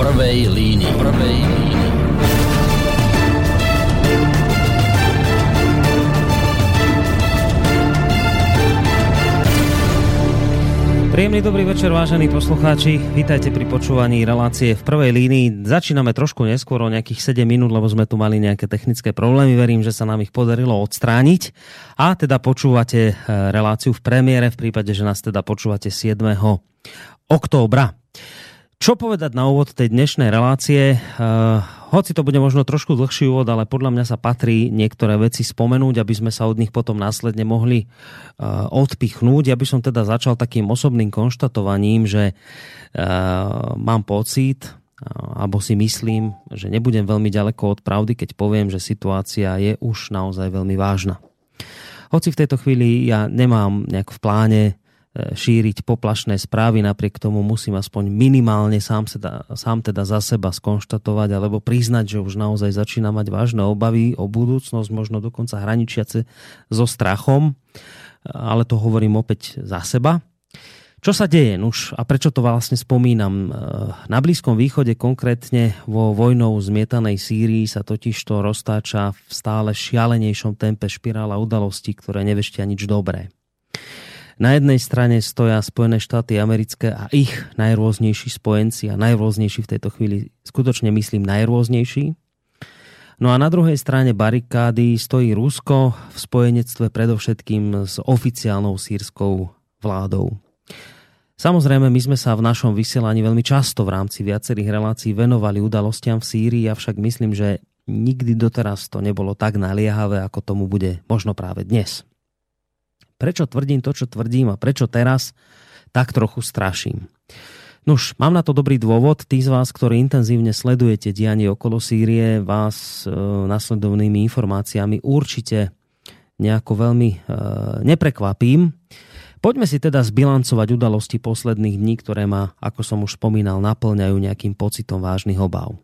prvej línii. Prvej línii. Príjemný dobrý večer, vážení poslucháči. Vítajte pri počúvaní relácie v prvej línii. Začíname trošku neskôr o nejakých 7 minút, lebo sme tu mali nejaké technické problémy. Verím, že sa nám ich podarilo odstrániť. A teda počúvate e, reláciu v premiére, v prípade, že nás teda počúvate 7. októbra. Čo povedať na úvod tej dnešnej relácie? Uh, hoci to bude možno trošku dlhší úvod, ale podľa mňa sa patrí niektoré veci spomenúť, aby sme sa od nich potom následne mohli uh, odpichnúť. Ja by som teda začal takým osobným konštatovaním, že uh, mám pocit, alebo si myslím, že nebudem veľmi ďaleko od pravdy, keď poviem, že situácia je už naozaj veľmi vážna. Hoci v tejto chvíli ja nemám nejak v pláne šíriť poplašné správy, napriek tomu musím aspoň minimálne sám, teda, sám teda za seba skonštatovať alebo priznať, že už naozaj začína mať vážne obavy o budúcnosť, možno dokonca hraničiace so strachom, ale to hovorím opäť za seba. Čo sa deje? Nuž, a prečo to vlastne spomínam? E, na Blízkom východe, konkrétne vo vojnou zmietanej Sýrii, sa totiž to roztáča v stále šialenejšom tempe špirála udalostí, ktoré neveštia nič dobré. Na jednej strane stoja Spojené štáty americké a ich najrôznejší spojenci a najrôznejší v tejto chvíli, skutočne myslím najrôznejší. No a na druhej strane barikády stojí Rusko v spojenectve predovšetkým s oficiálnou sírskou vládou. Samozrejme, my sme sa v našom vysielaní veľmi často v rámci viacerých relácií venovali udalostiam v Sýrii, avšak myslím, že nikdy doteraz to nebolo tak naliehavé, ako tomu bude možno práve dnes. Prečo tvrdím to, čo tvrdím a prečo teraz tak trochu straším? Nuž, mám na to dobrý dôvod. Tí z vás, ktorí intenzívne sledujete dianie okolo Sýrie, vás e, nasledovnými informáciami určite nejako veľmi e, neprekvapím. Poďme si teda zbilancovať udalosti posledných dní, ktoré ma, ako som už spomínal, naplňajú nejakým pocitom vážnych obav.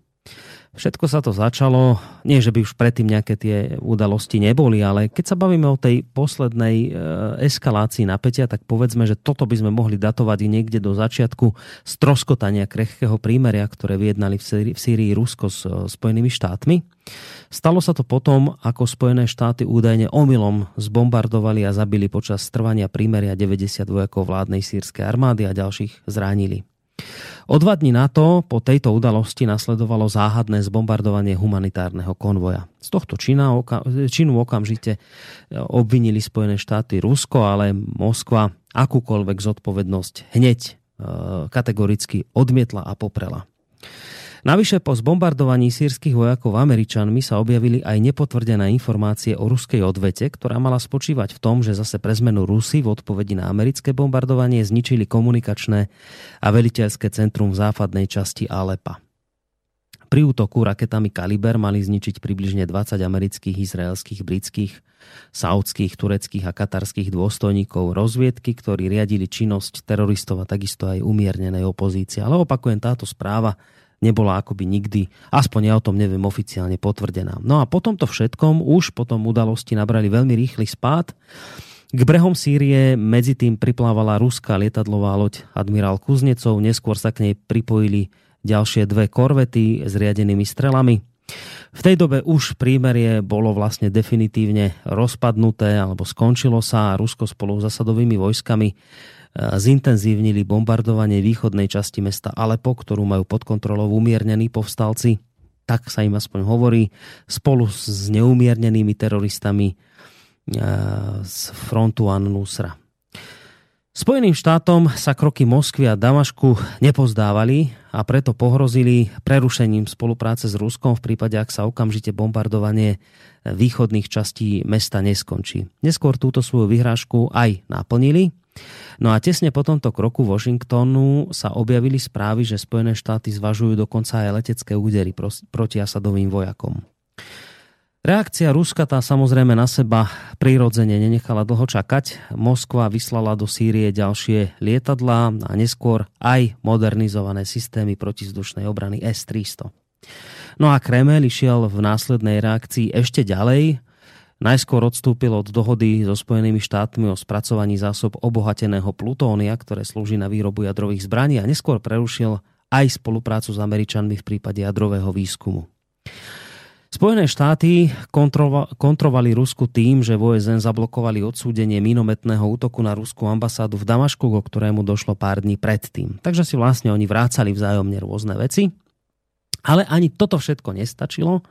Všetko sa to začalo, nie že by už predtým nejaké tie udalosti neboli, ale keď sa bavíme o tej poslednej e, eskalácii napätia, tak povedzme, že toto by sme mohli datovať niekde do začiatku stroskotania krehkého prímeria, ktoré vyjednali v Sýrii, Rusko s e, Spojenými štátmi. Stalo sa to potom, ako Spojené štáty údajne omylom zbombardovali a zabili počas trvania prímeria 90 vojakov vládnej sírskej armády a ďalších zránili. O dva dní na to, po tejto udalosti, nasledovalo záhadné zbombardovanie humanitárneho konvoja. Z tohto čina, oka, činu okamžite e, obvinili Spojené štáty Rusko, ale Moskva akúkoľvek zodpovednosť hneď e, kategoricky odmietla a poprela. Navyše po zbombardovaní sírskych vojakov Američanmi sa objavili aj nepotvrdené informácie o ruskej odvete, ktorá mala spočívať v tom, že zase pre zmenu Rusy v odpovedi na americké bombardovanie zničili komunikačné a veliteľské centrum v západnej časti Alepa. Pri útoku raketami Kaliber mali zničiť približne 20 amerických, izraelských, britských, saudských, tureckých a katarských dôstojníkov rozviedky, ktorí riadili činnosť teroristov a takisto aj umiernenej opozície. Ale opakujem, táto správa nebola akoby nikdy, aspoň ja o tom neviem, oficiálne potvrdená. No a po tomto všetkom už potom udalosti nabrali veľmi rýchly spád. K brehom Sýrie medzi tým priplávala ruská lietadlová loď admirál Kuznecov, neskôr sa k nej pripojili ďalšie dve korvety s riadenými strelami. V tej dobe už prímerie bolo vlastne definitívne rozpadnuté alebo skončilo sa a Rusko spolu s zasadovými vojskami zintenzívnili bombardovanie východnej časti mesta Alepo, ktorú majú pod kontrolou umiernení povstalci. Tak sa im aspoň hovorí, spolu s neumiernenými teroristami z frontu An-Nusra. Spojeným štátom sa kroky Moskvy a Damašku nepozdávali a preto pohrozili prerušením spolupráce s Ruskom v prípade, ak sa okamžite bombardovanie východných častí mesta neskončí. Neskôr túto svoju vyhrážku aj naplnili No a tesne po tomto kroku Washingtonu sa objavili správy, že Spojené štáty zvažujú dokonca aj letecké údery proti Asadovým vojakom. Reakcia Ruska tá samozrejme na seba prirodzene nenechala dlho čakať. Moskva vyslala do Sýrie ďalšie lietadlá a neskôr aj modernizované systémy protizdušnej obrany S-300. No a Kreml išiel v následnej reakcii ešte ďalej Najskôr odstúpil od dohody so Spojenými štátmi o spracovaní zásob obohateného plutónia, ktoré slúži na výrobu jadrových zbraní a neskôr prerušil aj spoluprácu s Američanmi v prípade jadrového výskumu. Spojené štáty kontrova, kontrovali Rusku tým, že v OSN zablokovali odsúdenie minometného útoku na ruskú ambasádu v Damašku, o ktorému došlo pár dní predtým. Takže si vlastne oni vrácali vzájomne rôzne veci. Ale ani toto všetko nestačilo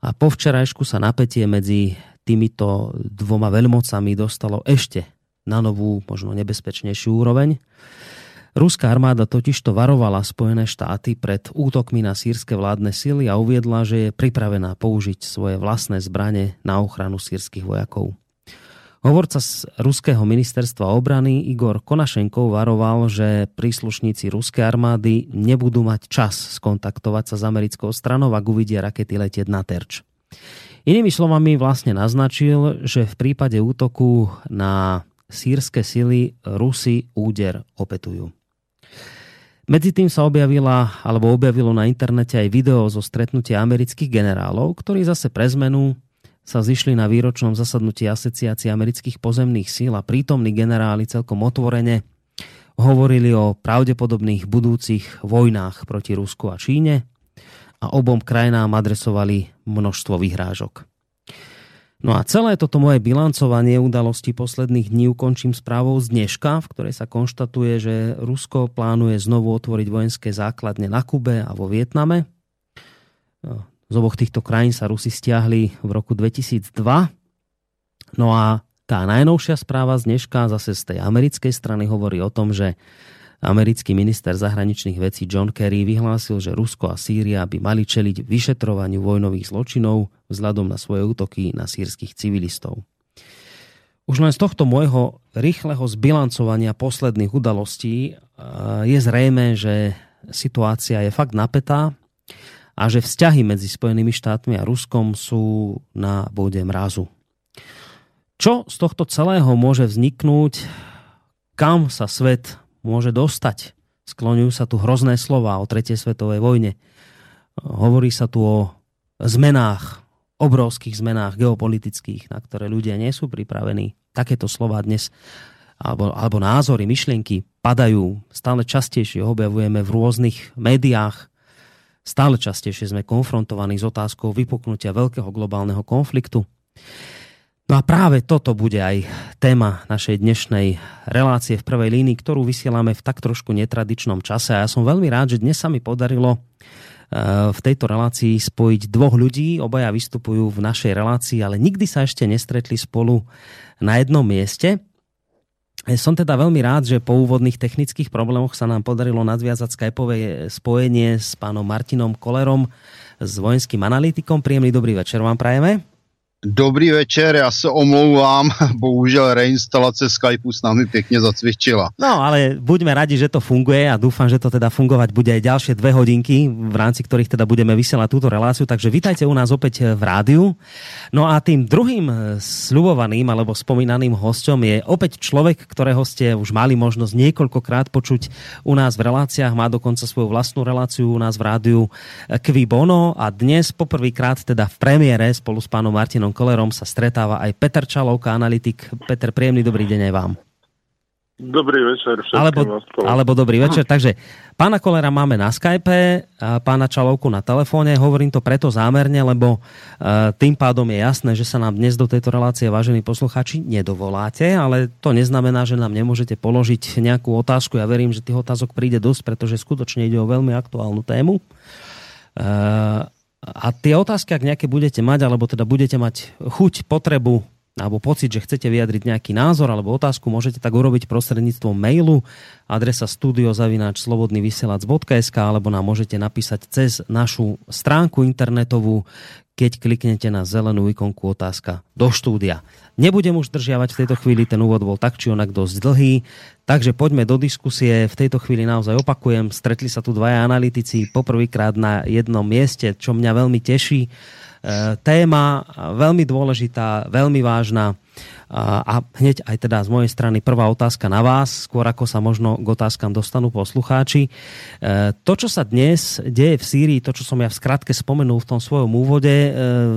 a po včerajšku sa napätie medzi týmito dvoma veľmocami dostalo ešte na novú, možno nebezpečnejšiu úroveň. Ruská armáda totižto varovala Spojené štáty pred útokmi na sírske vládne sily a uviedla, že je pripravená použiť svoje vlastné zbranie na ochranu sírskych vojakov. Hovorca z ruského ministerstva obrany Igor Konašenkov varoval, že príslušníci ruskej armády nebudú mať čas skontaktovať sa s americkou stranou, ak uvidia rakety letieť na terč. Inými slovami vlastne naznačil, že v prípade útoku na sírske sily Rusy úder opetujú. Medzi tým sa objavila, alebo objavilo na internete aj video zo stretnutia amerických generálov, ktorí zase pre zmenu sa zišli na výročnom zasadnutí Asociácie amerických pozemných síl a prítomní generáli celkom otvorene hovorili o pravdepodobných budúcich vojnách proti Rusku a Číne a obom krajinám adresovali množstvo vyhrážok. No a celé toto moje bilancovanie udalostí posledných dní ukončím správou z dneška, v ktorej sa konštatuje, že Rusko plánuje znovu otvoriť vojenské základne na Kube a vo Vietname. Z oboch týchto krajín sa Rusi stiahli v roku 2002. No a tá najnovšia správa z dneška zase z tej americkej strany hovorí o tom, že Americký minister zahraničných vecí John Kerry vyhlásil, že Rusko a Sýria by mali čeliť vyšetrovaniu vojnových zločinov vzhľadom na svoje útoky na sírskych civilistov. Už len z tohto môjho rýchleho zbilancovania posledných udalostí je zrejme, že situácia je fakt napätá a že vzťahy medzi Spojenými štátmi a Ruskom sú na bode mrazu. Čo z tohto celého môže vzniknúť? Kam sa svet môže dostať. Skloňujú sa tu hrozné slova o tretej svetovej vojne. Hovorí sa tu o zmenách, obrovských zmenách geopolitických, na ktoré ľudia nie sú pripravení. Takéto slova dnes alebo, alebo názory, myšlienky padajú. Stále častejšie objavujeme v rôznych médiách. Stále častejšie sme konfrontovaní s otázkou vypuknutia veľkého globálneho konfliktu. No a práve toto bude aj téma našej dnešnej relácie v prvej línii, ktorú vysielame v tak trošku netradičnom čase. A ja som veľmi rád, že dnes sa mi podarilo eh, v tejto relácii spojiť dvoch ľudí. Obaja vystupujú v našej relácii, ale nikdy sa ešte nestretli spolu na jednom mieste. Eh, som teda veľmi rád, že po úvodných technických problémoch sa nám podarilo nadviazať skypové spojenie s pánom Martinom Kolerom, s vojenským analytikom. Príjemný dobrý večer vám prajeme. Dobrý večer, já se omlouvám, bohužel reinstalace Skypeu s nami pěkně zacvičila. No, ale buďme radi, že to funguje a dúfam, že to teda fungovať bude aj ďalšie dve hodinky, v rámci ktorých teda budeme vysielať túto reláciu, takže vítajte u nás opäť v rádiu. No a tým druhým sľubovaným alebo spomínaným hostom je opäť človek, ktorého ste už mali možnosť niekoľkokrát počuť u nás v reláciách, má dokonca svoju vlastnú reláciu u nás v rádiu Kvi Bono a dnes poprvýkrát teda v premiére spolu s pánom Martinom Milanom Kolerom sa stretáva aj Peter Čalovka, analytik. Peter, príjemný dobrý deň aj vám. Dobrý večer alebo, alebo dobrý večer. Takže pána Kolera máme na Skype, pána Čalovku na telefóne. Hovorím to preto zámerne, lebo uh, tým pádom je jasné, že sa nám dnes do tejto relácie, vážení posluchači, nedovoláte, ale to neznamená, že nám nemôžete položiť nejakú otázku. Ja verím, že tých otázok príde dosť, pretože skutočne ide o veľmi aktuálnu tému. Uh, a tie otázky, ak nejaké budete mať, alebo teda budete mať chuť, potrebu alebo pocit, že chcete vyjadriť nejaký názor alebo otázku, môžete tak urobiť prostredníctvom mailu. Adresa studiozavináčslobodnyvysielac.sk alebo nám môžete napísať cez našu stránku internetovú keď kliknete na zelenú ikonku otázka do štúdia. Nebudem už držiavať v tejto chvíli, ten úvod bol tak či onak dosť dlhý, takže poďme do diskusie. V tejto chvíli naozaj opakujem, stretli sa tu dvaja analytici poprvýkrát na jednom mieste, čo mňa veľmi teší. E, téma veľmi dôležitá, veľmi vážna a hneď aj teda z mojej strany prvá otázka na vás, skôr ako sa možno k otázkam dostanú poslucháči. E, to, čo sa dnes deje v Sýrii, to, čo som ja v skratke spomenul v tom svojom úvode, e,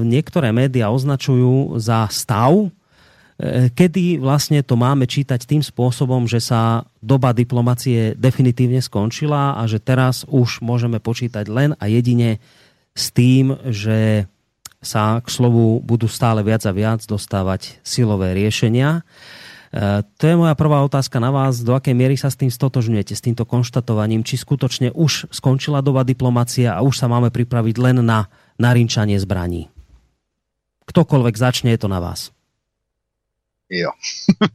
niektoré médiá označujú za stav, kedy vlastne to máme čítať tým spôsobom, že sa doba diplomacie definitívne skončila a že teraz už môžeme počítať len a jedine s tým, že sa k slovu budú stále viac a viac dostávať silové riešenia. E, to je moja prvá otázka na vás. Do akej miery sa s tým stotožňujete, s týmto konštatovaním? Či skutočne už skončila doba diplomácie a už sa máme pripraviť len na narinčanie zbraní? Ktokoľvek začne, je to na vás. Jo.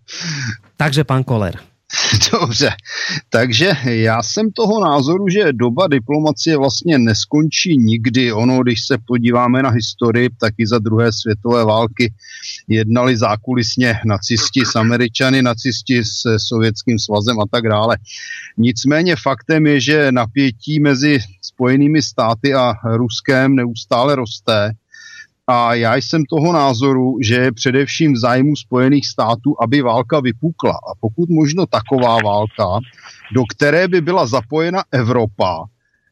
Takže pán Koler. Dobře, takže já jsem toho názoru, že doba diplomacie vlastně neskončí nikdy. Ono, když se podíváme na historii, tak i za druhé světové války jednali zákulisně nacisti s Američany, nacisti s Sovětským svazem a tak dále. Nicméně faktem je, že napětí mezi Spojenými státy a Ruskem neustále roste a já jsem toho názoru, že je především v zájmu Spojených států, aby válka vypukla. A pokud možno taková válka, do které by byla zapojena Evropa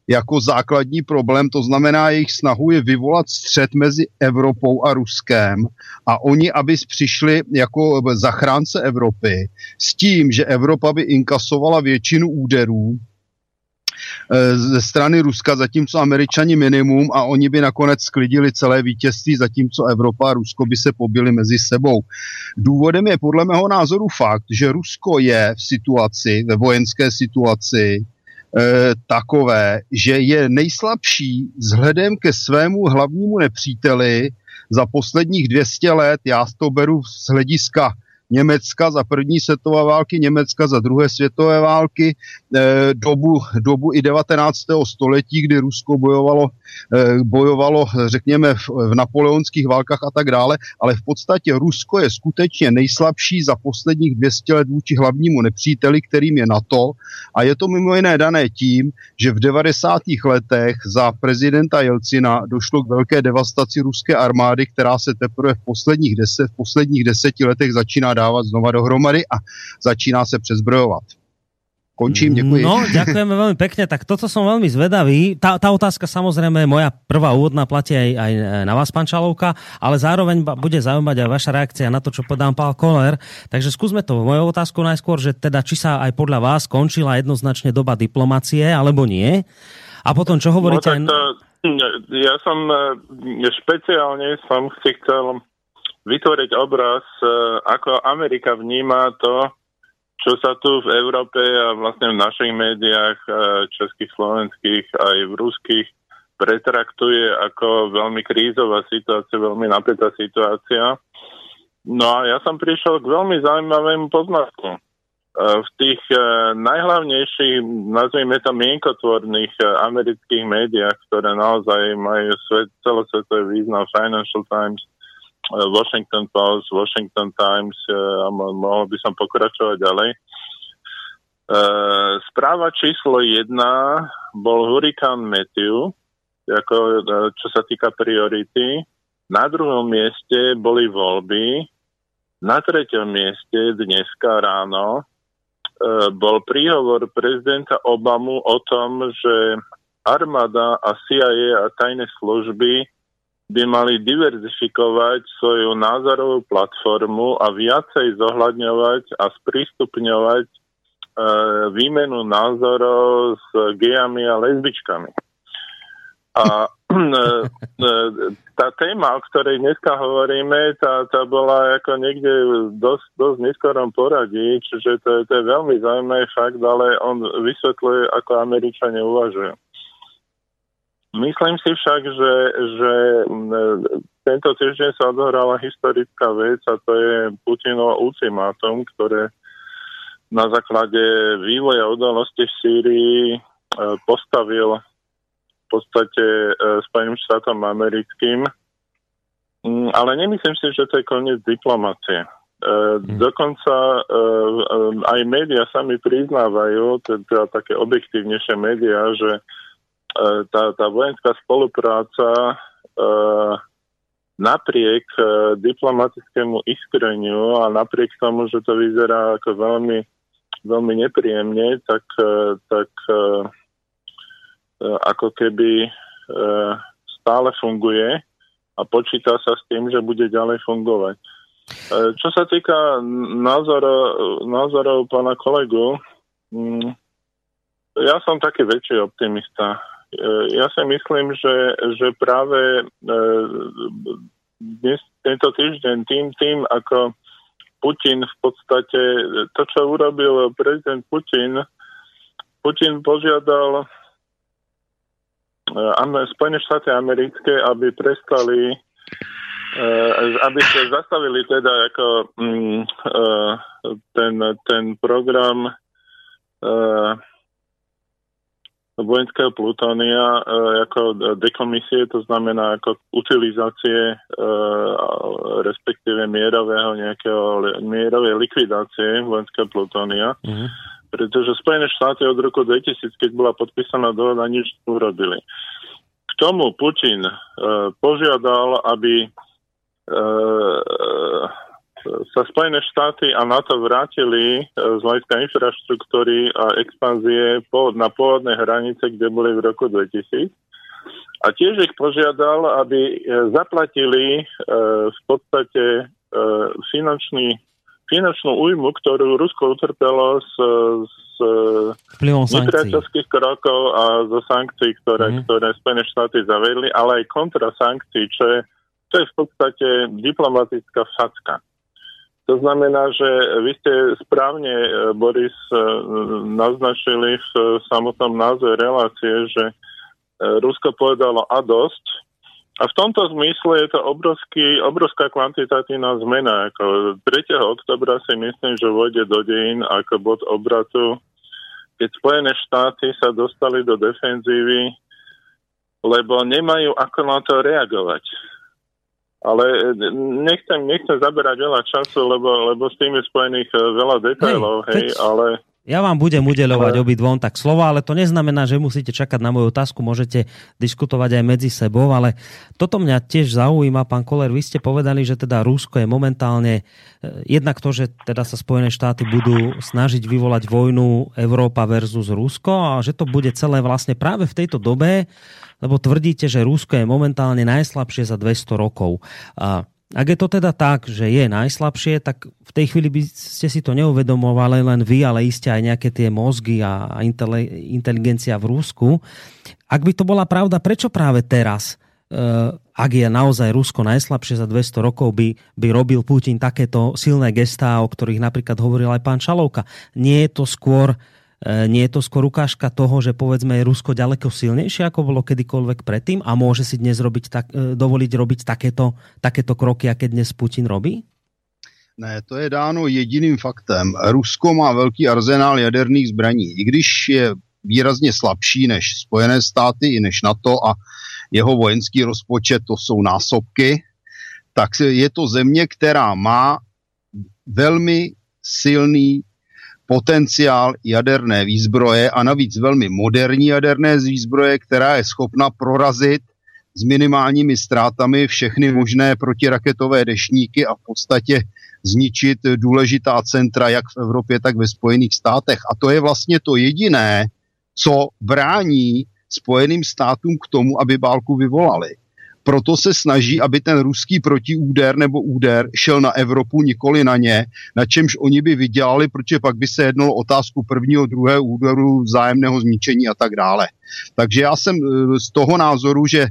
jako základní problém, to znamená jejich snahu je vyvolat střed mezi Evropou a Ruskem a oni, aby přišli jako zachránce Evropy s tím, že Evropa by inkasovala většinu úderů, ze strany Ruska, zatímco Američani minimum a oni by nakonec sklidili celé vítězství, zatímco Evropa a Rusko by se pobili mezi sebou. Důvodem je podle mého názoru fakt, že Rusko je v situaci, ve vojenské situaci, E, takové, že je nejslabší vzhledem ke svému hlavnímu nepříteli za posledních 200 let, já to beru z hlediska Německa za první světové války, Německa za druhé světové války, eh, dobu, dobu i 19. století, kdy Rusko bojovalo, eh, bojovalo řekněme, v, napoleonských válkách a tak dále, ale v podstatě Rusko je skutečně nejslabší za posledních 200 let vůči hlavnímu nepříteli, kterým je NATO a je to mimo jiné dané tím, že v 90. letech za prezidenta Jelcina došlo k velké devastaci ruské armády, která se teprve v posledních, deset, v posledních deseti letech začíná dávat znova dohromady a začíná se přezbrojovat. Končím, ďakujem. No, ďakujeme veľmi pekne, tak toto som veľmi zvedavý. Tá, tá otázka samozrejme, moja prvá úvodná platí aj, aj na vás, pán Čalovka, ale zároveň bude zaujímať aj vaša reakcia na to, čo podám pán Koller. Takže skúsme to. Mojou otázku najskôr, že teda či sa aj podľa vás skončila jednoznačne doba diplomacie, alebo nie. A potom, čo hovoríte... No, tak to, ja som e, špeciálne som si chcel vytvoriť obraz, e, ako Amerika vníma to, čo sa tu v Európe a vlastne v našich médiách, e, českých, slovenských aj v ruských, pretraktuje ako veľmi krízová situácia, veľmi napätá situácia. No a ja som prišiel k veľmi zaujímavému poznatku. E, v tých najhlavnejších, nazvime to mienkotvorných amerických médiách, ktoré naozaj majú svet, celosvetový význam, Financial Times, Washington Post, Washington Times eh, a mohol by som pokračovať ďalej. Eh, správa číslo jedna bol hurikán Matthew, ako, čo sa týka priority. Na druhom mieste boli voľby. Na treťom mieste dneska ráno bol príhovor prezidenta Obamu o tom, že armáda a CIA a tajné služby by mali diverzifikovať svoju názorovú platformu a viacej zohľadňovať a sprístupňovať e, výmenu názorov s gejami a lesbičkami. A e, e, tá téma, o ktorej dneska hovoríme, tá, tá bola ako niekde dosť, dosť neskorom poradí, čiže to, to je veľmi zaujímavý fakt, ale on vysvetľuje, ako Američania uvažujú. Myslím si však, že, že tento týždeň sa odohrala historická vec a to je Putinov ultimátum, ktoré na základe vývoja udalosti v Sýrii e, postavil v podstate e, Spojeným štátom americkým. Mm, ale nemyslím si, že to je koniec diplomácie. Hmm. Dokonca aj médiá sami priznávajú, teda také objektívnejšie médiá, že E, tá, tá vojenská spolupráca e, napriek e, diplomatickému iskreniu a napriek tomu, že to vyzerá ako veľmi, veľmi nepríjemne, tak, tak ako keby stále funguje a počíta sa s tým, že bude ďalej fungovať. Čo sa týka názorov, názorov pána kolegu, mm, ja som taký väčší optimista. Ja si myslím, že, že práve dnes, tento týždeň tým, tým, ako Putin v podstate, to, čo urobil prezident Putin, Putin požiadal uh, Spojené štáty americké, aby prestali aby sa zastavili teda ako uh, ten, ten program vojenského plutónia e, ako dekomisie, to znamená ako utilizácie, e, respektíve mierového nejakého, mierovej likvidácie vojenského plutónia. Mm-hmm. Pretože Spojené štáty od roku 2000, keď bola podpísaná dohoda, nič urobili. K tomu Putin e, požiadal, aby sa Spojené štáty a NATO vrátili e, z hľadiska infraštruktúry a expanzie na pôvodné hranice, kde boli v roku 2000. A tiež ich požiadal, aby e, zaplatili e, v podstate finančný, finančnú újmu, ktorú Rusko utrpelo z, z nepriateľských krokov a zo sankcií, ktoré, mm. ktoré Spojené štáty zavedli, ale aj kontrasankcií, čo je, čo je v podstate diplomatická facka. To znamená, že vy ste správne, e, Boris, e, naznačili v samotnom názve relácie, že e, Rusko povedalo a dosť. A v tomto zmysle je to obrovský, obrovská kvantitatívna zmena. Ako 3. oktobra si myslím, že vôjde do dejín ako bod obratu, keď Spojené štáty sa dostali do defenzívy, lebo nemajú ako na to reagovať ale e, nechcem, nechcem zaberať veľa času, lebo, lebo s tým je spojených e, veľa detailov, hej, hej ale... Ja vám budem udeľovať obidvom tak slova, ale to neznamená, že musíte čakať na moju otázku, môžete diskutovať aj medzi sebou, ale toto mňa tiež zaujíma, pán Koller, vy ste povedali, že teda Rusko je momentálne e, jednak to, že teda sa Spojené štáty budú snažiť vyvolať vojnu Európa versus Rusko a že to bude celé vlastne práve v tejto dobe, lebo tvrdíte, že Rusko je momentálne najslabšie za 200 rokov. A ak je to teda tak, že je najslabšie, tak v tej chvíli by ste si to neuvedomovali len vy, ale iste aj nejaké tie mozgy a inteligencia v Rusku. Ak by to bola pravda, prečo práve teraz, e, ak je naozaj Rusko najslabšie za 200 rokov, by, by robil Putin takéto silné gestá, o ktorých napríklad hovoril aj pán Šalovka? Nie je to skôr E, nie je to skôr ukážka toho, že povedzme je Rusko ďaleko silnejšie, ako bolo kedykoľvek predtým a môže si dnes robiť tak, e, dovoliť robiť takéto, takéto kroky, aké dnes Putin robí? Ne, to je dáno jediným faktem. Rusko má velký arzenál jaderných zbraní. I když je výrazně slabší než Spojené státy i než NATO a jeho vojenský rozpočet, to jsou násobky, tak je to země, která má velmi silný potenciál jaderné výzbroje a navíc velmi moderní jaderné výzbroje, která je schopna prorazit s minimálními ztrátami všechny možné protiraketové dešníky a v podstatě zničit důležitá centra jak v Evropě, tak ve Spojených státech. A to je vlastně to jediné, co brání Spojeným státům k tomu, aby válku vyvolali proto se snaží, aby ten ruský protiúder nebo úder šel na Evropu, nikoli na ně, na čemž oni by vydělali, protože pak by se jednalo otázku prvního, druhého úderu, vzájemného zničení a tak dále. Takže já jsem e, z toho názoru, že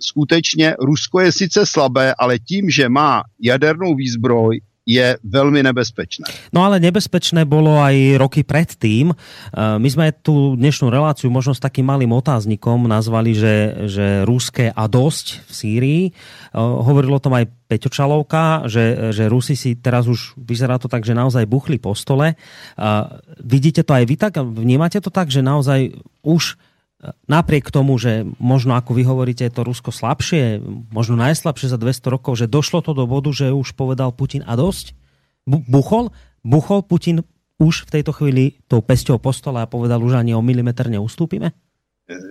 skutečně Rusko je sice slabé, ale tím, že má jadernou výzbroj, je veľmi nebezpečné. No ale nebezpečné bolo aj roky predtým. E, my sme tú dnešnú reláciu možno s takým malým otáznikom nazvali, že, že ruské a dosť v Sýrii. E, hovoril o tom aj Peťo Čalovka, že, že Rusi si teraz už vyzerá to tak, že naozaj buchli po stole. A vidíte to aj vy tak? Vnímate to tak, že naozaj už napriek tomu, že možno ako vy hovoríte, je to Rusko slabšie, možno najslabšie za 200 rokov, že došlo to do bodu, že už povedal Putin a dosť? Buchol? Buchol Putin už v tejto chvíli tou pesťou postola a povedal, už ani o milimeter neustúpime?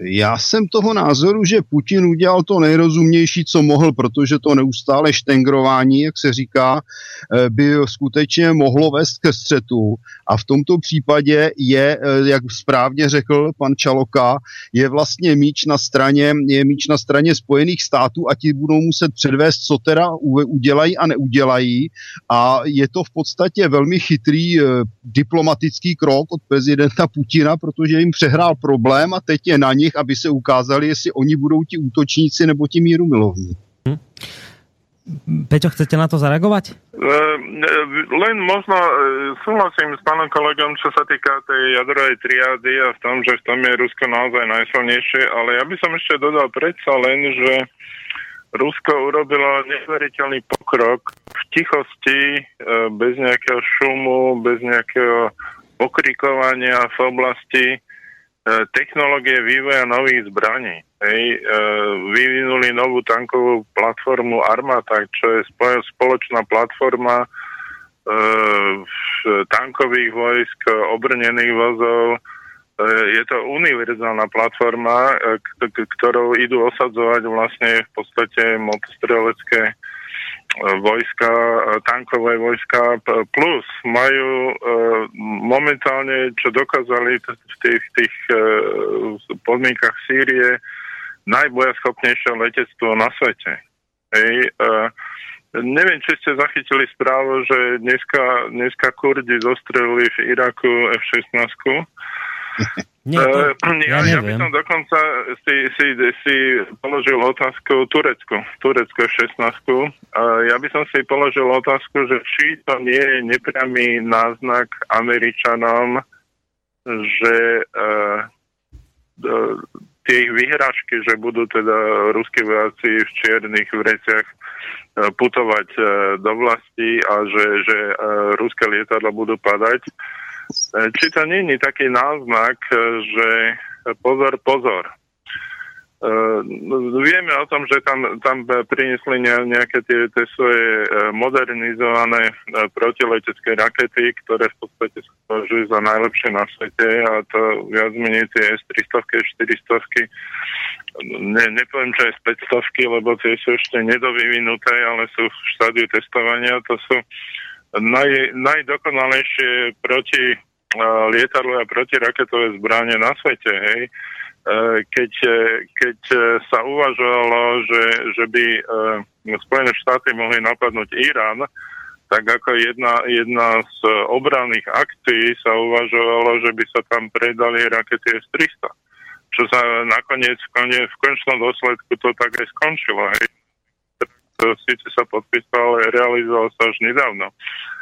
Já jsem toho názoru, že Putin udělal to nejrozumnější, co mohl, protože to neustále štengrování, jak se říká, eh, by skutečně mohlo vést ke střetu. A v tomto případě je, eh, jak správně řekl pan Čaloka, je vlastně míč na straně, je míč na straně Spojených států a ti budou muset předvést, co teda udělají a neudělají. A je to v podstatě velmi chytrý eh, diplomatický krok od prezidenta Putina, protože jim přehrál problém a teď je na nich, aby se ukázali, jestli oni budou ti útočníci nebo ti míru milovní. Hm. Peťo, chcete na to zareagovať? Uh, len možno uh, súhlasím s pánom kolegom, čo sa týka tej jadrovej triády a v tom, že v tom je Rusko naozaj najsilnejšie, ale ja by som ešte dodal predsa len, že Rusko urobilo neuveriteľný pokrok v tichosti, bez nejakého šumu, bez nejakého pokrikovania v oblasti E, technológie vývoja nových zbraní. Hej, e, vyvinuli novú tankovú platformu Armata, čo je spoločná platforma e, tankových vojsk, obrnených vozov. Je to univerzálna platforma, ktorou idú osadzovať vlastne v podstate motostrelecké vojska, tankové vojska plus majú momentálne, čo dokázali v tých, tých podmienkach Sýrie, najbojaschopnejšie letectvo na svete. Hej, Neviem, či ste zachytili správu, že dneska, dneska Kurdi zostrelili v Iraku F-16. Nie, to, uh, ja, ja, ja by som dokonca si, si, si položil otázku Turecku, Turecko 16. Uh, ja by som si položil otázku, že či to nie je nepriamy náznak Američanom, že uh, tie ich vyhražky, že budú teda ruskí vojaci v čiernych vreciach putovať do vlasti a že, že ruské lietadla budú padať, či to není taký náznak, e, že pozor, pozor. Uh, vieme o tom, že tam, tam priniesli nejaké tie, tie svoje modernizované protiletecké rakety, ktoré v podstate sa považujú za najlepšie na svete a to viac menej tie S-300, 400 ne, nepoviem, čo je z 500, lebo tie sú ešte nedovyvinuté, ale sú v štádiu testovania. To sú naj, najdokonalejšie proti lietadlové a protiraketové zbranie na svete, hej. E, keď, e, keď e, sa uvažovalo, že, že by Spojené štáty mohli napadnúť Irán, tak ako jedna, jedna z obranných akcií sa uvažovalo, že by sa tam predali rakety S-300. Čo sa nakoniec v, v končnom dôsledku to tak aj skončilo. Hej. To síce sa podpísalo, ale realizovalo sa až nedávno. Uh,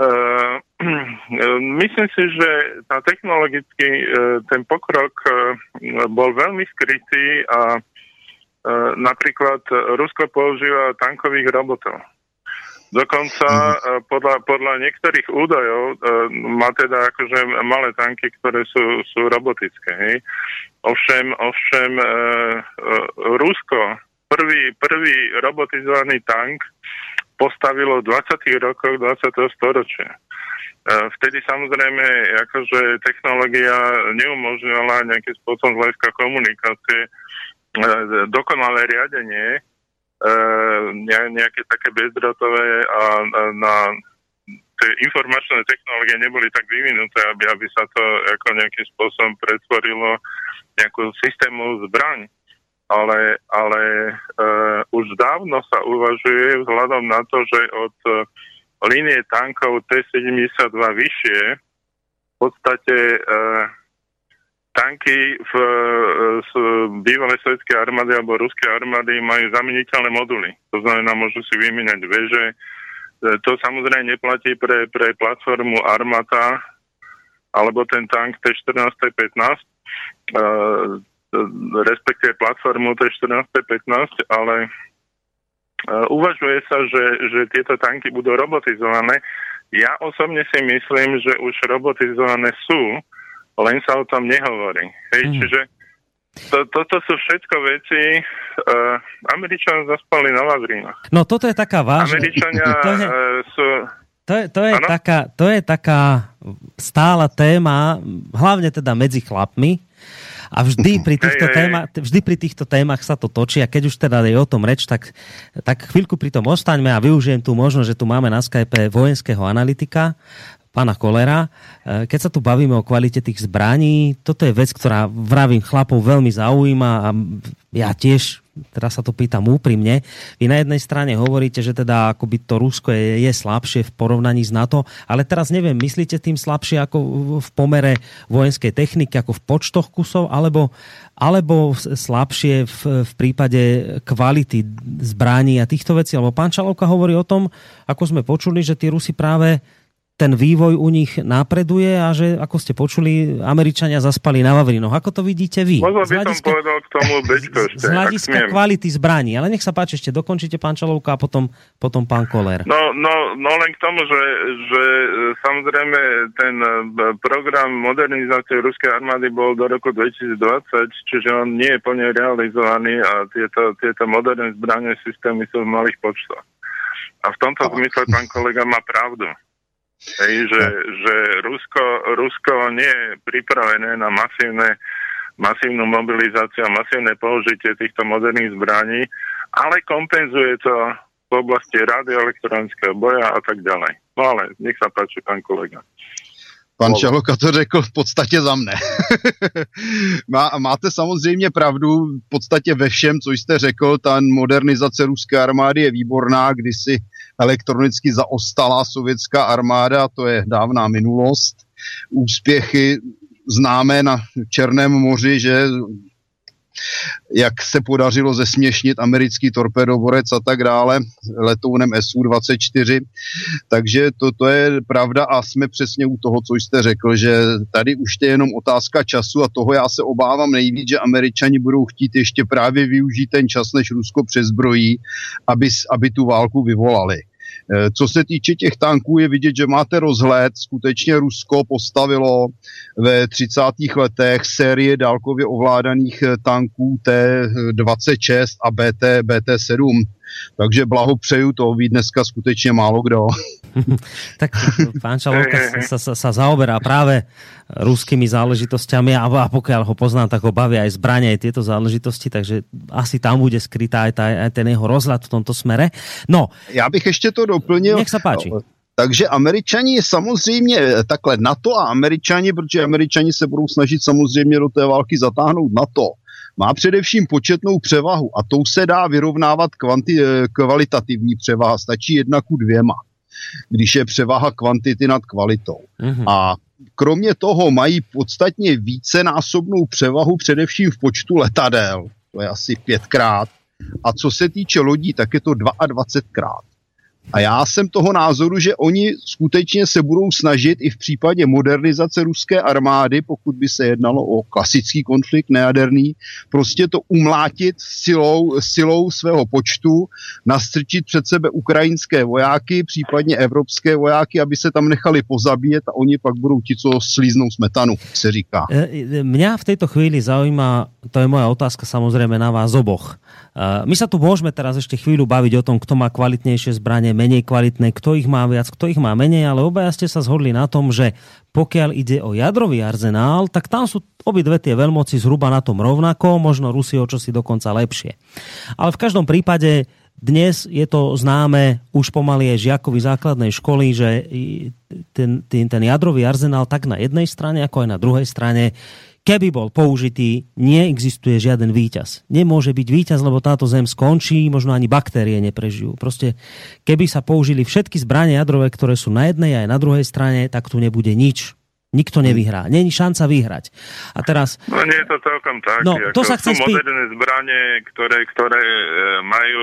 myslím si, že tá technologicky uh, ten pokrok uh, bol veľmi skrytý a napríklad Rusko používa tankových robotov. Dokonca mm. podľa, podľa niektorých údajov má teda akože malé tanky, ktoré sú, sú robotické. Hej. Ovšem, ovšem Rusko, prvý, prvý robotizovaný tank postavilo v 20. rokoch 20. storočia. E, vtedy samozrejme akože technológia neumožňovala nejakým spôsobom z hľadiska komunikácie e, dokonalé riadenie, e, nejaké také bezdrotové a na tie informačné technológie neboli tak vyvinuté, aby, aby sa to ako nejakým spôsobom pretvorilo nejakú systému zbraň ale, ale uh, už dávno sa uvažuje vzhľadom na to, že od uh, línie tankov T-72 vyššie v podstate uh, tanky v uh, bývalej sovietskej armády alebo ruskej armády majú zameniteľné moduly. To znamená, môžu si vymieňať veže. To samozrejme neplatí pre, pre platformu Armata alebo ten tank T-14, T-15. Respektíve platformu T14-15, ale e, uvažuje sa, že, že tieto tanky budú robotizované. Ja osobne si myslím, že už robotizované sú, len sa o tom nehovorí. Hej, mm. Čiže to, toto sú všetko veci, uh, Američania zaspali na Vavrínoch. No toto je taká vážna... Američania to je, uh, sú... To je, to, je taká, to je taká stála téma, hlavne teda medzi chlapmi, A vždy pri týchto, hej, téma, vždy pri týchto témach sa to točí a keď už teda je o tom reč, tak, tak chvíľku pri tom ostaňme a využijem tu možnosť, že tu máme na Skype vojenského analytika, pána Kolera. E, keď sa tu bavíme o kvalite tých zbraní, toto je vec, ktorá vravím chlapov veľmi zaujíma a ja tiež teraz sa to pýtam úprimne. Vy na jednej strane hovoríte, že teda akoby to Rusko je, je slabšie v porovnaní s NATO, ale teraz neviem, myslíte tým slabšie ako v pomere vojenskej techniky, ako v počtoch kusov, alebo, alebo slabšie v, v prípade kvality zbraní a týchto vecí? Lebo pán Čalovka hovorí o tom, ako sme počuli, že tí Rusi práve ten vývoj u nich napreduje a že, ako ste počuli, Američania zaspali na Vavrinoch. Ako to vidíte vy? Možno by hľadiska, som povedal k tomu Bečko ešte. Z hľadiska kvality zbraní. Ale nech sa páči, ešte dokončite pán Čalovka a potom, potom pán Koler. No, no, no len k tomu, že, že e, samozrejme ten e, program modernizácie ruskej armády bol do roku 2020, čiže on nie je plne realizovaný a tieto, tieto moderné zbranie systémy sú v malých počtoch. A v tomto zmysle pán kolega má pravdu. Hej, že, že Rusko, Rusko nie je pripravené na masívne, masívnu mobilizáciu a masívne použitie týchto moderných zbraní, ale kompenzuje to v oblasti radioelektronického boja a tak ďalej. No ale nech sa páči, pán kolega. Pan Čaloka to řekl v podstatě za mne. Má, máte samozřejmě pravdu v podstatě ve všem, co jste řekl. Ta modernizace ruské armády je výborná, kdysi elektronicky zaostalá sovětská armáda, to je dávná minulost. Úspěchy známé na Černém moři, že jak se podařilo zesměšnit americký torpedoborec a tak dále letounem SU-24. Takže to, to je pravda a jsme přesně u toho, co jste řekl, že tady už je jenom otázka času a toho já se obávám nejvíc, že američani budou chtít ještě právě využít ten čas, než Rusko přezbrojí, aby, aby tu válku vyvolali. Eh, co se týče těch tanků, je vidět, že máte rozhled. Skutečně Rusko postavilo ve 30. letech série dálkově ovládaných eh, tanků T-26 a BT, BT-7 takže blahopřeju, to ví dneska skutečně málo kdo. tak pán Čalovka sa, sa, sa zaoberá práve ruskými záležitostiami a, a pokiaľ ho poznám, tak ho bavia aj zbranie, aj tieto záležitosti, takže asi tam bude skrytá aj, tá, aj ten jeho rozhľad v tomto smere. No. Já bych ještě to doplnil. Nech sa páči. Takže američani samozřejmě, takhle NATO a američani, protože američani se budou snažit samozřejmě do té války zatáhnout NATO, má především početnou převahu a tou se dá vyrovnávat kvanti, eh, kvalitativní převaha. Stačí jedna ku dvěma, když je převaha kvantity nad kvalitou. Mm-hmm. A kromě toho mají podstatně vícenásobnou převahu především v počtu letadel. To je asi pětkrát. A co se týče lodí, tak je to 22krát. A já jsem toho názoru, že oni skutečně se budou snažit i v případě modernizace ruské armády, pokud by se jednalo o klasický konflikt nejaderný, prostě to umlátit silou, silou svého počtu, nastrčit před sebe ukrajinské vojáky, případně evropské vojáky, aby se tam nechali pozabíjet a oni pak budou ti, co slíznou smetanu, se říká. E, e, mňa v tejto chvíli zaujíma, to je moja otázka samozrejme na vás oboch. E, my sa tu môžeme teraz ešte chvíľu baviť o tom, kto má kvalitnejšie zbranie, menej kvalitné, kto ich má viac, kto ich má menej, ale obaja ste sa zhodli na tom, že pokiaľ ide o jadrový arzenál, tak tam sú obidve tie veľmoci zhruba na tom rovnako, možno Rusi o čosi dokonca lepšie. Ale v každom prípade dnes je to známe už pomaly aj žiakovi základnej školy, že ten, ten, ten jadrový arzenál tak na jednej strane, ako aj na druhej strane Keby bol použitý, neexistuje žiaden víťaz. Nemôže byť víťaz, lebo táto zem skončí, možno ani baktérie neprežijú. Proste, keby sa použili všetky zbranie jadrové, ktoré sú na jednej aj na druhej strane, tak tu nebude nič. Nikto nevyhrá. Není šanca vyhrať. A teraz... No nie je to celkom tak. No, to sa chcem sú moderné zbranie, ktoré, ktoré e, majú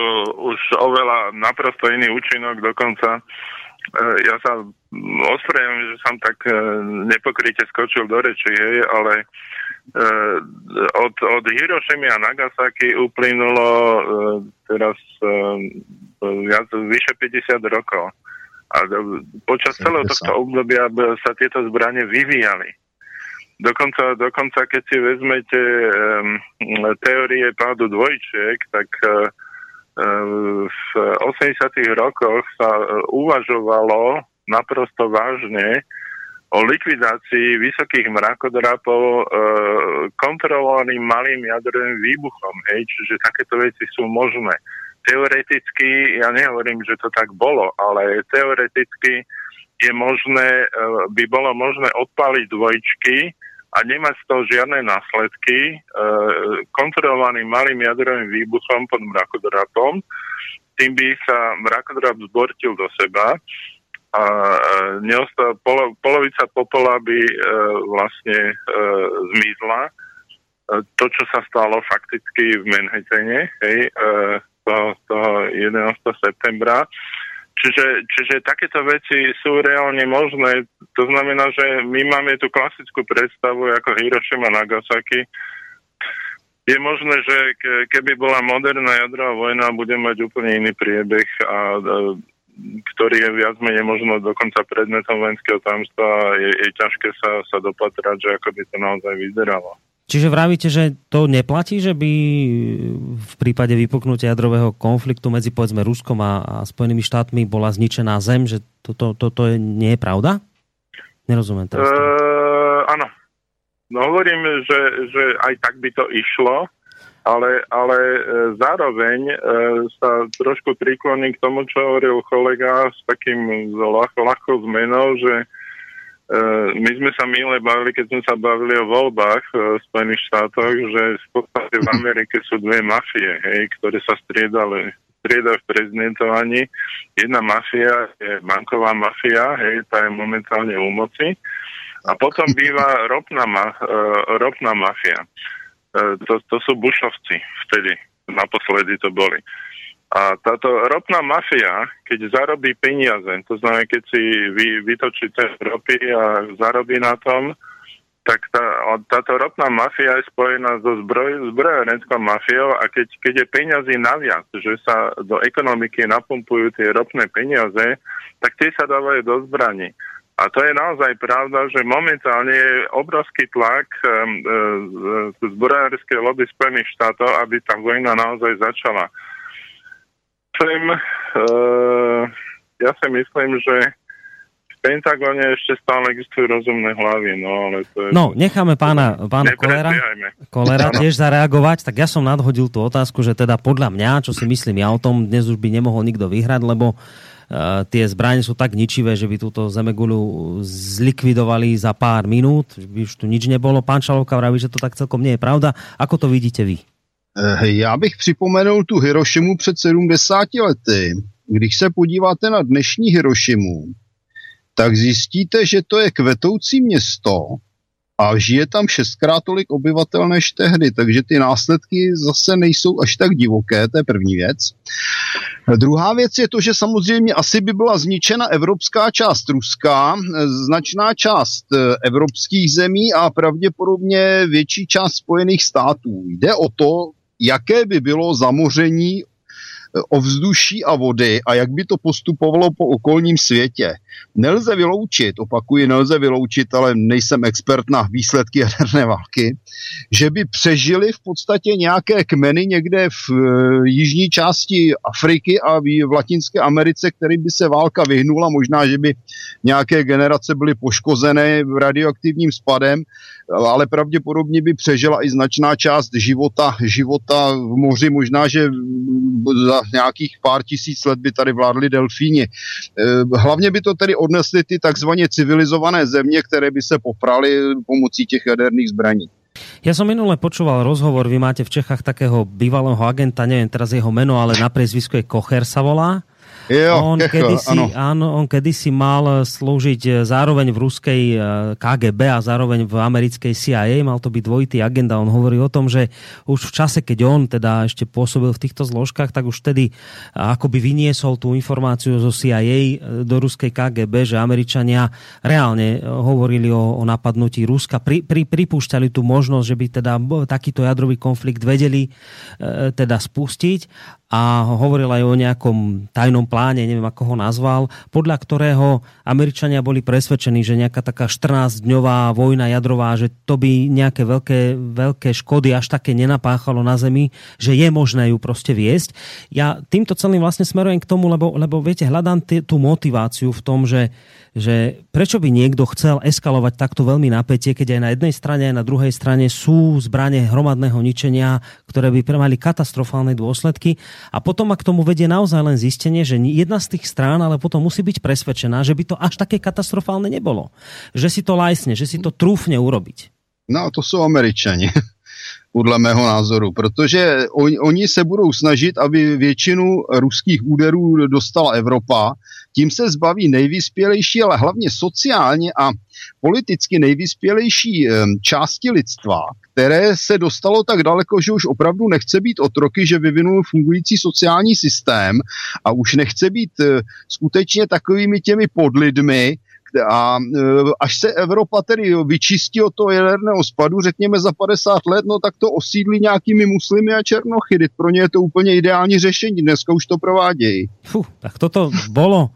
už oveľa naprosto iný účinok dokonca. E, ja sa ospravedlňujem, že som tak e, nepokryte skočil do reči, hej, ale uh, od, od Hirošimy a Nagasaki uplynulo teraz viac, vyše 50 rokov. A počas celého tohto obdobia sa tieto zbranie vyvíjali. Dokonca, dokonca keď si vezmete um, teórie pádu dvojčiek, tak uh, v 80. rokoch sa uvažovalo naprosto vážne o likvidácii vysokých mrakodrapov e, kontrolovaným malým jadrovým výbuchom. Hej, čiže takéto veci sú možné. Teoreticky, ja nehovorím, že to tak bolo, ale teoreticky je možné, by bolo možné odpaliť dvojčky a nemať z toho žiadne následky e, kontrolovaným malým jadrovým výbuchom pod mrakodrapom. Tým by sa mrakodrap zbortil do seba a neostá, polo, polovica popola by e, vlastne e, zmizla. E, to, čo sa stalo fakticky v Manhattane, hej, e, toho, toho 11. septembra. Čiže, čiže takéto veci sú reálne možné. To znamená, že my máme tú klasickú predstavu ako Hiroshima Nagasaki. Je možné, že keby bola moderná jadrová vojna, bude mať úplne iný priebeh a ktorý je viac menej možno dokonca predmetom vojenského tajomstva, je, je ťažké sa, sa dopatrať, že ako by to naozaj vyzeralo. Čiže vravíte, že to neplatí, že by v prípade vypuknutia jadrového konfliktu medzi povedzme Ruskom a, a Spojenými štátmi bola zničená zem, že toto to, to, to nie je pravda? Nerozumiem teraz. Uh, áno. No hovorím, že, že aj tak by to išlo, ale, ale e, zároveň e, sa trošku prikloním k tomu, čo hovoril kolega s takým ľahko, ľahkou zmenou, že e, my sme sa milé bavili, keď sme sa bavili o voľbách v Spojených štátoch, že v podstate v Amerike sú dve mafie, hej, ktoré sa striedali strieda v prezidentovaní. Jedna mafia je banková mafia, hej, tá je momentálne u moci. A potom býva ropná, ma, uh, ropná mafia. E, to, to sú bušovci vtedy, naposledy to boli. A táto ropná mafia, keď zarobí peniaze, to znamená, keď si vy, vytočíte ropy a zarobí na tom, tak tá, táto ropná mafia je spojená so zbroj, zbrojorenskou mafiou a keď, keď je peniazy naviac, že sa do ekonomiky napumpujú tie ropné peniaze, tak tie sa dávajú do zbraní. A to je naozaj pravda, že momentálne je obrovský tlak z zbrojárskej lobby Spojených štátov, aby tá vojna naozaj začala. Chcem, e, ja si myslím, že v Pentagone ešte stále existujú rozumné hlavy, no ale to je... No, necháme pána, pána Kolera, Kolera tiež zareagovať, tak ja som nadhodil tú otázku, že teda podľa mňa, čo si myslím ja o tom, dnes už by nemohol nikto vyhrať, lebo tie zbranie sú tak ničivé, že by túto zemegulu zlikvidovali za pár minút, že by už tu nič nebolo. Pán Šalovka vraví, že to tak celkom nie je pravda. Ako to vidíte vy? Eh, já bych připomenul tu Hirošimu před 70 lety. Když se podíváte na dnešní Hirošimu, tak zjistíte, že to je kvetoucí město, a žije tam šestkrát tolik obyvatel než tehdy, takže ty následky zase nejsou až tak divoké, to je první věc. Druhá věc je to, že samozřejmě asi by byla zničena evropská část Ruska, značná část eh, evropských zemí a pravděpodobně větší část Spojených států. Jde o to, jaké by bylo zamoření ovzduší a vody a jak by to postupovalo po okolním světě. Nelze vyloučit, opakuji, nelze vyloučit, ale nejsem expert na výsledky jaderné války, že by přežili v podstatě nějaké kmeny někde v e, jižní části Afriky a v Latinské Americe, který by se válka vyhnula, možná, že by nějaké generace byly poškozené radioaktivním spadem, ale pravděpodobně by přežila i značná část života, života v moři. Možná, že za nějakých pár tisíc let by tady vládli delfíni. E, hlavně by to tedy odnesly ty takzvaně civilizované země, které by se poprali pomocí těch jaderných zbraní. Ja som minule počúval rozhovor, vy máte v Čechách takého bývalého agenta, neviem teraz jeho meno, ale na priezvisku je Kocher sa volá. Jo, on, kedysi, áno. áno, on kedysi mal slúžiť e, zároveň v ruskej e, KGB a zároveň v americkej CIA, mal to byť dvojitý agenda. On hovorí o tom, že už v čase, keď on teda ešte pôsobil v týchto zložkách, tak už vtedy akoby vyniesol tú informáciu zo CIA do ruskej KGB, že Američania reálne hovorili o, o napadnutí Ruska, pri, pri, pripúšťali tú možnosť, že by teda takýto jadrový konflikt vedeli e, teda spustiť a hovoril aj o nejakom tajnom pláne, neviem ako ho nazval, podľa ktorého Američania boli presvedčení, že nejaká taká 14-dňová vojna jadrová, že to by nejaké veľké, veľké škody až také nenapáchalo na Zemi, že je možné ju proste viesť. Ja týmto celým vlastne smerujem k tomu, lebo, lebo viete, hľadám tú motiváciu v tom, že že prečo by niekto chcel eskalovať takto veľmi napätie, keď aj na jednej strane, aj na druhej strane sú zbranie hromadného ničenia, ktoré by mali katastrofálne dôsledky. A potom, ak tomu vedie naozaj len zistenie, že jedna z tých strán ale potom musí byť presvedčená, že by to až také katastrofálne nebolo. Že si to lajsne, že si to trúfne urobiť. No, to jsou američani podle mého názoru, protože oni, oni se budou snažit, aby většinu ruských úderů dostala Evropa, tím se zbaví nejvyspělejší, ale hlavně sociálně a politicky nejvyspělejší části lidstva, které se dostalo tak daleko, že už opravdu nechce být otroky, že vyvinul fungující sociální systém a už nechce být eh, skutečně takovými těmi podlidmi, a e, až se Evropa tedy vyčistí od toho jaderného spadu, řekněme za 50 let, no tak to osídlí nějakými muslimy a černochy. Pro ně je to úplně ideální řešení, dneska už to provádějí. Fú, tak toto bolo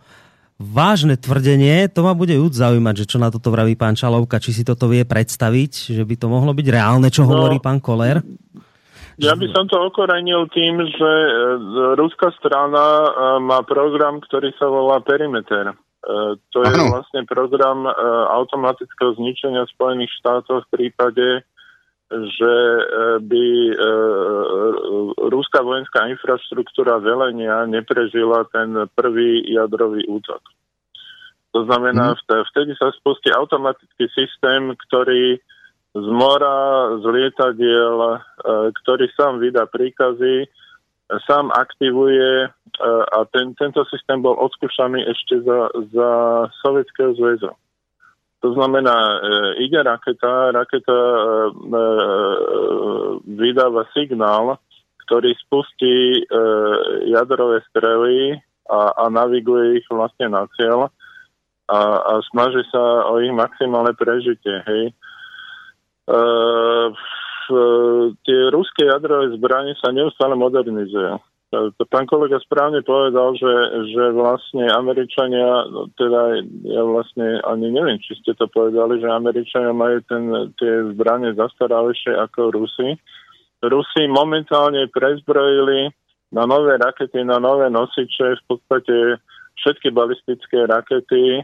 vážne tvrdenie, to ma bude júd zaujímať, že čo na toto vraví pán Čalovka, či si toto vie predstaviť, že by to mohlo byť reálne, čo no, hovorí pán Koller. Ja by som to okorenil tým, že e, ruská strana e, má program, ktorý sa volá Perimeter. E, to je ano. vlastne program e, automatického zničenia Spojených štátov v prípade, že e, by rúská vojenská infraštruktúra velenia neprežila ten prvý jadrový útok. To znamená, hmm. vtedy sa spustí automatický systém, ktorý z mora, z lietadiel, ktorý sám vydá príkazy, sám aktivuje a ten, tento systém bol odskúšaný ešte za, za Sovietského zväzu. To znamená, e, ide raketa, raketa e, e, vydáva signál, ktorý spustí e, jadrové strely a, a naviguje ich vlastne na cieľ a, a snaží sa o ich maximálne prežitie. Hej. E, tie ruské jadrové zbranie sa neustále modernizujú. Pán kolega správne povedal, že, že vlastne Američania, no teda ja vlastne ani neviem, či ste to povedali, že Američania majú ten, tie zbranie zastaralejšie ako Rusi. Rusi momentálne prezbrojili na nové rakety, na nové nosiče, v podstate všetky balistické rakety, e,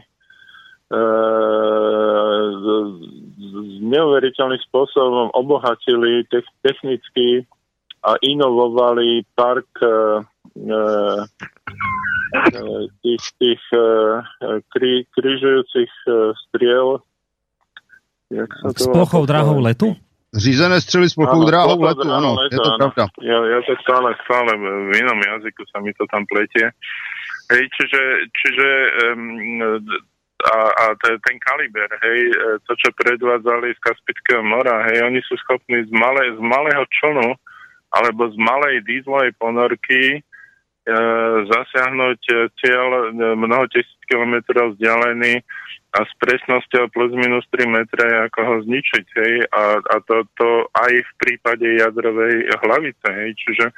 neuveriteľným spôsobom obohatili technicky a inovovali park e, e, tých, tých e, kri, križujúcich striel. S plochou drahou letu? Řízené střely s plochou dráhou letu, ano, letu, je to pravda. Ja, ja to stále, stále v inom jazyku sa mi to tam pletie. Hej, čiže, čiže um, a, a ten kaliber, hej, to, čo predvádzali z Kaspického mora, hej, oni sú schopní z, malé, z malého člnu alebo z malej dízlovej ponorky e, zasiahnuť e, cieľ e, mnoho tisíc kilometrov vzdialený a s presnosťou plus minus 3 metre ako ho zničiť. Hej? A, a to, to aj v prípade jadrovej hlavice. Hej? Čiže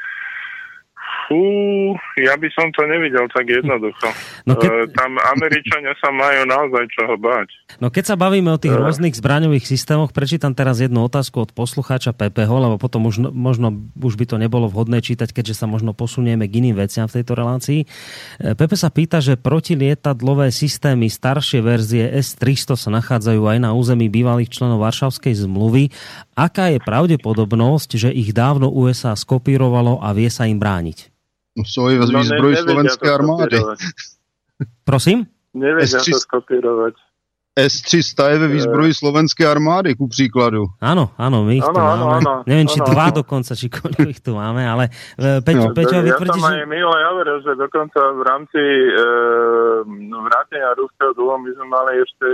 Fú, ja by som to nevidel tak jednoducho. No keď... E, tam Američania sa majú naozaj čoho báť. No keď sa bavíme o tých uh. rôznych zbraňových systémoch, prečítam teraz jednu otázku od poslucháča Pepeho, lebo potom už, možno už by to nebolo vhodné čítať, keďže sa možno posunieme k iným veciam v tejto relácii. E, Pepe sa pýta, že protilietadlové systémy staršie verzie S-300 sa nachádzajú aj na území bývalých členov Varšavskej zmluvy. Aká je pravdepodobnosť, že ich dávno USA skopírovalo a vie sa im brániť? No aj no, výzbroj ne, slovenskej armády. Prosím? Nevedia S300, to skopírovať. S-300 je ve výzbroji slovenskej armády, ku príkladu. Áno, áno, my ich tu ano, máme. Ano, Neviem, či ano, dva ano. dokonca, či koľko ich tu máme, ale e, Peťo, no. Peťo ja vytvrdí, som aj minule hovoril, že dokonca v rámci e, vrátenia ruského dlhu my sme mali ešte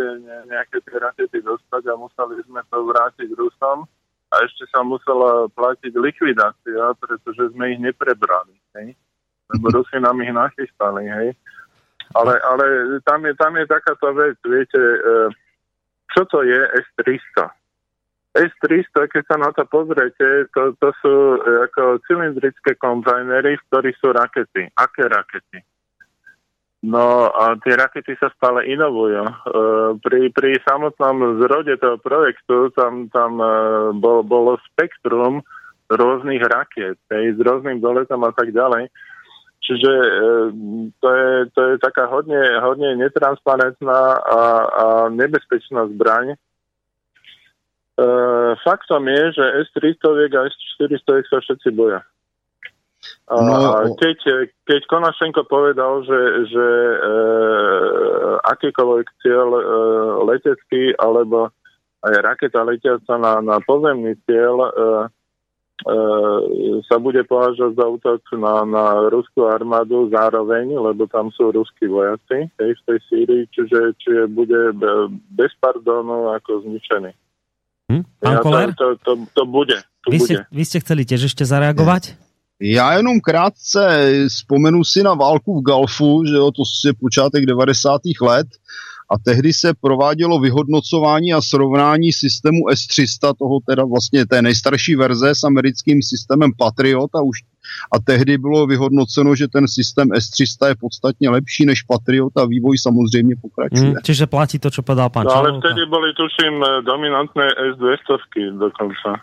nejaké tie rakety dostať a museli sme to vrátiť Rusom a ešte sa musela platiť likvidácia, pretože sme ich neprebrali. Hej? Lebo Rusi nám ich nachystali, hej. Ale, ale tam, je, tam je takáto vec, viete, e, čo to je S-300? S-300, keď sa na to pozriete, to, to sú ako cylindrické kontajnery, v ktorých sú rakety. Aké rakety? No a tie rakety sa stále inovujú. E, pri, pri samotnom zrode toho projektu tam, tam e, bol, bolo spektrum rôznych raket, hej, s rôznym doletom a tak ďalej. Čiže e, to, je, to je taká hodne, hodne netransparentná a, a nebezpečná zbraň. faktom je, že S-300 a S-400 sa všetci boja. No, keď, keď Konašenko povedal, že, že e, akýkoľvek cieľ e, letecký alebo aj raketa letiaca na, na pozemný cieľ e, e, sa bude považovať za útok na, na ruskú armádu zároveň, lebo tam sú ruskí vojaci hej, v tej Sýrii, čiže, čiže bude bez pardónu ako zničený. Hm? Pán ja, to, to, to, to bude. To vy, bude. Ste, vy ste chceli tiež ešte zareagovať? Já jenom krátce vzpomenu si na válku v Galfu, že jo, to je počátek 90. let a tehdy se provádělo vyhodnocování a srovnání systému S-300, toho teda vlastně té nejstarší verze s americkým systémem Patriot a už a tehdy bylo vyhodnoceno, že ten systém S-300 je podstatně lepší než Patriot a vývoj samozřejmě pokračuje. Mm, čiže platí to, čo povedal pán no, ale vtedy boli, tuším, dominantné S-200 dokonca.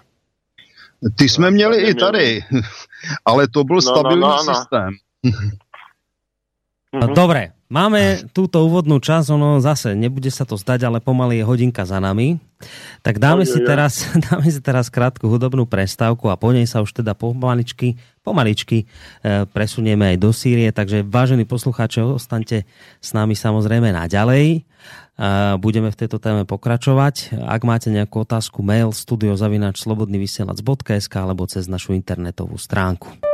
Ty jsme měli i tady, ale to byl no, stabilní no, no, no. systém. Mhm. Dobre, máme túto úvodnú časť, ono zase nebude sa to zdať, ale pomaly je hodinka za nami. Tak dáme, si teraz, dáme si teraz krátku hudobnú prestávku a po nej sa už teda pomaličky, pomaličky e, presunieme aj do Sýrie. Takže vážení poslucháči, ostaňte s nami samozrejme naďalej. Budeme v tejto téme pokračovať. Ak máte nejakú otázku, mail studiozavinačslobodnyvysielac.sk alebo cez našu internetovú stránku.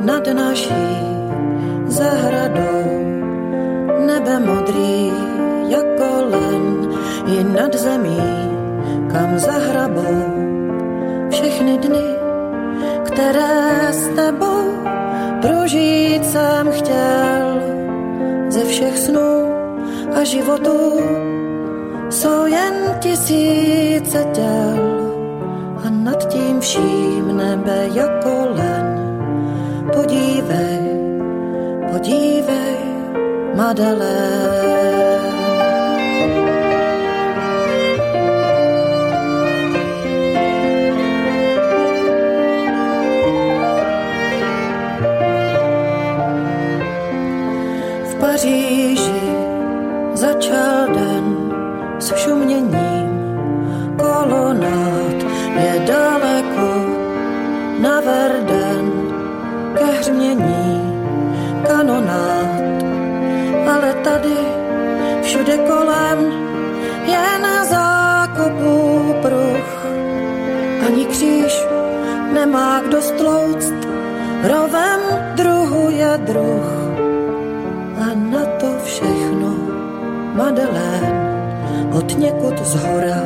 Nad naší zahradou nebe modrý jako len i nad zemí, kam zahrabou všechny dny, které s tebou prožít jsem chtěl. Ze všech snů a životů jsou jen tisíce těl nad tím vším nebe jako len. Podívej, podívej, Madeleine. Paříži začal den s všuměním všude kolem je na zákopu pruh. Ani kříž nemá kdo stlouct, rovem druhu je druh všechno, Madeleine, od někud z hora.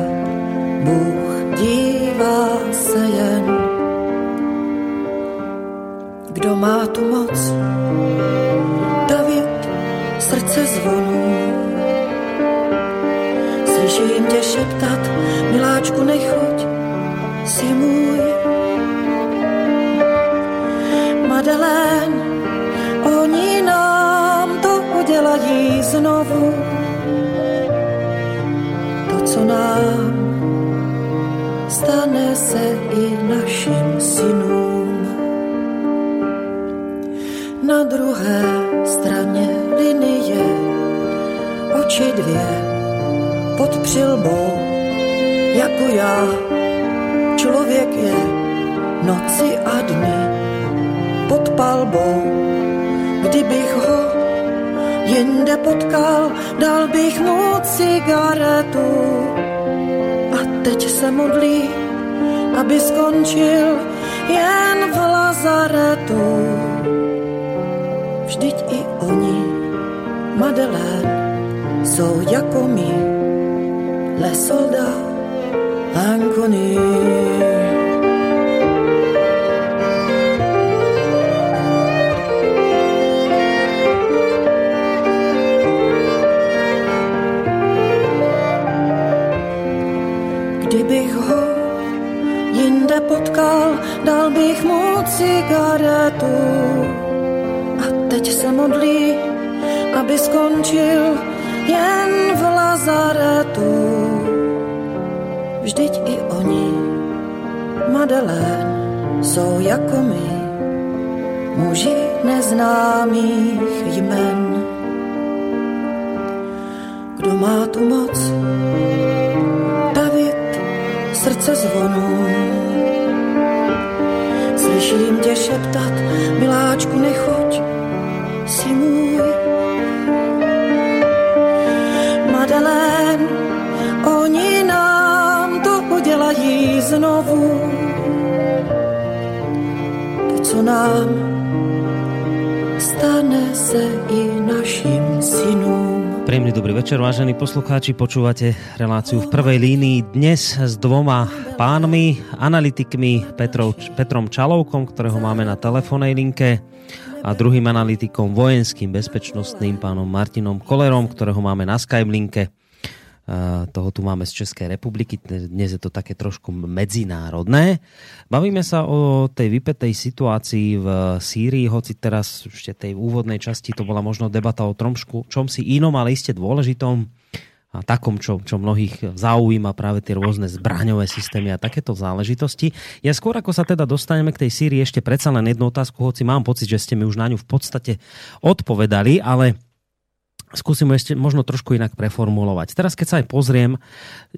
Bůh dívá se jen. Kdo má tu moc? David, srdce zvonů. Šeptat, miláčku, nechoď, si můj. Madeleine, oni nás udělají znovu to, co nám stane se i našim synům. Na druhé straně linie oči dvě pod přilbou, jako já. Člověk je noci a dny pod palbou, kdybych ho jinde potkal, dal bych mu cigaretu. A teď se modlí, aby skončil jen v lazaretu. Vždyť i oni, Madeleine, jsou jako my, les soldats inconnus. Kdybych ho jinde potkal, dal bych mu cigaretu. A teď se modlí, aby skončil jen v lazaretu. Vždyť i oni, Madeleine, jsou jako my, muži neznámých jmen. Kdo má tu moc? David, srdce zvonů. Slyším tě šeptat, miláčku, nechoď, co nám stane se i našim synům. Príjemný dobrý večer, vážení poslucháči. Počúvate reláciu v prvej línii dnes s dvoma pánmi, analytikmi Petrov, Petrom Čalovkom, ktorého máme na telefónnej linke a druhým analytikom vojenským bezpečnostným pánom Martinom Kolerom, ktorého máme na Skype linke toho tu máme z Českej republiky, dnes je to také trošku medzinárodné. Bavíme sa o tej vypetej situácii v Sýrii, hoci teraz ešte tej úvodnej časti to bola možno debata o tromšku, čom si inom, ale iste dôležitom a takom, čo, čo mnohých zaujíma práve tie rôzne zbraňové systémy a takéto záležitosti. Ja skôr ako sa teda dostaneme k tej Sýrii, ešte predsa len jednu otázku, hoci mám pocit, že ste mi už na ňu v podstate odpovedali, ale skúsim ešte možno trošku inak preformulovať. Teraz, keď sa aj pozriem,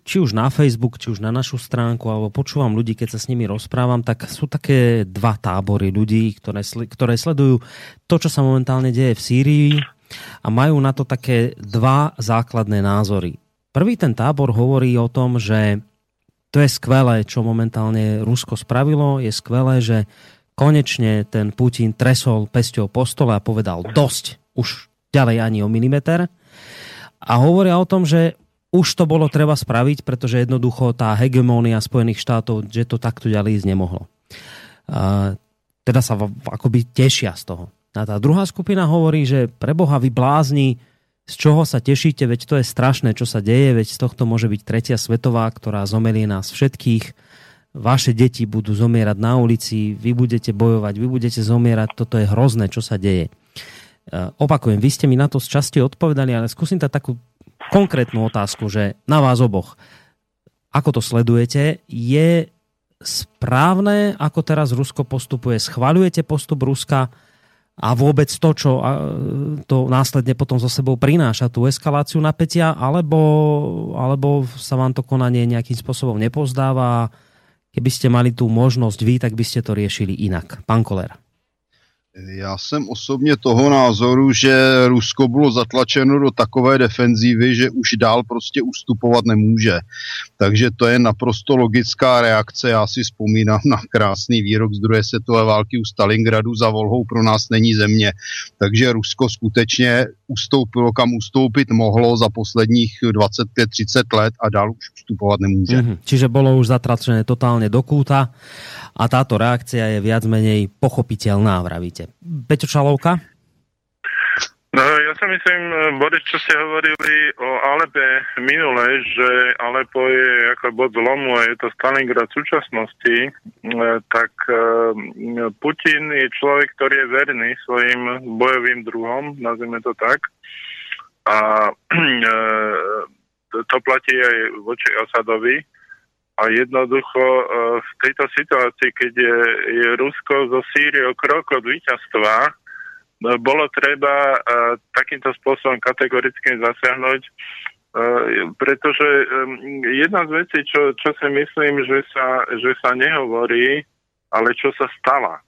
či už na Facebook, či už na našu stránku, alebo počúvam ľudí, keď sa s nimi rozprávam, tak sú také dva tábory ľudí, ktoré, ktoré sledujú to, čo sa momentálne deje v Sýrii a majú na to také dva základné názory. Prvý ten tábor hovorí o tom, že to je skvelé, čo momentálne Rusko spravilo, je skvelé, že konečne ten Putin tresol pesťou po stole a povedal dosť, už ďalej ani o milimeter. A hovoria o tom, že už to bolo treba spraviť, pretože jednoducho tá hegemónia Spojených štátov, že to takto ďalej ísť nemohlo. A teda sa akoby tešia z toho. A tá druhá skupina hovorí, že pre Boha vy blázni, z čoho sa tešíte, veď to je strašné, čo sa deje, veď z tohto môže byť tretia svetová, ktorá zomelie nás všetkých. Vaše deti budú zomierať na ulici, vy budete bojovať, vy budete zomierať, toto je hrozné, čo sa deje. Eh, opakujem, vy ste mi na to z časti odpovedali, ale skúsim dať takú konkrétnu otázku, že na vás oboch, ako to sledujete, je správne, ako teraz Rusko postupuje? Schvaľujete postup Ruska a vôbec to, čo to následne potom so sebou prináša, tú eskaláciu napätia, alebo, alebo sa vám to konanie nejakým spôsobom nepozdáva? Keby ste mali tú možnosť vy, tak by ste to riešili inak. Pán Koler. Já jsem osobně toho názoru, že Rusko bylo zatlačeno do takové defenzívy, že už dál prostě ustupovat nemůže. Takže to je naprosto logická reakce. Já si vzpomínám na krásný výrok z druhé světové války u Stalingradu za volhou pro nás není země. Takže Rusko skutečně ustoupilo, kam ustoupit mohlo za posledních 25-30 let a dál už ustupovat nemůže. Mm-hmm. Čiže bylo už zatlačené totálně do kúta a táto reakcia je viac menej pochopiteľná, vravíte. Peťo Čalovka? No, ja si myslím, Boris, čo ste hovorili o Alepe minule, že Alepo je ako bod zlomu a je to Stalingrad súčasnosti, e, tak e, Putin je človek, ktorý je verný svojim bojovým druhom, nazvime to tak. A e, to platí aj voči Asadovi. A jednoducho e, v tejto situácii, keď je, je Rusko zo Sýriou krok od víťazstva, e, bolo treba e, takýmto spôsobom kategoricky zasiahnuť, pretože jedna z vecí, čo, čo si myslím, že sa, že sa nehovorí, ale čo sa stala,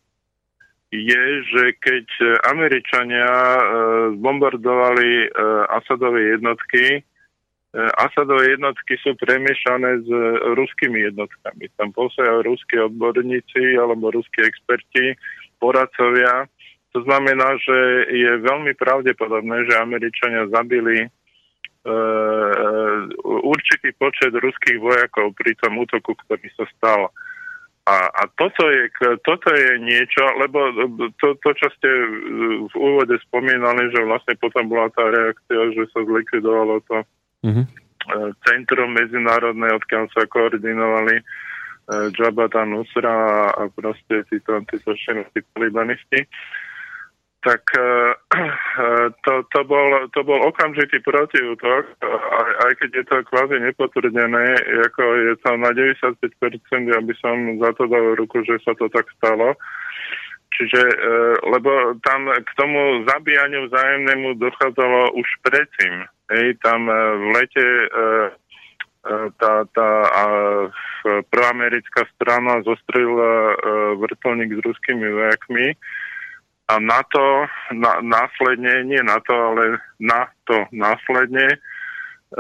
je, že keď Američania bombardovali Asadové jednotky, Asadové jednotky sú premiešané s ruskými jednotkami. Tam posielajú ruskí odborníci alebo ruskí experti, poradcovia. To znamená, že je veľmi pravdepodobné, že Američania zabili e, e určitý počet ruských vojakov pri tom útoku, ktorý sa stal. A, a toto, je, toto je niečo, lebo to, to, čo ste v úvode spomínali, že vlastne potom bola tá reakcia, že sa zlikvidovalo to mm-hmm. centrum medzinárodné, odkiaľ sa koordinovali Jabata Nusra a proste títo, všetci talibanisti tak to, to, bol, to bol okamžitý protiútok, aj, aj keď je to kvázi nepotvrdené, ako je to na 95%, aby som za to dal ruku, že sa to tak stalo. Čiže, lebo tam k tomu zabíjaniu vzájomnému dochádzalo už predtým. Hej, tam v lete tá, tá proamerická strana zostrelila vrtulník s ruskými vojakmi a na to na, následne, nie na to, ale na to následne e,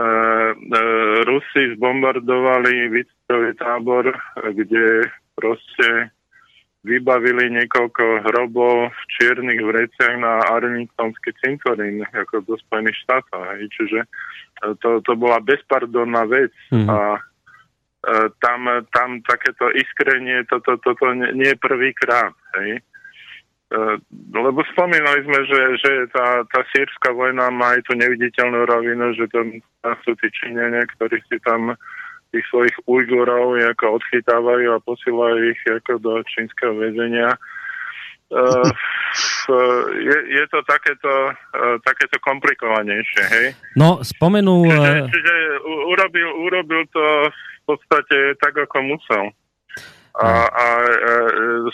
e, Rusi zbombardovali výcvikový tábor, kde proste vybavili niekoľko hrobov v čiernych vreciach na Arlingtonský cintorín, ako do Spojených štátov. Čiže to, to bola bezpardonná vec mm-hmm. a e, tam, tam takéto iskrenie, toto to, to, to nie je prvýkrát. Hej. E, lebo spomínali sme, že, že tá, tá sírska vojna má aj tú neviditeľnú rovinu, že to sú tí Číňania, ktorí si tam tých svojich Ujgurov ako odchytávajú a posílajú ich ako do čínskeho väzenia. Uh, je, je to takéto, uh, takéto komplikovanejšie, hej? No, spomenul... Čiže, čiže urobil, urobil to v podstate tak, ako musel. A, a e,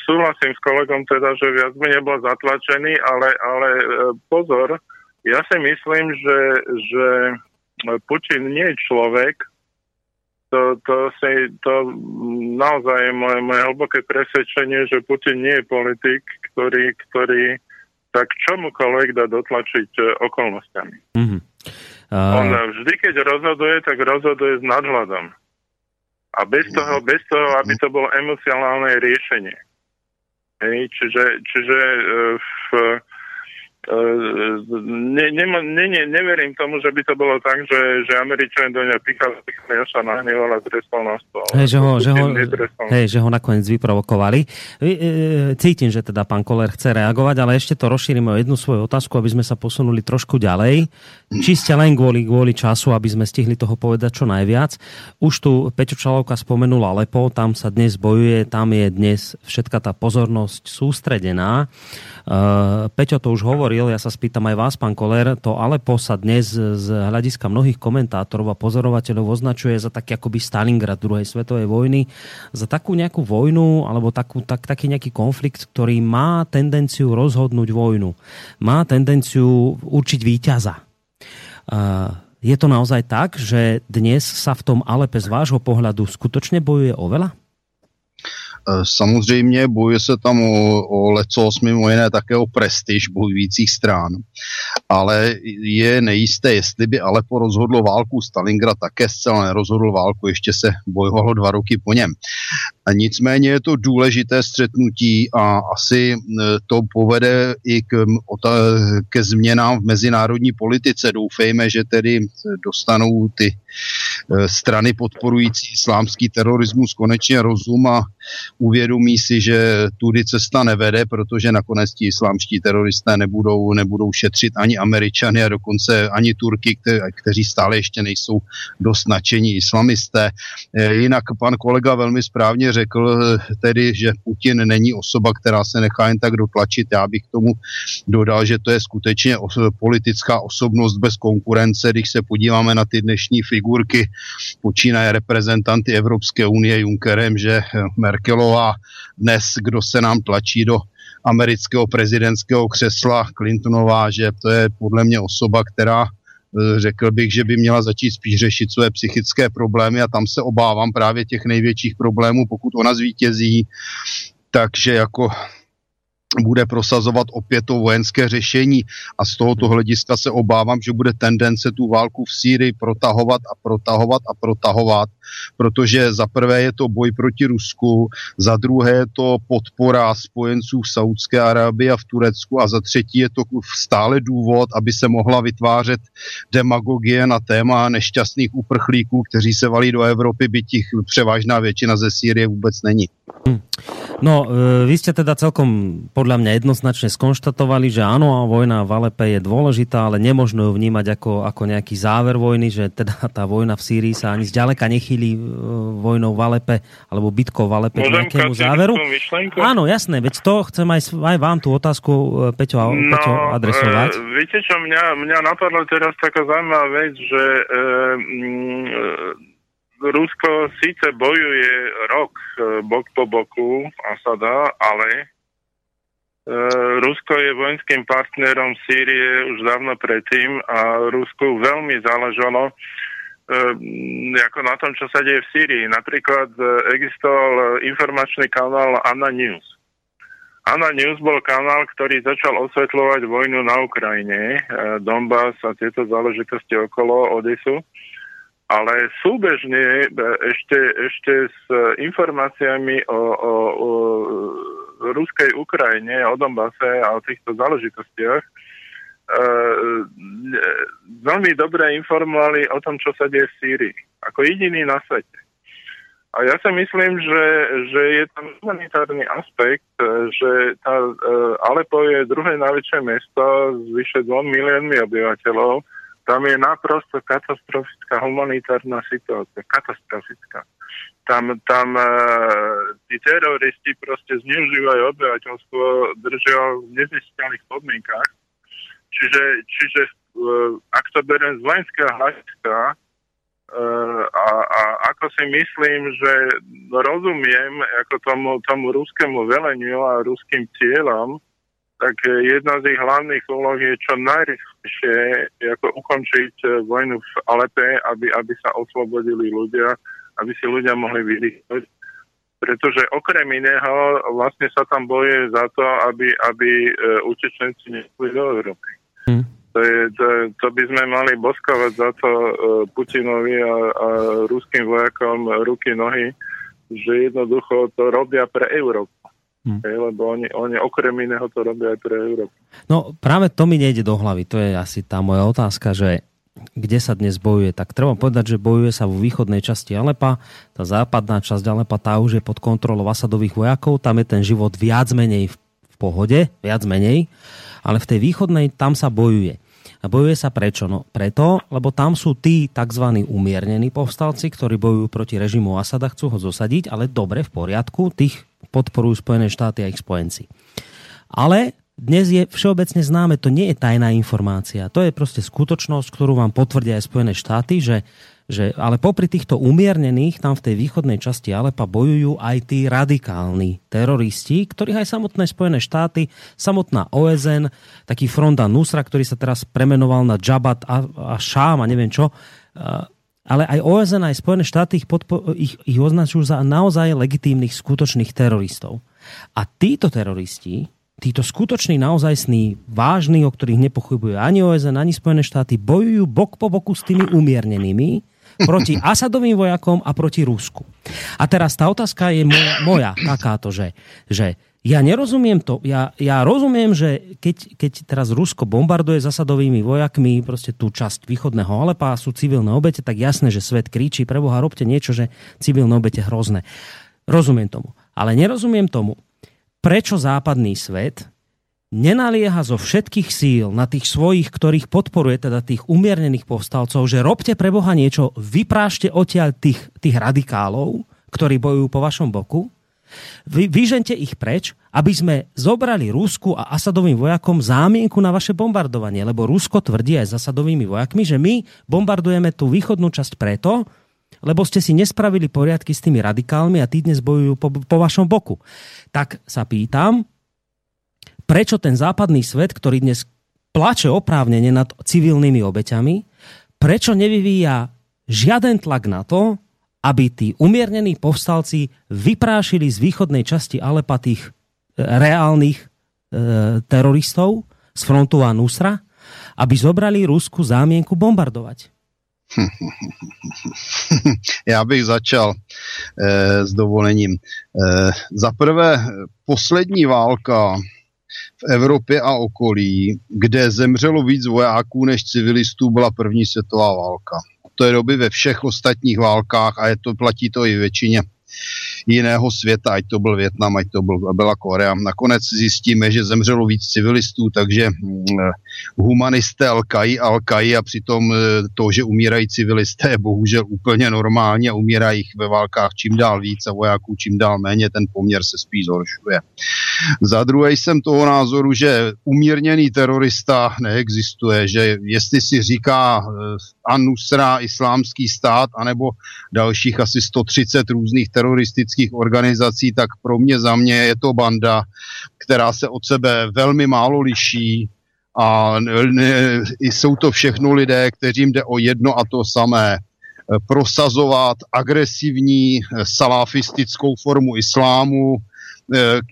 súhlasím s kolegom teda, že viac by nebol zatlačený, ale, ale e, pozor, ja si myslím, že, že Putin nie je človek, to, to, si, to naozaj je moje, moje hlboké presvedčenie, že Putin nie je politik, ktorý, ktorý tak čomukoľvek dá dotlačiť e, okolnostiami. Mm-hmm. Uh... On vždy, keď rozhoduje, tak rozhoduje s nadhľadom. A bez toho, bez toho, aby to bolo emocionálne riešenie. Hej, čiže, čiže uh, v, ne, ne, ne, ne, neverím tomu, že by to bolo tak, že, že Američania do neho pichali, pichali a sa nahneval a na stôl. Hej, že ho, že, ho, hej, že ho nakoniec vyprovokovali. E, cítim, že teda pán Koller chce reagovať, ale ešte to rozšírime o jednu svoju otázku, aby sme sa posunuli trošku ďalej. Čiste len kvôli, kvôli času, aby sme stihli toho povedať čo najviac. Už tu Peťo Čalovka spomenula Lepo, tam sa dnes bojuje, tam je dnes všetka tá pozornosť sústredená. Uh, Peťo to už hovoril, ja sa spýtam aj vás, pán Koler, to Alepo sa dnes z hľadiska mnohých komentátorov a pozorovateľov označuje za taký akoby Stalingrad druhej svetovej vojny, za takú nejakú vojnu alebo takú, tak, taký nejaký konflikt, ktorý má tendenciu rozhodnúť vojnu. Má tendenciu určiť víťaza. Je to naozaj tak, že dnes sa v tom Alepe z vášho pohľadu skutočne bojuje oveľa? Eh, samozřejmě bojuje se tam o, o lecos, mimo jiné také o prestiž bojujících strán. Ale je nejisté, jestli by Alepo rozhodlo válku, Stalingrad také zcela nerozhodl válku, ještě se bojovalo dva roky po něm. A nicméně je to důležité střetnutí a asi eh, to povede i k, ke změnám v mezinárodní politice. Doufejme, že tedy dostanou ty strany podporující islámský terorismus konečně rozum a uvědomí si, že tudy cesta nevede, protože nakonec ti islámští teroristé nebudou, nebudou šetřit ani Američany a dokonce ani Turky, kte, kteří stále ještě nejsou dost nadšení islamisté. Eh, jinak pan kolega velmi správně řekl eh, tedy, že Putin není osoba, která se nechá jen tak dotlačit. Já bych k tomu dodal, že to je skutečně politická osobnost bez konkurence. Když se podíváme na ty dnešní figurky, počínaje reprezentanty Evropské unie Junckerem, že eh, Merkelová dnes, kdo se nám tlačí do amerického prezidentského křesla Clintonová, že to je podle mě osoba, která eh, řekl bych, že by měla začít spíš řešit své psychické problémy a tam se obávám právě těch největších problémů, pokud ona zvítězí, takže jako bude prosazovat opět to vojenské řešení a z tohoto hlediska se obávám, že bude tendence tu válku v Sýrii protahovat a protahovat a protahovat, protože za prvé je to boj proti Rusku, za druhé je to podpora spojenců v Saudské Arábii a v Turecku a za třetí je to stále důvod, aby se mohla vytvářet demagogie na téma nešťastných uprchlíků, kteří se valí do Evropy, byť jich převážná většina ze Sýrie vůbec není. No, e, vy ste teda celkom podľa mňa jednoznačne skonštatovali, že áno, vojna v Alepe je dôležitá, ale nemožno ju vnímať ako, ako nejaký záver vojny, že teda tá vojna v Sýrii sa ani zďaleka nechýli e, vojnou v Alepe alebo bitkou v Alepe k nejakému záveru. Áno, jasné, veď to chcem aj, aj vám tú otázku e, Peťo, no, Peťo adresovať. E, viete čo, mňa, mňa napadla teraz taká zaujímavá vec, že e, m, Rusko síce bojuje rok e, bok po boku Asada, ale e, Rusko je vojenským partnerom Sýrie už dávno predtým a Rusku veľmi záležalo e, ako na tom, čo sa deje v Sýrii. Napríklad existoval informačný kanál Anna News. Anna News bol kanál, ktorý začal osvetľovať vojnu na Ukrajine, Donbass a tieto záležitosti okolo Odisu ale súbežne e, ešte, ešte s informáciami o, o, o ruskej Ukrajine, o Donbase a o týchto záležitostiach e, veľmi dobre informovali o tom, čo sa deje v Sýrii. Ako jediný na svete. A ja si myslím, že, že je tam humanitárny aspekt, e, že tá, e, Alepo je druhé najväčšie mesto s vyše 2 miliónmi obyvateľov, tam je naprosto katastrofická humanitárna situácia. Katastrofická. Tam, tam e, tí teroristi proste zneužívajú obyvateľstvo, držia v nezistiteľných podmienkách. Čiže, čiže e, ak to beriem z vojenského hľadiska, e, a, a ako si myslím, že rozumiem ako tomu, tomu ruskému veleniu a ruským cieľom, tak jedna z ich hlavných úloh je čo najrychlejšie ako ukončiť eh, vojnu v Alepe, aby, aby sa oslobodili ľudia, aby si ľudia mohli vydýchnuť. Pretože okrem iného vlastne sa tam boje za to, aby, aby uh, utečenci nešli do Európy. Hmm. To, je, to, to by sme mali boskovať za to Putinovi a, a ruským vojakom ruky, nohy, že jednoducho to robia pre Európu. Hmm. Hej, lebo oni, oni okrem iného to robia aj pre Európu. No práve to mi nejde do hlavy, to je asi tá moja otázka, že kde sa dnes bojuje, tak treba povedať, že bojuje sa vo východnej časti Alepa, tá západná časť Alepa, tá už je pod kontrolou Asadových vojakov, tam je ten život viac menej v, v pohode, viac menej, ale v tej východnej tam sa bojuje. A bojuje sa prečo? No preto, lebo tam sú tí tzv. umiernení povstalci, ktorí bojujú proti režimu Asada, chcú ho zosadiť, ale dobre, v poriadku, tých podporujú Spojené štáty a ich spojenci. Ale dnes je všeobecne známe, to nie je tajná informácia. To je proste skutočnosť, ktorú vám potvrdia aj Spojené štáty, že, že ale popri týchto umiernených tam v tej východnej časti Alepa bojujú aj tí radikálni teroristi, ktorých aj samotné Spojené štáty, samotná OSN, taký fronta Nusra, ktorý sa teraz premenoval na Jabat a, a Šám a neviem čo, ale aj OSN, aj Spojené štáty ich, podpo- ich, ich označujú za naozaj legitímnych skutočných teroristov. A títo teroristi, títo skutoční, naozajstní, vážni, o ktorých nepochybuje ani OSN, ani Spojené štáty, bojujú bok po boku s tými umiernenými proti Asadovým vojakom a proti Rusku. A teraz tá otázka je moja, moja takáto, že, že ja nerozumiem to. Ja, ja rozumiem, že keď, keď teraz Rusko bombarduje zasadovými vojakmi proste tú časť východného Alepa a sú civilné obete, tak jasné, že svet kričí, preboha, robte niečo, že civilné obete hrozné. Rozumiem tomu. Ale nerozumiem tomu, prečo západný svet nenalieha zo všetkých síl na tých svojich, ktorých podporuje, teda tých umiernených povstalcov, že robte pre Boha niečo, vyprášte odtiaľ tých, tých radikálov, ktorí bojujú po vašom boku vy, vyžente ich preč, aby sme zobrali Rusku a Asadovým vojakom zámienku na vaše bombardovanie, lebo Rusko tvrdí aj s Asadovými vojakmi, že my bombardujeme tú východnú časť preto, lebo ste si nespravili poriadky s tými radikálmi a tí dnes bojujú po, po vašom boku. Tak sa pýtam, prečo ten západný svet, ktorý dnes plače oprávnene nad civilnými obeťami, prečo nevyvíja žiaden tlak na to, aby tí umiernení povstalci vyprášili z východnej časti Alepa tých e, reálnych e, teroristov z frontu a Nusra, aby zobrali Rusku zámienku bombardovať. Já bych začal e, s dovolením. E, za prvé, poslední válka v Evropě a okolí, kde zemřelo víc vojáků než civilistů, byla první světová válka té doby ve všech ostatních válkách a je to, platí to i většině jiného světa, ať to byl Větnam, ať to byl, byla Korea. Nakonec zjistíme, že zemřelo víc civilistů, takže hm, humanisté alkají, alkají a přitom to, že umírají civilisté, je bohužel úplně normálně umírají jich ve válkách čím dál víc a vojáků čím dál méně, ten poměr se spíš zhoršuje. Za druhé jsem toho názoru, že umírněný terorista neexistuje, že jestli si říká An-Nusra, islámský stát, anebo dalších asi 130 různých teroristických organizací, tak pro mě za mě je to banda, která se od sebe velmi málo liší. A ne, jsou to všechno lidé, kterým jde o jedno a to samé. Prosazovat agresivní salafistickou formu islámu,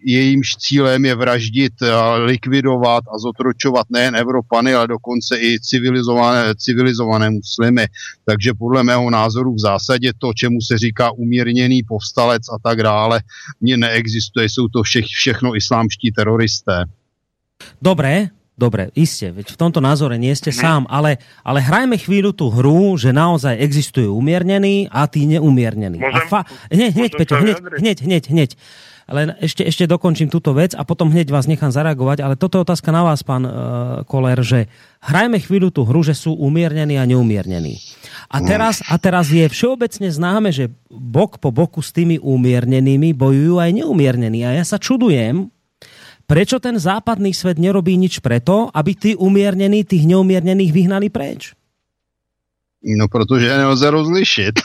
jejímž cílem je vraždit, likvidovat a zotročovat nejen Evropany, ale dokonce i civilizované, civilizované muslimy. Takže podle mého názoru v zásadě to, čemu se říká umírněný povstalec a tak dále, mně neexistuje. Jsou to vše, všechno islámští teroristé. Dobré, Dobre, iste, veď v tomto názore nie ste sám, ale, ale hrajme chvíľu tú hru, že naozaj existuje umiernený a tí neumiernený. Môžem, a fa- hneď, hneď, Peťo, hneď, hneď, hneď, hneď. Len ešte, ešte dokončím túto vec a potom hneď vás nechám zareagovať, ale toto je otázka na vás, pán uh, Koler, že hrajme chvíľu tú hru, že sú umiernení a neumiernení. A teraz, a teraz je všeobecne známe, že bok po boku s tými umiernenými bojujú aj neumiernení. A ja sa čudujem, prečo ten západný svet nerobí nič preto, aby tí umiernení tých neumiernených vyhnali preč. No, protože je nelze rozlišit.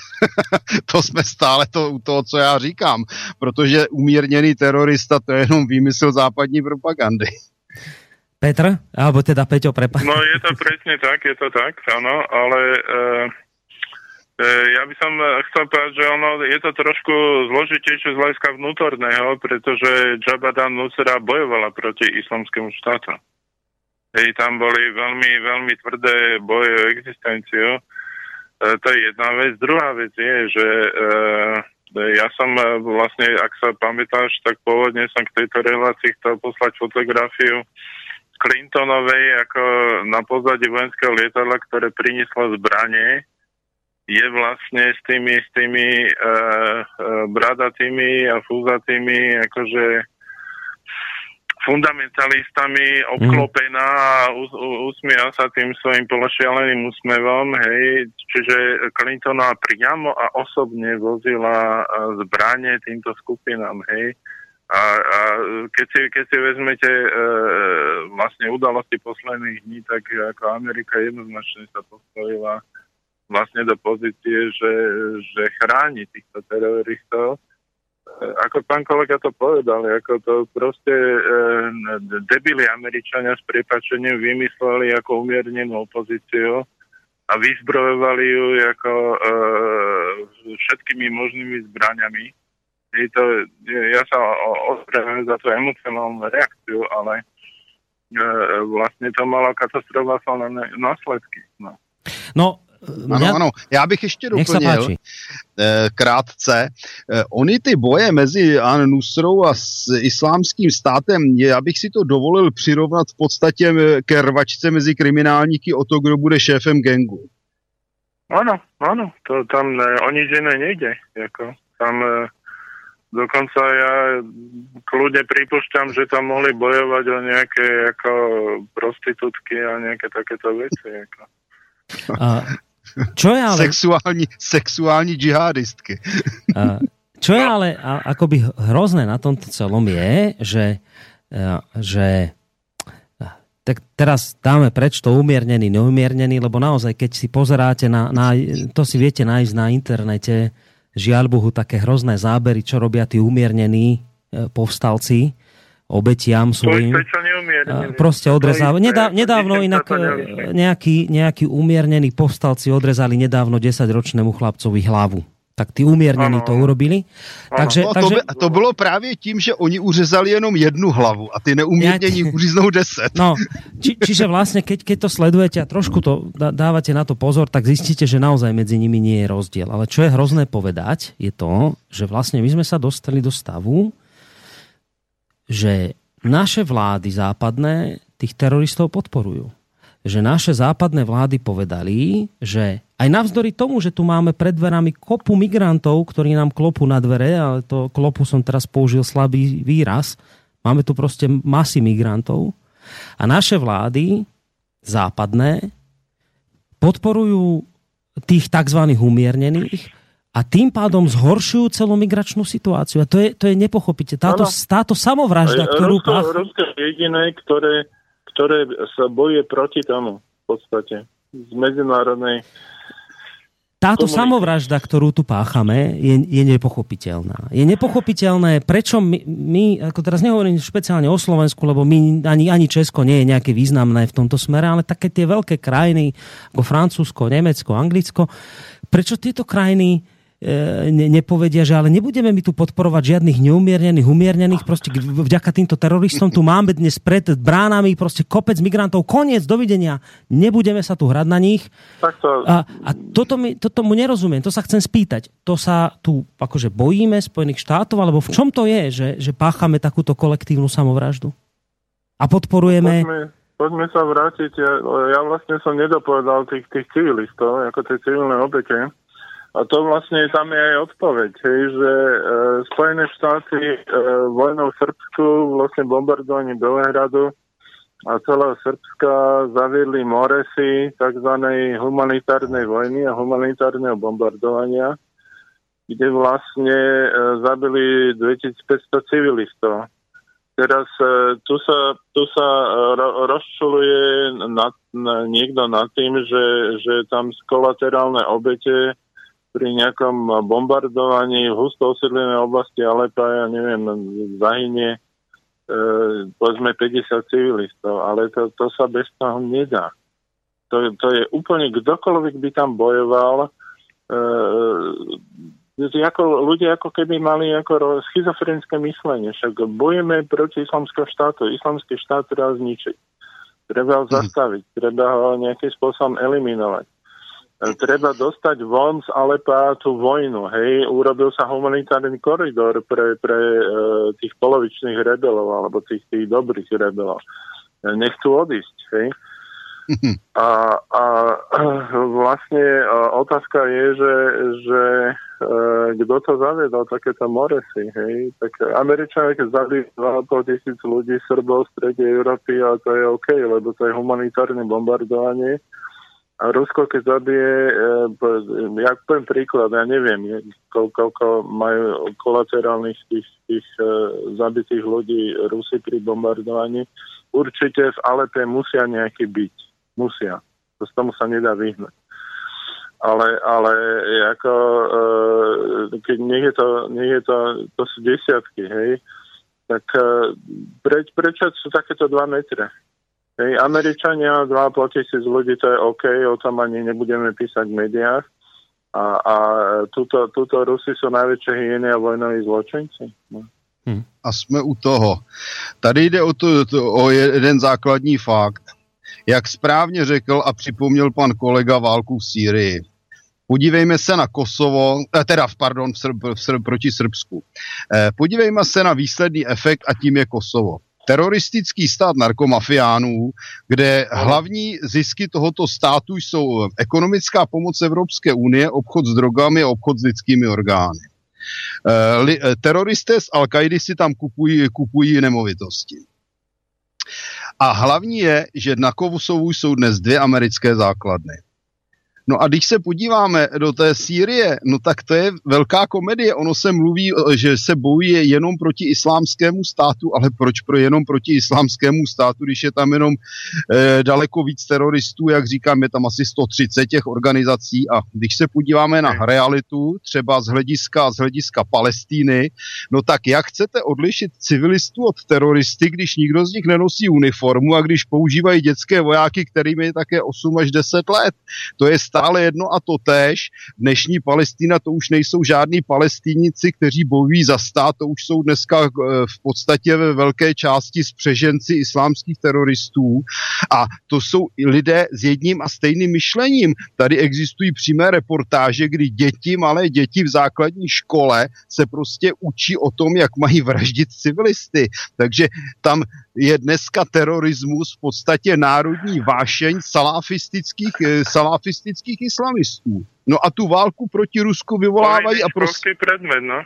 to jsme stále to, u toho, co já říkám. Protože umírněný terorista to je jenom výmysl západní propagandy. Petr? Alebo teda Peťo, prepáč. No je to presne tak, je to tak, áno, ale e, e, ja by som chcel povedať, že ono je to trošku zložitejšie z hľadiska vnútorného, pretože Jabadan Nusra bojovala proti islamskému štátu. Hej, tam boli veľmi, veľmi tvrdé boje o existenciu to je jedna vec. Druhá vec je, že e, ja som e, vlastne, ak sa pamätáš, tak pôvodne som k tejto relácii chcel poslať fotografiu Clintonovej ako na pozadí vojenského lietadla, ktoré prinieslo zbranie, je vlastne s tými, s tými uh, uh, bradatými a fúzatými akože fundamentalistami obklopená a usmieva sa tým svojim pološialeným úsmevom, hej, čiže Clintonová priamo a osobne vozila zbranie týmto skupinám, hej. A, a keď, si, keď si vezmete e, vlastne udalosti posledných dní, tak ako Amerika jednoznačne sa postavila vlastne do pozície, že, že chráni týchto teroristov ako pán kolega to povedal, ako to proste e, debili Američania s prepačením vymysleli ako umiernenú opozíciu a vyzbrojovali ju ako e, všetkými možnými zbraniami. Je to, ja sa ospravedlňujem za tú emocionálnu reakciu, ale e, vlastne to malo katastrofálne následky. No. No, ano, ano. Já bych ještě doplnil eh, krátce. Eh, oni ty boje mezi An-Nusrou a s islámským státem, já bych si to dovolil přirovnat v podstatě eh, ke rvačce mezi kriminálníky o to, kdo bude šéfem gengu. Ano, ano, to tam ne, o nič iné nejde. Jako, tam e, dokonca ja kľudne pripúšťam, že tam mohli bojovať o nejaké ako prostitútky a nejaké takéto veci. Ako. A čo je ale... Sexuální, sexuální džihadistky. Čo je ale akoby hrozné na tomto celom je, že, že tak teraz dáme preč to umiernený, neumiernený, lebo naozaj, keď si pozeráte na, na to si viete nájsť na internete, žiaľ Bohu, také hrozné zábery, čo robia tí umiernení e, povstalci, obetiam svojim. Proste odrezávať. Nedá, nedávno inak e, nejaký, nejaký umiernený povstalci odrezali nedávno 10-ročnému chlapcovi hlavu. Tak ty umiernení to urobili. Takže, no, takže... To, by, to bylo právě tím, že oni uřezali jenom jednu hlavu a ty neumiernění ja... uříznou deset. No, či, čiže vlastne, keď, keď to sledujete a trošku to dávate na to pozor, tak zistíte, že naozaj medzi nimi nie je rozdiel. Ale čo je hrozné povedať, je to, že vlastne my sme sa dostali do stavu, že naše vlády západné tých teroristov podporujú. že naše západné vlády povedali, že aj navzdory tomu, že tu máme pred dverami kopu migrantov, ktorí nám klopú na dvere, ale to klopu som teraz použil slabý výraz, máme tu proste masy migrantov a naše vlády západné podporujú tých tzv. umiernených a tým pádom zhoršujú celú migračnú situáciu. A to je, to je nepochopiteľné. Táto, táto samovražda, ktorú... Rusko, Rusko je jediné, ktoré ktoré sa boje proti tomu v podstate z medzinárodnej táto komunity. samovražda, ktorú tu páchame, je, je nepochopiteľná. Je nepochopiteľné, prečo my, my, ako teraz nehovorím špeciálne o Slovensku, lebo my, ani, ani Česko nie je nejaké významné v tomto smere, ale také tie veľké krajiny, ako Francúzsko, Nemecko, Anglicko, prečo tieto krajiny ne, nepovedia, že ale nebudeme my tu podporovať žiadnych neumiernených, umiernených, proste vďaka týmto teroristom tu máme dnes pred bránami proste kopec migrantov, koniec, dovidenia, nebudeme sa tu hrať na nich. A, a toto, mi, toto mu nerozumiem, to sa chcem spýtať. To sa tu akože bojíme Spojených štátov, alebo v čom to je, že, že páchame takúto kolektívnu samovraždu? A podporujeme... Poďme, poďme sa vrátiť, ja, ja vlastne som nedopovedal tých, tých civilistov, ako tie civilné obete a to vlastne tam je aj odpoveď, hej, že e, Spojené štáty e, vojnou v Srbsku, vlastne bombardovaním Belehradu a celého Srbska zaviedli Moresy tzv. humanitárnej vojny a humanitárneho bombardovania, kde vlastne e, zabili 2500 civilistov. Teraz e, tu sa, tu sa e, ro, rozčuluje nad, na, niekto nad tým, že, že tam z kolaterálne obete pri nejakom bombardovaní v husto osídlenej oblasti Alepa, ja neviem, zahynie e, povedzme 50 civilistov, ale to, to sa bez toho nedá. To, to je úplne, kdokoľvek by tam bojoval, e, ako, ľudia ako keby mali ako schizofrenické myslenie. Však bojeme proti islamského štátu. Islamský štát treba zničiť. Treba ho mhm. zastaviť. Treba ho nejakým spôsobom eliminovať treba dostať von z Alepa tú vojnu. Hej, urobil sa humanitárny koridor pre, pre uh, tých polovičných rebelov alebo tých, tých dobrých rebelov. Nechcú odísť. Hej. A, a vlastne otázka je, že, že e, kto to zaviedol, takéto moresy, hej? Tak Američania, keď zabili 2,5 tisíc ľudí, Srbov v strede Európy, a to je OK, lebo to je humanitárne bombardovanie, a Rusko, keď zabije, e, ja poviem príklad, ja neviem, koľko, koľko majú kolaterálnych tých, tých e, zabitých ľudí Rusy pri bombardovaní, určite v Alepe musia nejaký byť. Musia. Z tomu sa nedá vyhnúť. Ale, ale ako, e, keď nie je to, nie je to, to sú desiatky, hej, tak e, pre, prečo sú takéto dva metre? Hej, Američania, 2,5 tisíc ľudí, to je OK, o tom ani nebudeme písať v médiách. A, a tuto, tuto Rusi sú najväčšie hyeny a vojnoví zločinci. No. Hmm. A jsme u toho. Tady jde o, to, to, o jeden základní fakt. Jak správně řekl a připomněl pan kolega válku v Sýrii. Podívejme se na Kosovo, eh, teda, pardon, v Srb, v Srb, proti Srbsku. Eh, podívejme se na výsledný efekt a tím je Kosovo teroristický stát narkomafiánů, kde hlavní zisky tohoto státu jsou ekonomická pomoc Evropské unie, obchod s drogami a obchod s lidskými orgány. Eh, eh, teroristé z al si tam kupují, kupují nemovitosti. A hlavní je, že na Kosovu jsou dnes dvě americké základny. No a když se podíváme do té Sýrie, no tak to je velká komedie. Ono se mluví, že se bojuje jenom proti islámskému státu, ale proč pro jenom proti islámskému státu, když je tam jenom e, daleko víc teroristů, jak říkám, je tam asi 130 těch organizací a když se podíváme na realitu, třeba z hlediska, z hlediska Palestíny, no tak jak chcete odlišit civilistů od teroristy, když nikdo z nich nenosí uniformu a když používají dětské vojáky, kterým je také 8 až 10 let. To je stále jedno a to též. Dnešní Palestina to už nejsou žádní palestínici, kteří bojují za stát, to už jsou dneska eh, v podstatě ve velké části spřeženci islámských teroristů a to jsou lidé s jedním a stejným myšlením. Tady existují přímé reportáže, kdy děti, malé děti v základní škole se prostě učí o tom, jak mají vraždit civilisty. Takže tam je dneska terorismus v podstatě národní vášeň salafistických, eh, salafistických islamistů. No a tu válku proti Rusku vyvolávají a prostě... predmet, no.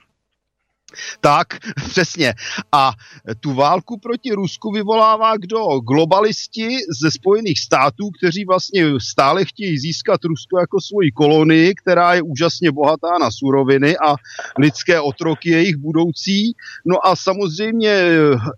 Tak, přesně. A tu válku proti Rusku vyvolává kdo? Globalisti ze Spojených států, kteří vlastně stále chtějí získat Rusko jako svoji kolonii, která je úžasně bohatá na suroviny a lidské otroky jejich budoucí. No a samozřejmě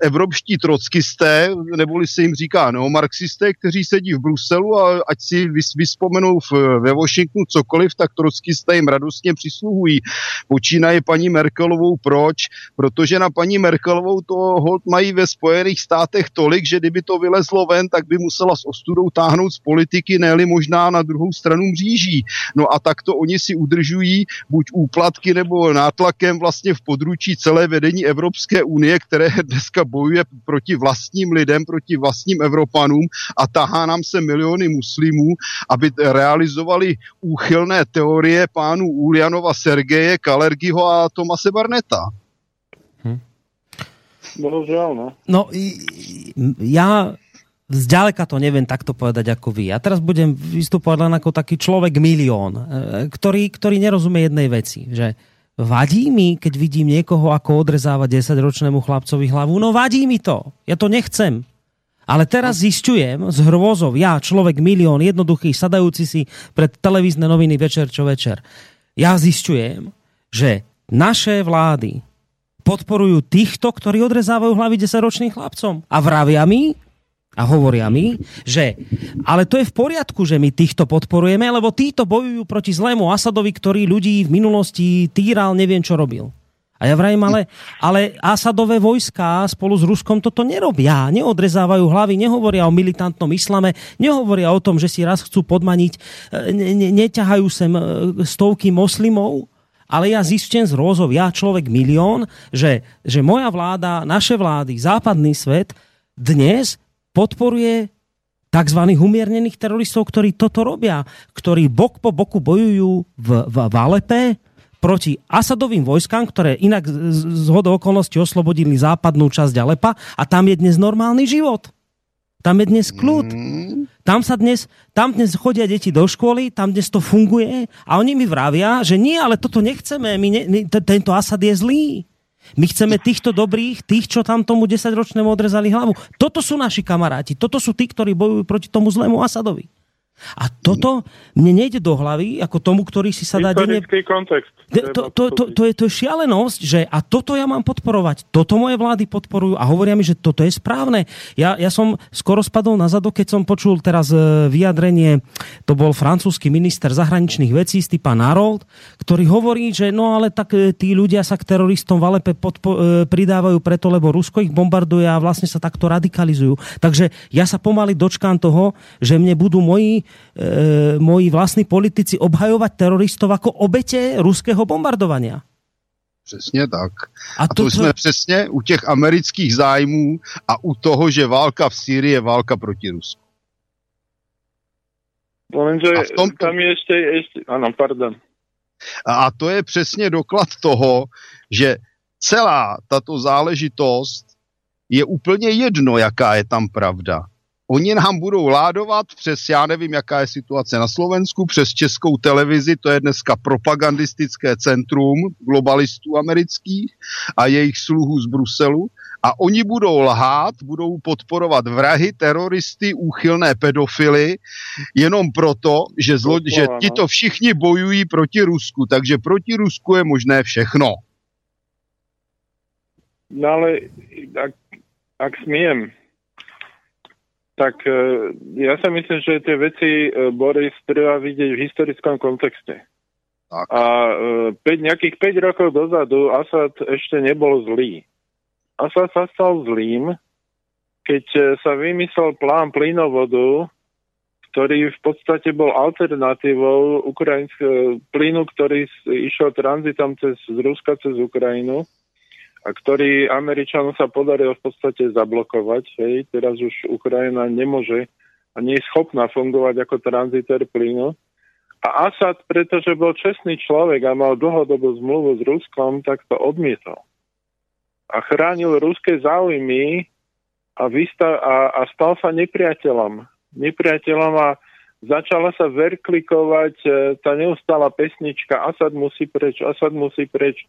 evropští trockisté, neboli se jim říká neomarxisté, kteří sedí v Bruselu a ať si vyspomenou ve Washingtonu cokoliv, tak trockisté jim radostně přisluhují. Počínaje paní Merkelovou pro proč? Protože na paní Merkelovou to hold mají ve Spojených státech tolik, že kdyby to vylezlo ven, tak by musela s ostudou táhnout z politiky, ne možná na druhou stranu mříží. No a takto oni si udržují buď úplatky nebo nátlakem vlastně v područí celé vedení Evropské unie, které dneska bojuje proti vlastním lidem, proti vlastním Evropanům a tahá nám se miliony muslimů, aby realizovali úchylné teorie pánů Ulianova, Sergeje, Kalergiho a Tomase Barneta. Bohužiaľ, no. No, ja zďaleka to neviem takto povedať ako vy. Ja teraz budem vystupovať len ako taký človek milión, e, ktorý, ktorý nerozumie jednej veci, že vadí mi, keď vidím niekoho, ako odrezáva 10-ročnému chlapcovi hlavu. No vadí mi to. Ja to nechcem. Ale teraz zistujem z hrôzov, ja, človek milión, jednoduchý, sadajúci si pred televízne noviny večer čo večer, ja zistujem, že naše vlády podporujú týchto, ktorí odrezávajú hlavy 10-ročným chlapcom. A vravia mi, a hovoria mi, že ale to je v poriadku, že my týchto podporujeme, lebo títo bojujú proti zlému Asadovi, ktorý ľudí v minulosti týral, neviem čo robil. A ja vrajím, ale, ale Asadové vojská spolu s Ruskom toto nerobia. Neodrezávajú hlavy, nehovoria o militantnom islame, nehovoria o tom, že si raz chcú podmaniť, e, ne, ne, neťahajú sem e, stovky moslimov, ale ja zistím z rózov, ja človek milión, že, že moja vláda, naše vlády, západný svet dnes podporuje tzv. umiernených teroristov, ktorí toto robia, ktorí bok po boku bojujú v, v, v Alepe proti Asadovým vojskám, ktoré inak z hodou okolností oslobodili západnú časť Alepa a tam je dnes normálny život. Tam je dnes kľud. Mm. Tam sa dnes, tam dnes chodia deti do školy, tam dnes to funguje a oni mi vravia, že nie, ale toto nechceme, my ne, ne, tento Asad je zlý. My chceme týchto dobrých, tých, čo tam tomu 10-ročnému odrezali hlavu. Toto sú naši kamaráti, toto sú tí, ktorí bojujú proti tomu zlému Asadovi. A toto mne nejde do hlavy, ako tomu, ktorý si sa dá denne... kontext. To, to, to, to, je, to je šialenosť, že a toto ja mám podporovať, toto moje vlády podporujú a hovoria mi, že toto je správne. Ja, ja som skoro spadol na zadok, keď som počul teraz e, vyjadrenie, to bol francúzsky minister zahraničných vecí Stipan Narold, ktorý hovorí, že no ale tak e, tí ľudia sa k teroristom v Alepe podpo- e, pridávajú preto, lebo Rusko ich bombarduje a vlastne sa takto radikalizujú. Takže ja sa pomaly dočkám toho, že mne budú moji moji vlastní politici obhajovať teroristov ako obete ruského bombardovania. Přesně tak. A, to, a to jsme přesně u těch amerických zájmů a u toho, že válka v Sýrii je válka proti Rusku. Lenže tom... tam je ještě, ještě, ano, pardon. A to je přesně doklad toho, že celá tato záležitost je úplně jedno, jaká je tam pravda. Oni nám budou ládovat přes, já nevím, jaká je situace na Slovensku, přes českou televizi, to je dneska propagandistické centrum globalistů amerických a jejich sluhů z Bruselu. A oni budou lhát, budou podporovat vrahy, teroristy, úchylné pedofily, jenom proto, že, zlo, že tito všichni bojují proti Rusku. Takže proti Rusku je možné všechno. No ale ak, ak smiem, tak e, ja sa myslím, že tie veci, e, Boris, treba vidieť v historickom kontexte. Tak. A 5, e, nejakých 5 rokov dozadu Asad ešte nebol zlý. Asad sa stal zlým, keď sa vymyslel plán plynovodu, ktorý v podstate bol alternatívou ukrajinského plynu, ktorý išiel tranzitom cez, z Ruska cez Ukrajinu a ktorý Američanom sa podarilo v podstate zablokovať. Hej. Teraz už Ukrajina nemôže a nie je schopná fungovať ako tranziter plynu. A Asad, pretože bol čestný človek a mal dlhodobú zmluvu s Ruskom, tak to odmietol. A chránil ruské záujmy a, vystav, a, a stal sa nepriateľom. Nepriateľom a začala sa verklikovať e, tá neustála pesnička Asad musí preč, Asad musí preč,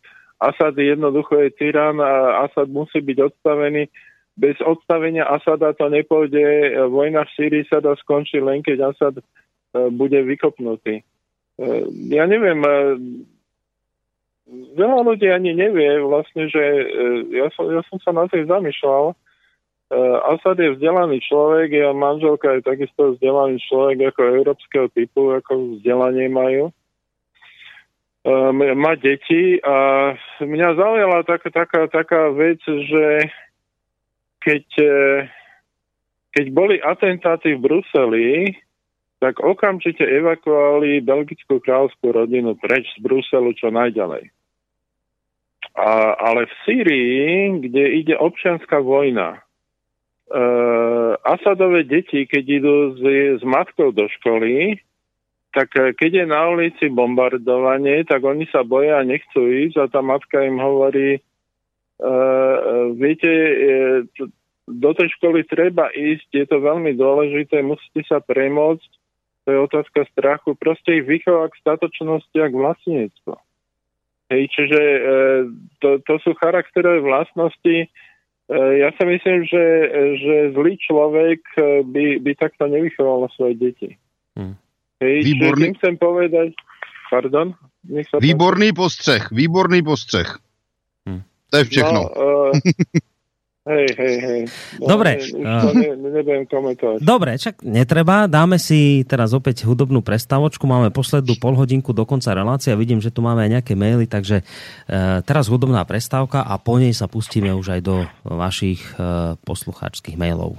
Asad jednoducho je tyran a Asad musí byť odstavený. Bez odstavenia Asada to nepôjde. Vojna v Sýrii sa dá skončiť len keď Asad e, bude vykopnutý. E, ja neviem, veľa ľudí ani nevie vlastne, že ja som, ja som sa na tým zamýšľal, Asad je vzdelaný človek, jeho manželka je takisto vzdelaný človek ako európskeho typu, ako vzdelanie majú. Má deti a mňa zaujala taká, taká, taká vec, že keď, e, keď boli atentáty v Bruseli, tak okamžite evakuovali belgickú kráľovskú rodinu preč z Bruselu čo najďalej. A, ale v Sýrii, kde ide občianská vojna, uh, Asadové deti, keď idú s, s matkou do školy, tak eh, keď je na ulici bombardovanie, tak oni sa boja a nechcú ísť a tá matka im hovorí, uh, viete, uh, do tej školy treba ísť, je to veľmi dôležité, musíte sa premôcť, to je otázka strachu, proste ich vychová k statočnosti a k vlastníctvu. Hej, čiže to, to sú charakterové vlastnosti, E, ja si myslím, že, že zlý človek e, by, by takto nevychoval svoje deti. Hej, výborný. chcem povedať... Pardon? Nech sa výborný postřeh, výborný postřeh. Hmm. To je všechno. No, uh, Hej, hej, hej. No, Dobre. Ne, ne, nebudem komentovať. Dobre, čak netreba. Dáme si teraz opäť hudobnú prestávočku. Máme poslednú polhodinku do konca relácie. Vidím, že tu máme aj nejaké maily, takže e, teraz hudobná prestávka a po nej sa pustíme už aj do vašich e, poslucháčských mailov.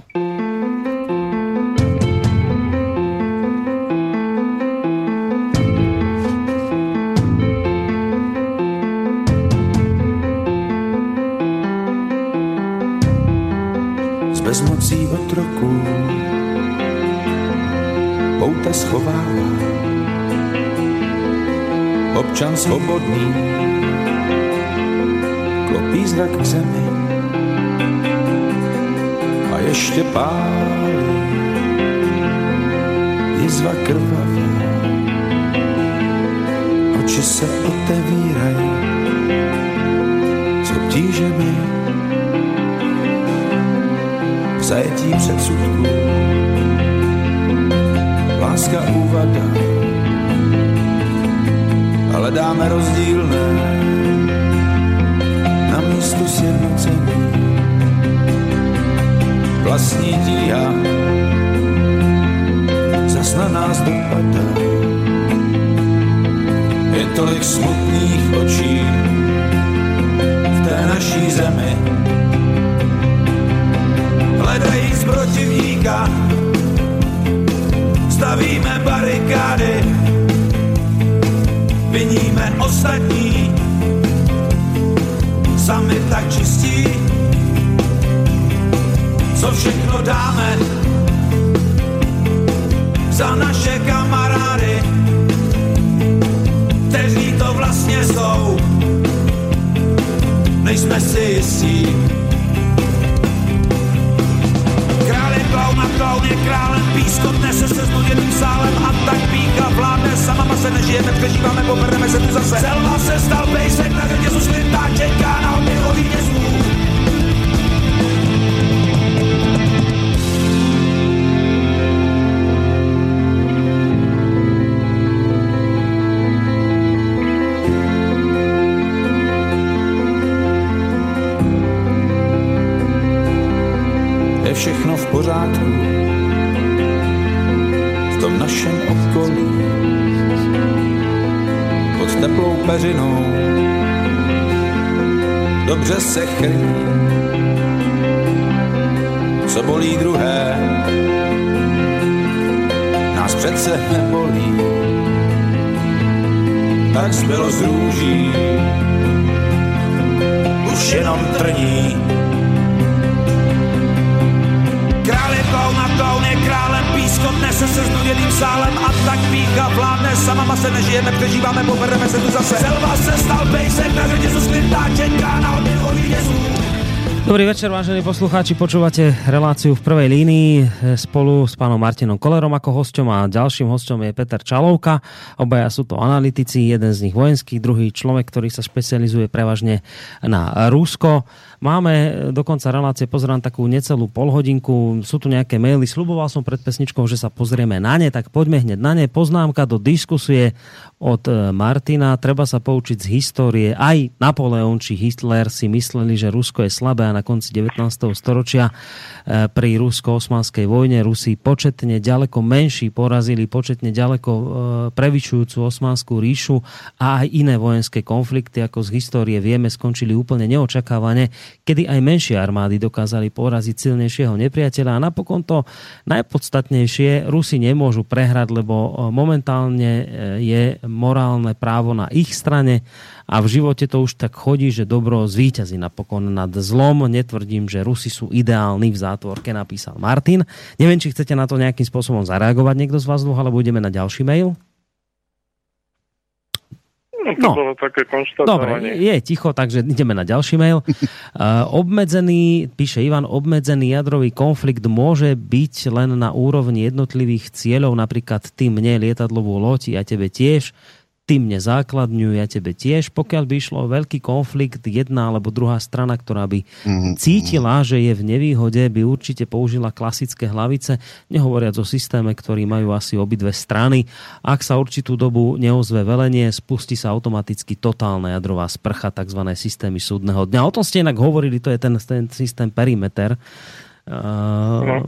Bezmocí otroků pouta schovává. Občan svobodný. Klopí zrak k zemi. A ještě pálí. Jizva krvavá. Oči se otevírají. S obtížemi zajetí předsudků. Láska úvada, ale dáme rozdílné na místo sjednocení. Vlastní tíha zas na nás dopadá. Je tolik smutných očí v té naší zemi, protivníka. Stavíme barikády, viníme ostatní, sami tak čistí, co všechno dáme? Za naše kamarády, kteří to vlastně jsou. Nejsme si jistí, klaun a klaun je králem, pískot nese se znuděným sálem a tak píka vládne, sama se nežijeme, přežíváme, pobereme se tu zase. Selva se stal pejsek, na hrdě susklitá, čeká na odběho vítězů. Peřinou dobře se chrlí, co bolí druhé, nás přece nebolí. Tak zbylo z růží, už jenom trní. A klaun je králem, pískot nese se znuděným sálem a tak pícha vládne, sama se nežijeme, přežíváme, pobereme se tu zase. Selva se stal pejsek, na řadě se sklintá, čeká na. Dobrý večer, vážení poslucháči. Počúvate reláciu v prvej línii spolu s pánom Martinom Kolerom ako hosťom a ďalším hosťom je Peter Čalovka. Obaja sú to analytici, jeden z nich vojenský, druhý človek, ktorý sa špecializuje prevažne na Rusko. Máme dokonca relácie, pozerám takú necelú polhodinku, sú tu nejaké maily, sluboval som pred pesničkou, že sa pozrieme na ne, tak poďme hneď na ne. Poznámka do diskusie od e, Martina, treba sa poučiť z histórie. Aj Napoleon či Hitler si mysleli, že Rusko je slabé a na konci 19. storočia e, pri rusko-osmanskej vojne Rusi početne ďaleko menší porazili, početne ďaleko e, prevyšujúcu osmanskú ríšu a aj iné vojenské konflikty, ako z histórie vieme, skončili úplne neočakávane kedy aj menšie armády dokázali poraziť silnejšieho nepriateľa a napokon to najpodstatnejšie Rusi nemôžu prehrať, lebo e, momentálne e, je morálne právo na ich strane a v živote to už tak chodí, že dobro zvíťazí napokon nad zlom. Netvrdím, že Rusi sú ideálni v zátvorke, napísal Martin. Neviem, či chcete na to nejakým spôsobom zareagovať niekto z vás dvoch, alebo ideme na ďalší mail. No, to no. bolo také konštatovanie. Dobre, je ticho, takže ideme na ďalší mail. Uh, obmedzený, píše Ivan, obmedzený jadrový konflikt môže byť len na úrovni jednotlivých cieľov, napríklad ty mne lietadlovú loď a tebe tiež ty mne základňujú, ja tebe tiež. Pokiaľ by išlo o veľký konflikt, jedna alebo druhá strana, ktorá by mm-hmm. cítila, že je v nevýhode, by určite použila klasické hlavice, nehovoriac o systéme, ktorý majú asi obidve strany. Ak sa určitú dobu neozve velenie, spustí sa automaticky totálna jadrová sprcha, tzv. systémy súdneho dňa. O tom ste inak hovorili, to je ten, ten systém perimeter, Uh,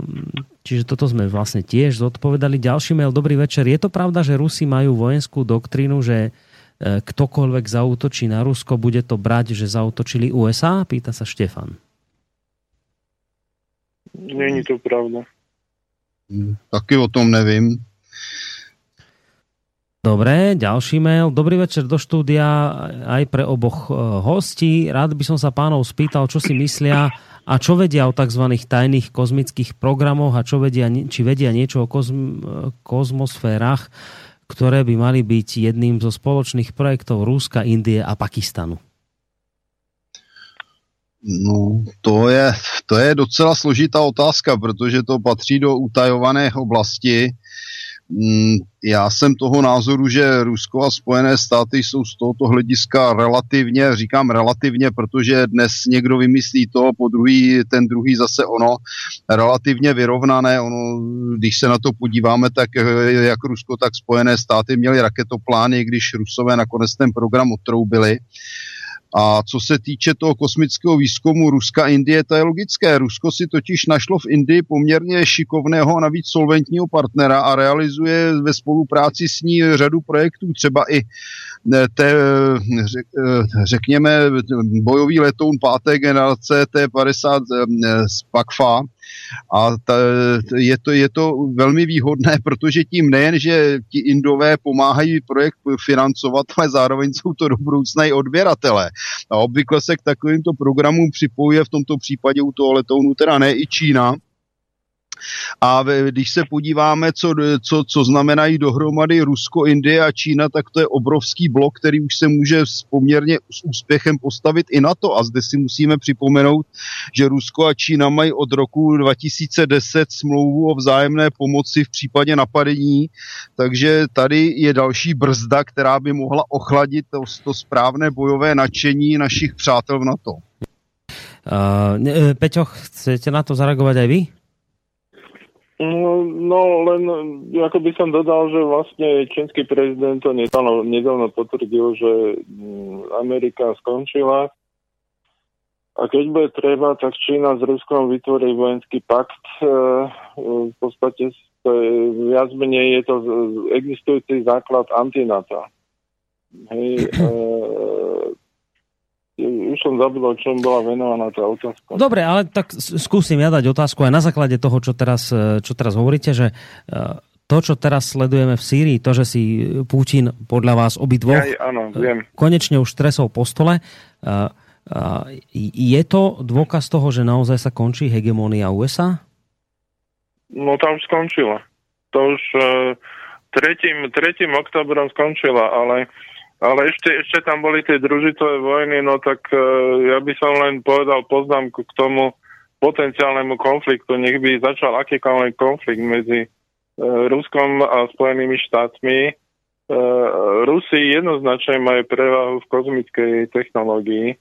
čiže toto sme vlastne tiež zodpovedali. Ďalší mail, dobrý večer. Je to pravda, že Rusi majú vojenskú doktrínu, že e, ktokoľvek zautočí na Rusko, bude to brať, že zautočili USA? Pýta sa Štefan. Není to pravda. Hm, taky o tom nevím. Dobre, ďalší mail. Dobrý večer do štúdia aj pre oboch e, hostí. Rád by som sa pánov spýtal, čo si myslia a čo vedia o tzv. tajných kozmických programoch a čo vedia, či vedia niečo o kozm, kozmosférach, ktoré by mali byť jedným zo spoločných projektov Ruska, Indie a Pakistanu? No, to je, to je docela složitá otázka, protože to patří do utajované oblasti já jsem toho názoru, že Rusko a Spojené státy jsou z tohoto hlediska relativně, říkám relativně, protože dnes někdo vymyslí to, po druhý, ten druhý zase ono, relativně vyrovnané. Ono, když se na to podíváme, tak eh, jak Rusko, tak Spojené státy měly raketoplány, když Rusové nakonec ten program odtroubili. A co se týče toho kosmického výzkumu Ruska Indie, to je logické. Rusko si totiž našlo v Indii poměrně šikovného a navíc solventního partnera a realizuje ve spolupráci s ní řadu projektů, třeba i eh, te, eh, řekněme, bojový letoun páté generace T-50 z PAKFA, a ta, je, to, je to velmi výhodné, protože tím nejen, že ti Indové pomáhají projekt financovat, ale zároveň jsou to do budoucna i odběratele. A obvykle se k takovýmto programům připojuje v tomto případě u toho letounu teda ne i Čína, a když se podíváme, co, co, co znamenají dohromady Rusko, Indie a Čína, tak to je obrovský blok, který už se může s poměrně s úspěchem postavit i na to. A zde si musíme připomenout, že Rusko a Čína mají od roku 2010 smlouvu o vzájemné pomoci v případě napadení, takže tady je další brzda, která by mohla ochladit to, to správné bojové nadšení našich přátel v NATO. Uh, Peťo, chcete na to zareagovať aj vy? No, no, len ako by som dodal, že vlastne čínsky prezident to nedávno, nedávno potvrdil, že mm, Amerika skončila a keď bude treba, tak Čína s Ruskom vytvorí vojenský pakt. E, v podstate viac menej je to existujúci základ antinata. Hej, e, už som zabudol, čom bola venovaná tá otázka. Dobre, ale tak skúsim ja dať otázku aj na základe toho, čo teraz, e, čo teraz hovoríte, že e, to, čo teraz sledujeme v Sýrii, to, že si Putin podľa vás obidvoch áno, viem. konečne už stresol po stole, e, je to dôkaz toho, že naozaj sa končí hegemónia USA? No tá už skončila. To už tretím, tretím oktobrom skončila, ale Ale ešte, ešte tam boli tie družicové vojny, no tak uh, ja by som len povedal poznámku k tomu potenciálnemu konfliktu. Nech by začal akýkoľvek konflikt medzi uh, Ruskom a Spojenými štátmi. Uh, Rusi jednoznačne majú prevahu v kozmickej technológii,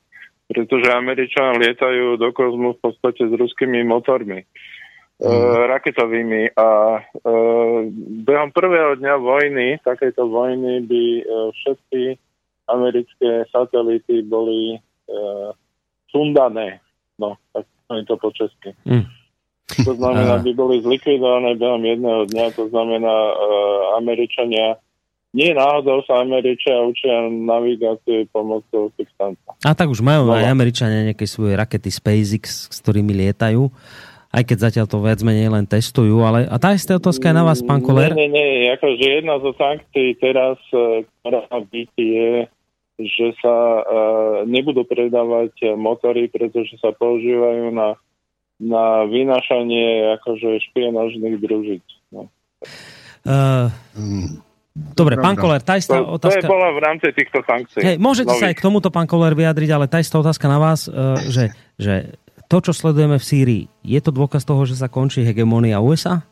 pretože Američania lietajú do kozmu v podstate s ruskými motormi. Uh, raketovými a uh, behom prvého dňa vojny, takejto vojny by uh, všetky americké satelity boli uh, sundané. No, tak je to po česky. Mm. To znamená, by boli zlikvidované behom jedného dňa, to znamená uh, Američania nie náhodou sa Američania učia navigáciu pomocou sextanta. A tak už majú no. aj Američania nejaké svoje rakety SpaceX, s ktorými lietajú aj keď zatiaľ to viac menej len testujú, ale a tá istá otázka je na vás, pán Koler? Nie, nie, nie, akože jedna zo sankcií teraz, e, ktorá má byť je, že sa uh, nebudú predávať motory, pretože sa používajú na, na vynašanie akože špionážnych družic. No. Uh, Dobre, pán Koler, tá istá to, otázka... To je bola v rámci týchto sankcií. Hej, môžete Nových. sa aj k tomuto, pán Koler, vyjadriť, ale tá istá otázka na vás, uh, že, že to, čo sledujeme v Sýrii, je to dôkaz toho, že sa končí hegemonia USA?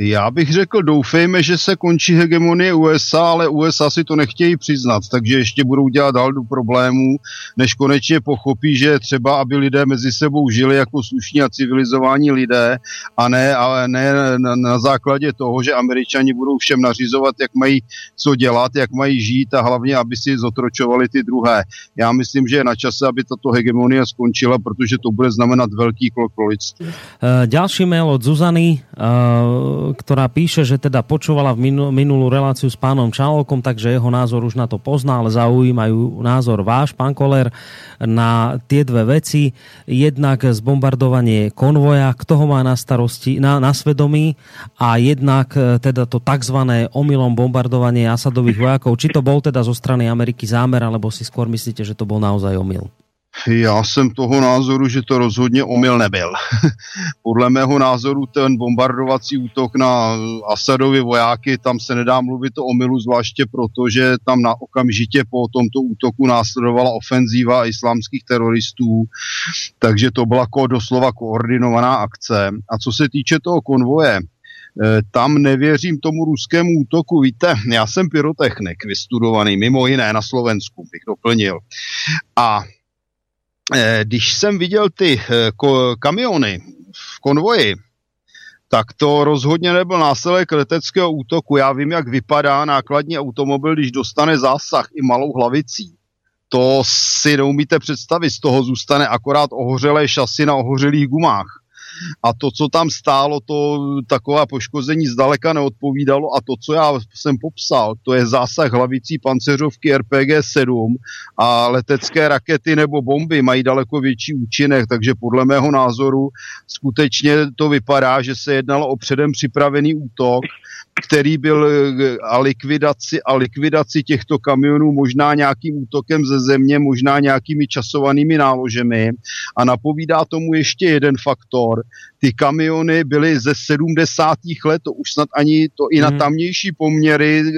Já bych řekl, doufejme, že se končí hegemonie USA, ale USA si to nechtějí přiznat, takže ještě budou dělat haldu problémů, než konečně pochopí, že třeba, aby lidé mezi sebou žili jako slušní a civilizovaní lidé a ne, ale ne na, na základě toho, že američani budou všem nařizovat, jak mají co dělat, jak mají žít a hlavně, aby si zotročovali ty druhé. Já myslím, že je na čase, aby tato hegemonia skončila, protože to bude znamenat velký krok pro lidství. Uh, ďalší mail od Zuzany. Uh ktorá píše, že teda počúvala v minulú reláciu s pánom Čalokom, takže jeho názor už na to pozná, ale zaujímajú názor váš, pán Koler, na tie dve veci. Jednak zbombardovanie konvoja, kto ho má na starosti, na, na svedomí a jednak e, teda to tzv. omylom bombardovanie Asadových vojakov. Či to bol teda zo strany Ameriky zámer, alebo si skôr myslíte, že to bol naozaj omyl? Já jsem toho názoru, že to rozhodně omyl nebyl. Podle mého názoru ten bombardovací útok na Asadovi vojáky, tam se nedá mluvit o omylu, zvláště proto, že tam na okamžitě po tomto útoku následovala ofenzíva islámských teroristů, takže to byla ko, doslova koordinovaná akce. A co se týče toho konvoje, eh, tam nevěřím tomu ruskému útoku. Víte, já jsem pyrotechnik vystudovaný, mimo jiné na Slovensku, bych doplnil. A když jsem viděl ty eh, kamiony v konvoji, tak to rozhodně nebyl následek leteckého útoku. Já vím, jak vypadá nákladní automobil, když dostane zásah i malou hlavicí. To si neumíte představit, z toho zůstane akorát ohořelé šasy na ohořelých gumách a to, co tam stálo, to taková poškození zdaleka neodpovídalo. A to, co já jsem popsal, to je zásah hlavicí panceřovky RPG-7 a letecké rakety nebo bomby mají daleko větší účinek, takže podle mého názoru skutečně to vypadá, že se jednalo o předem připravený útok, který byl eh, a likvidaci, a likvidaci těchto kamionů možná nějakým útokem ze země, možná nějakými časovanými náložemi. A napovídá tomu ještě jeden faktor. Ty kamiony byly ze 70. let, to už snad ani to i na mhm. tamnější poměry, eh,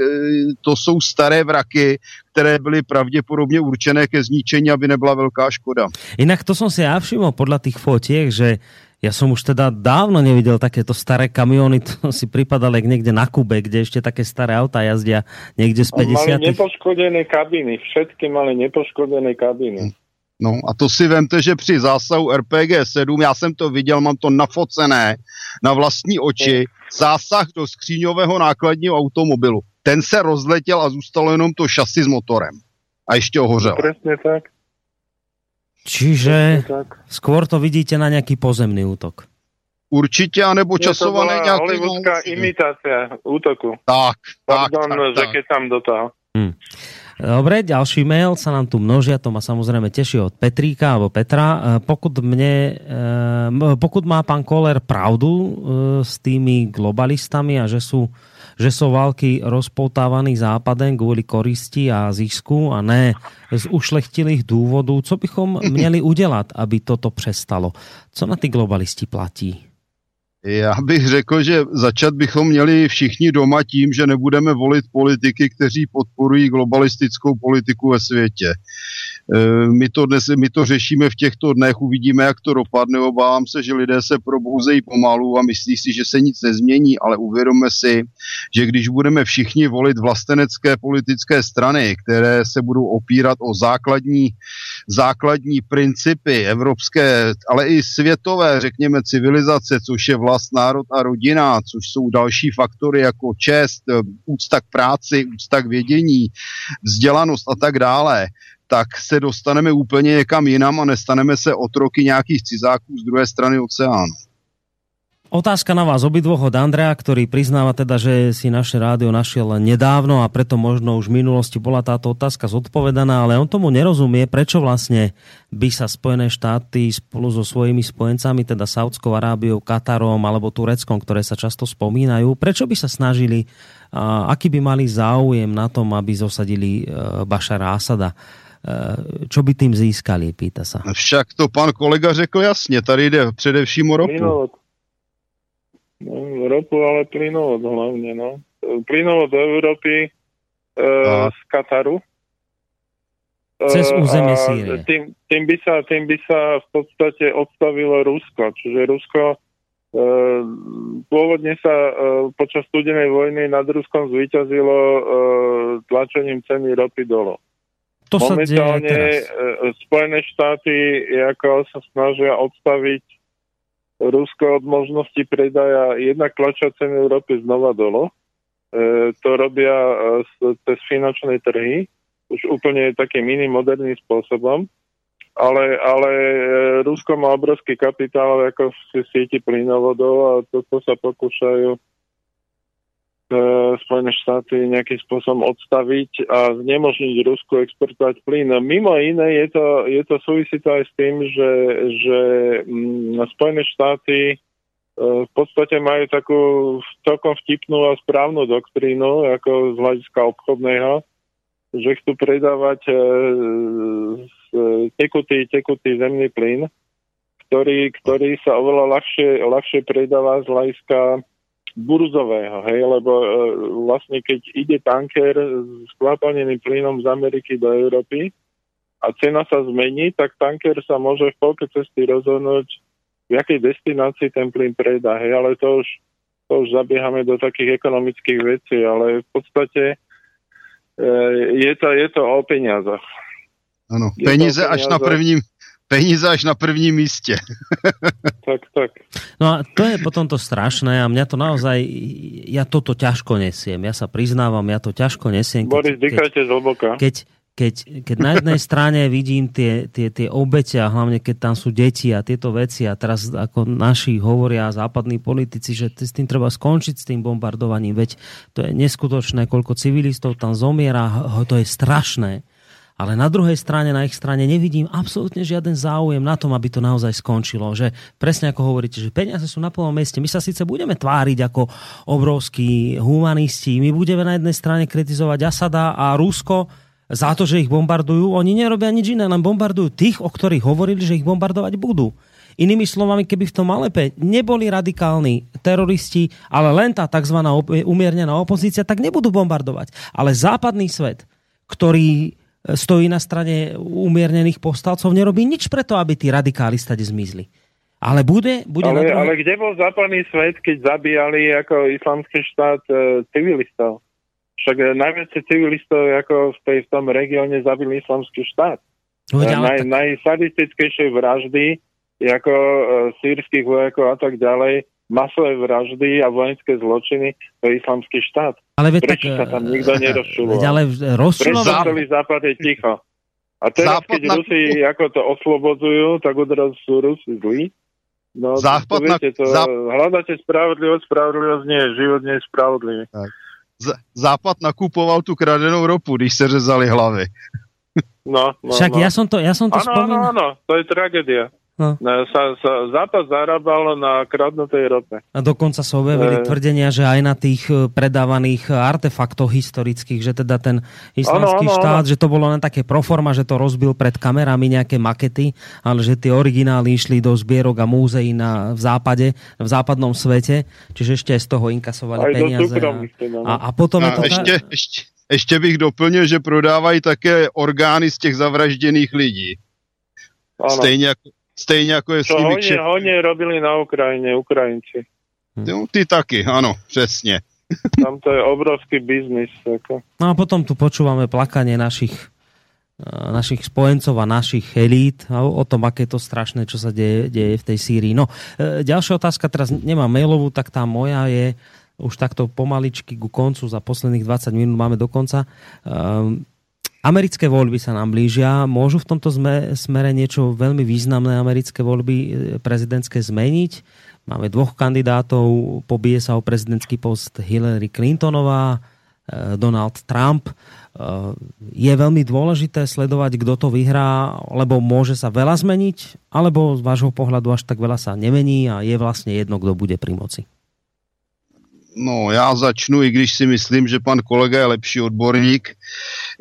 to jsou staré vraky, které byly pravděpodobně určené ke zničení, aby nebyla velká škoda. Jinak to som si ja všimol podľa tých fotiek, že ja som už teda dávno nevidel takéto staré kamiony, to si pripadalo jak niekde na Kube, kde ešte také staré auta jazdia niekde z 50. Mali nepoškodené kabiny, všetky mali nepoškodené kabiny. No a to si vemte, že při zásahu RPG 7, já jsem to viděl, mám to nafocené na vlastní oči, zásah do skříňového nákladního automobilu. Ten se rozletěl a zůstalo jenom to šasy s motorem. A ještě ohořel. Presne tak. Čiže skôr to vidíte na nejaký pozemný útok. Určite, anebo časované nejaké... Hollywoodská imitácia útoku. Tak, Pardon, tak, že keď tam do toho. Hmm. Dobre, ďalší mail sa nám tu množia, to ma samozrejme teší od Petríka alebo Petra. E, pokud, mne, e, pokud má pán Koller pravdu e, s tými globalistami a že sú že sú války rozpoutávaný západem kvôli koristi a zisku a ne z ušlechtilých dôvodov. Co bychom měli udělat, aby toto přestalo? Co na ty globalisti platí? Já bych řekl, že začat bychom měli všichni doma tím, že nebudeme volit politiky, kteří podporují globalistickou politiku ve světě. E, my to, dnes, my to řešíme v těchto dnech, uvidíme, jak to dopadne. Obávám se, že lidé se probouzejí pomalu a myslí si, že se nic nezmění, ale uvědomme si, že když budeme všichni volit vlastenecké politické strany, které se budou opírat o základní, základní principy evropské, ale i světové, řekněme, civilizace, což je vlast, národ a rodina, což jsou další faktory jako čest, úcta k práci, úcta k vědění, vzdělanost a tak dále, tak se dostaneme úplně někam jinam a nestaneme se otroky nějakých cizáků z druhé strany oceánu. Otázka na vás obidvoch od Andrea, ktorý priznáva teda, že si naše rádio našiel nedávno a preto možno už v minulosti bola táto otázka zodpovedaná, ale on tomu nerozumie, prečo vlastne by sa Spojené štáty spolu so svojimi spojencami, teda Saudskou Arábiou, Katarom alebo Tureckom, ktoré sa často spomínajú, prečo by sa snažili, aký by mali záujem na tom, aby zosadili e, Bašara Asada? E, čo by tým získali, pýta sa. Však to pan kolega řekl jasně, tady jde především o ropu. Plynovod. No, ropu, ale plynovod hlavne, no. Plynovod do Európy e, A- z Kataru. Cez E, územie Sýrie. Tým, tým, by sa, tým by sa v podstate odstavilo Rusko. Čiže Rusko pôvodne sa počas studenej vojny nad Ruskom zvíťazilo tlačením ceny ropy dolo. To sa deje Momentálne teraz. e, Spojené štáty ako sa snažia odstaviť Rusko od možnosti predaja jednak tlačia ceny Európy znova dolo. E, to robia e, cez finančné trhy, už úplne takým iným moderným spôsobom. Ale, ale e, Rusko má obrovský kapitál ako v sieti plynovodov a toto sa pokúšajú e, Spojené štáty nejakým spôsobom odstaviť a znemožniť Rusku exportovať plyn. Mimo iné je to, je to súvisí to aj s tým, že, že mm, Spojené štáty e, v podstate majú takú celkom vtipnú a správnu doktrínu ako z hľadiska obchodného, že chcú predávať e, tekutý, tekutý zemný plyn, ktorý, ktorý sa oveľa ľahšie, ľahšie predáva z hľadiska burzového, hej, lebo e, vlastne keď ide tanker s skvapalneným plynom z Ameriky do Európy a cena sa zmení, tak tanker sa môže v polke cesty rozhodnúť, v jakej destinácii ten plyn predá, hej, ale to už, to už zabiehame do takých ekonomických vecí, ale v podstate e, je, to, je to o peniazoch. Je to peníze až na peniaze. prvním, peníze až na prvním místě. Tak, tak. No a to je potom to strašné a mňa to naozaj, ja toto ťažko nesiem. Ja sa priznávam, ja to ťažko nesiem. Boris, dýchajte zhlboka. keď, keď, keď na jednej strane vidím tie, tie, tie obete a hlavne keď tam sú deti a tieto veci a teraz ako naši hovoria západní politici, že s tým treba skončiť s tým bombardovaním, veď to je neskutočné, koľko civilistov tam zomiera, to je strašné. Ale na druhej strane, na ich strane nevidím absolútne žiaden záujem na tom, aby to naozaj skončilo. Že presne ako hovoríte, že peniaze sú na plnom mieste. My sa síce budeme tváriť ako obrovskí humanisti, my budeme na jednej strane kritizovať Asada a Rusko za to, že ich bombardujú. Oni nerobia nič iné, len bombardujú tých, o ktorých hovorili, že ich bombardovať budú. Inými slovami, keby v tom Alepe neboli radikálni teroristi, ale len tá tzv. umiernená opozícia, tak nebudú bombardovať. Ale západný svet, ktorý stojí na strane umiernených povstalcov, nerobí nič preto, aby tí radikáli stade zmizli. Ale bude, bude na Ale, druhej... ale kde bol západný svet, keď zabíjali ako islamský štát e, civilistov? Však e, najviac civilistov ako v, tej, v tom regióne zabili islamský štát. No, E, Naj, tak- Najsadistickejšie vraždy ako e, sírskych vojakov a tak ďalej, masové vraždy a vojenské zločiny, to je islamský štát. ale veď Prečo sa tam nikto nerozčuloval? Veď ale Prečo rozčulovať... celý západ je ticho? A teraz, Západ keď na- Rusi ako to oslobodzujú, tak odrazu sú Rusi zlí. No, Západ to na- viete, to, záp- hľadáte spravodlivosť, spravodlivosť nie je, život nie je spravodlivý. Z- Západ nakupoval tu kradenou ropu, když se řezali hlavy. No, no, Však no. ja som to, ja som to Áno, áno, spomínal. áno, to je tragédia. No. Sa, sa, Západ zarábal na kradnutej rope. A dokonca sa objavili E. tvrdenia, že aj na tých e, predávaných e, artefaktoch historických, že teda ten islamský štát, že to bolo len také proforma, že to rozbil pred kamerami nejaké makety, ale že tie originály išli do zbierok a múzeí na, v západe, v západnom svete, čiže ešte aj z toho inkasovali Aj peniaze. súkromných teda, no. a, a potom je A to... ještě, ještě, ještě bych doplnil, že prodávají také orgány z těch zavražděných lidí. Áno. Stejně jako, stejně jako je s Čo nimi hodne, kšeft- hodne robili na Ukrajine, Ukrajinci. No, ty taky, ano, přesně. Tam to je obrovský biznis. Ako. No a potom tu počúvame plakanie našich eh, našich spojencov a našich elít a o tom, aké je to strašné, čo sa deje, deje v tej Sýrii. No, e, ďalšia otázka, teraz nemám mailovú, tak tá moja je už takto pomaličky ku koncu, za posledných 20 minút máme do konca. Um, Americké voľby sa nám blížia. Môžu v tomto sme, smere niečo veľmi významné americké voľby e, prezidentské zmeniť? Máme dvoch kandidátov, pobije sa o prezidentský post Hillary Clintonová, e, Donald Trump. E, Je veľmi dôležité sledovať, kto to vyhrá, lebo môže sa veľa zmeniť, alebo z vášho pohľadu až tak veľa sa nemení a je vlastne jedno, kto bude pri moci. No, já začnu, i když si myslím, že pan kolega je lepší odborník.